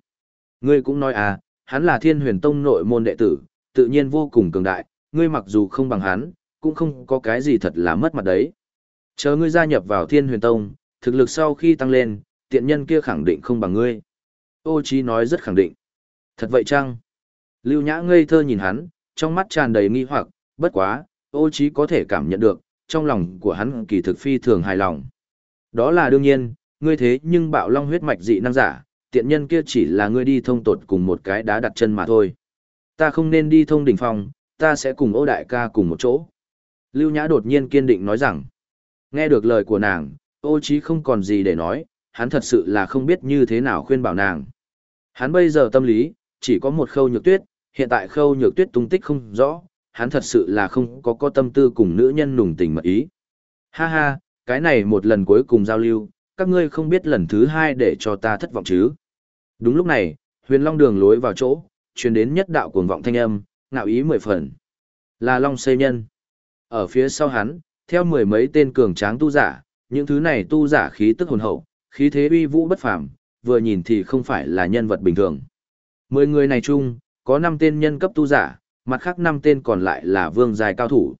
Ngươi cũng nói à, hắn là thiên huyền tông nội môn đệ tử, tự nhiên vô cùng cường đại, ngươi mặc dù không bằng hắn, cũng không có cái gì thật là mất mặt đấy. Chờ ngươi gia nhập vào thiên huyền tông, thực lực sau khi tăng lên, tiện nhân kia khẳng định không bằng ngươi. Ô Chí nói rất khẳng định. Thật vậy chăng? Lưu Nhã ngây thơ nhìn hắn, trong mắt tràn đầy nghi hoặc, bất quá, ô Chí có thể cảm nhận được, trong lòng của hắn kỳ thực phi thường hài lòng. Đó là đương nhiên, ngươi thế nhưng bạo long huyết mạch dị năng giả, tiện nhân kia chỉ là ngươi đi thông tột cùng một cái đá đặt chân mà thôi. Ta không nên đi thông đỉnh phòng, ta sẽ cùng ô đại ca cùng một chỗ. Lưu Nhã đột nhiên kiên định nói rằng, nghe được lời của nàng, ô trí không còn gì để nói, hắn thật sự là không biết như thế nào khuyên bảo nàng. Hắn bây giờ tâm lý, chỉ có một khâu nhược tuyết, hiện tại khâu nhược tuyết tung tích không rõ, hắn thật sự là không có có tâm tư cùng nữ nhân nùng tình mật ý. Ha ha, cái này một lần cuối cùng giao lưu, các ngươi không biết lần thứ hai để cho ta thất vọng chứ. Đúng lúc này, huyền long đường lối vào chỗ, truyền đến nhất đạo cuồng vọng thanh âm, ngạo ý mười phần. Là long xây nhân. Ở phía sau hắn, theo mười mấy tên cường tráng tu giả, những thứ này tu giả khí tức hồn hậu, khí thế uy vũ bất phàm, vừa nhìn thì không phải là nhân vật bình thường. Mười người này chung, có năm tên nhân cấp tu giả, mặt khác năm tên còn lại là vương dài cao thủ.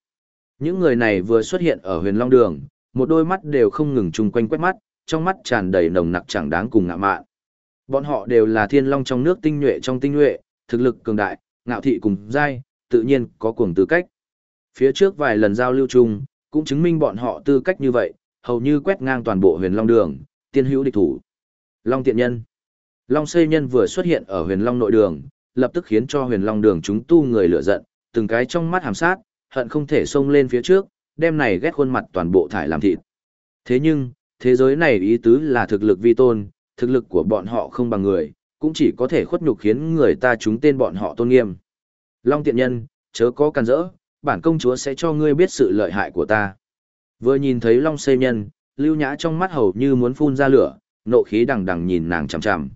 Những người này vừa xuất hiện ở huyền Long Đường, một đôi mắt đều không ngừng chung quanh quét mắt, trong mắt tràn đầy nồng nặc chẳng đáng cùng ngạ mạn. Bọn họ đều là thiên long trong nước tinh nhuệ trong tinh nhuệ, thực lực cường đại, ngạo thị cùng giai, tự nhiên có cuồng tư cách. Phía trước vài lần giao lưu chung, cũng chứng minh bọn họ tư cách như vậy, hầu như quét ngang toàn bộ huyền Long Đường, tiên hữu địch thủ. Long tiện nhân. Long xây nhân vừa xuất hiện ở huyền Long nội đường, lập tức khiến cho huyền long đường chúng tu người lửa giận, từng cái trong mắt hàm sát, hận không thể xông lên phía trước, đem này ghét khuôn mặt toàn bộ thải làm thịt. Thế nhưng, thế giới này ý tứ là thực lực vi tôn, thực lực của bọn họ không bằng người, cũng chỉ có thể khuất nhục khiến người ta chúng tên bọn họ tôn nghiêm. Long tiện nhân, chớ có can rỡ, bản công chúa sẽ cho ngươi biết sự lợi hại của ta. Vừa nhìn thấy Long xây nhân, Lưu Nhã trong mắt hầu như muốn phun ra lửa, nộ khí đằng đằng nhìn nàng chằm chằm.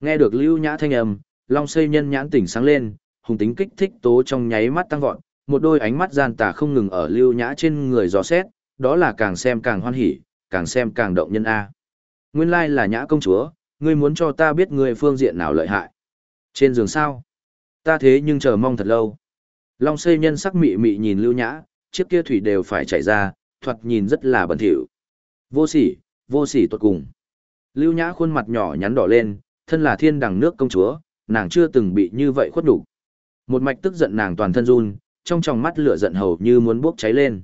Nghe được Lưu Nhã thanh âm, Long xây nhân nhãn tỉnh sáng lên, hùng tính kích thích tố trong nháy mắt tăng vọt, một đôi ánh mắt gian tà không ngừng ở lưu nhã trên người dò xét, đó là càng xem càng hoan hỉ, càng xem càng động nhân A. Nguyên lai là nhã công chúa, ngươi muốn cho ta biết ngươi phương diện nào lợi hại. Trên giường sao? Ta thế nhưng chờ mong thật lâu. Long xây nhân sắc mị mị nhìn lưu nhã, chiếc kia thủy đều phải chảy ra, thoạt nhìn rất là bẩn thỉu. Vô sỉ, vô sỉ tuột cùng. Lưu nhã khuôn mặt nhỏ nhắn đỏ lên, thân là thiên đằng nước công chúa, nàng chưa từng bị như vậy khuất đủ. Một mạch tức giận nàng toàn thân run, trong tròng mắt lửa giận hầu như muốn bốc cháy lên.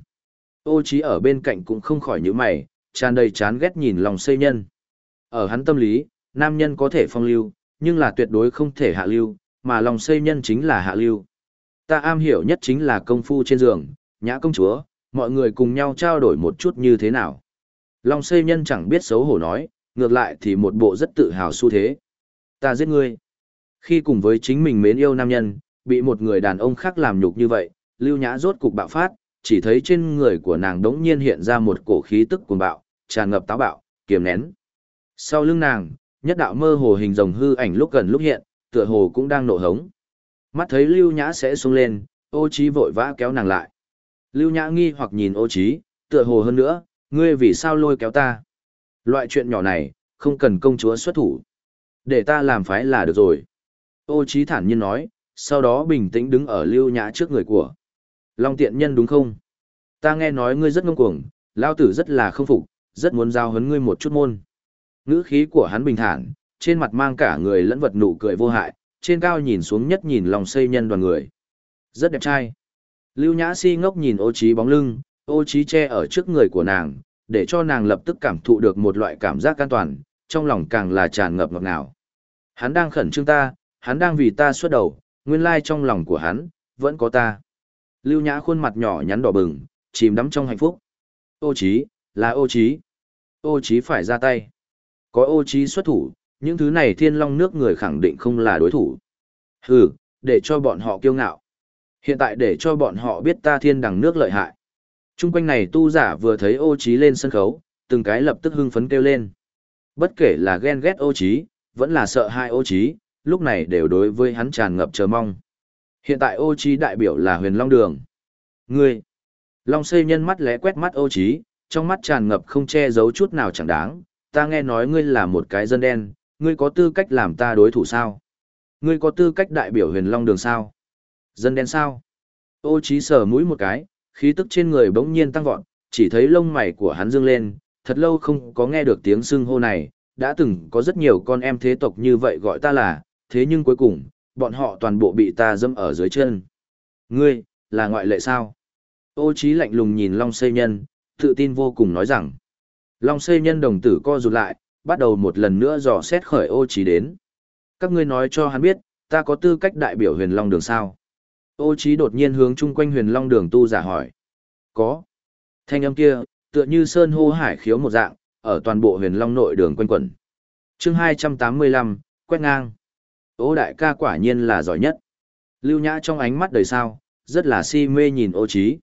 Ô trí ở bên cạnh cũng không khỏi nhíu mày, tràn đầy chán ghét nhìn lòng xây nhân. Ở hắn tâm lý, nam nhân có thể phong lưu, nhưng là tuyệt đối không thể hạ lưu, mà lòng xây nhân chính là hạ lưu. Ta am hiểu nhất chính là công phu trên giường, nhã công chúa, mọi người cùng nhau trao đổi một chút như thế nào. Long xây nhân chẳng biết xấu hổ nói, ngược lại thì một bộ rất tự hào xu thế. Ta giết ngươi. Khi cùng với chính mình mến yêu nam nhân, bị một người đàn ông khác làm nhục như vậy, lưu nhã rốt cục bạo phát, chỉ thấy trên người của nàng đống nhiên hiện ra một cổ khí tức cuồng bạo, tràn ngập táo bạo, kiềm nén. Sau lưng nàng, nhất đạo mơ hồ hình rồng hư ảnh lúc gần lúc hiện, tựa hồ cũng đang nộ hống. Mắt thấy Lưu Nhã sẽ xuống lên, ô trí vội vã kéo nàng lại. Lưu Nhã nghi hoặc nhìn ô trí, tựa hồ hơn nữa, ngươi vì sao lôi kéo ta? Loại chuyện nhỏ này, không cần công chúa xuất thủ. Để ta làm phái là được rồi. Ô trí thản nhiên nói, sau đó bình tĩnh đứng ở Lưu Nhã trước người của. Long tiện nhân đúng không? Ta nghe nói ngươi rất ngông cuồng, lao tử rất là không phục, rất muốn giao hấn ngươi một chút môn. Ngữ khí của hắn bình thản, trên mặt mang cả người lẫn vật nụ cười vô hại, trên cao nhìn xuống nhất nhìn lòng xây nhân đoàn người. Rất đẹp trai. Lưu Nhã Si ngốc nhìn ô trí bóng lưng, ô trí che ở trước người của nàng, để cho nàng lập tức cảm thụ được một loại cảm giác an toàn, trong lòng càng là tràn ngập ngọt ngào. Hắn đang khẩn trương ta, hắn đang vì ta xuất đầu, nguyên lai trong lòng của hắn, vẫn có ta. Lưu Nhã khuôn mặt nhỏ nhắn đỏ bừng, chìm đắm trong hạnh phúc. Ô trí, là ô trí. Ô trí phải ra tay. Có ô trí xuất thủ, những thứ này thiên long nước người khẳng định không là đối thủ. Hừ, để cho bọn họ kiêu ngạo. Hiện tại để cho bọn họ biết ta thiên đằng nước lợi hại. Trung quanh này tu giả vừa thấy ô trí lên sân khấu, từng cái lập tức hưng phấn kêu lên. Bất kể là ghen ghét ô trí, vẫn là sợ hai ô trí, lúc này đều đối với hắn tràn ngập chờ mong. Hiện tại ô trí đại biểu là huyền long đường. Ngươi! Long xây nhân mắt lé quét mắt ô trí, trong mắt tràn ngập không che giấu chút nào chẳng đáng. Ta nghe nói ngươi là một cái dân đen, ngươi có tư cách làm ta đối thủ sao? Ngươi có tư cách đại biểu huyền long đường sao? Dân đen sao? Ô trí sờ mũi một cái, khí tức trên người bỗng nhiên tăng vọt, chỉ thấy lông mày của hắn dương lên, thật lâu không có nghe được tiếng xưng hô này, đã từng có rất nhiều con em thế tộc như vậy gọi ta là, thế nhưng cuối cùng, bọn họ toàn bộ bị ta dâm ở dưới chân. Ngươi, là ngoại lệ sao? Ô trí lạnh lùng nhìn Long Xây Nhân, tự tin vô cùng nói rằng. Long Xây Nhân đồng tử co rụt lại, bắt đầu một lần nữa dò xét khởi ô trí đến. Các ngươi nói cho hắn biết, ta có tư cách đại biểu huyền Long đường sao? Ô trí đột nhiên hướng chung quanh huyền Long đường tu giả hỏi. Có. Thanh âm kia, tựa như sơn hô hải khiếu một dạng, ở toàn bộ huyền Long nội đường quanh quẩn. Chương 285, quét ngang. Ô đại ca quả nhiên là giỏi nhất. Lưu Nhã trong ánh mắt đầy sao, rất là si mê nhìn ô trí.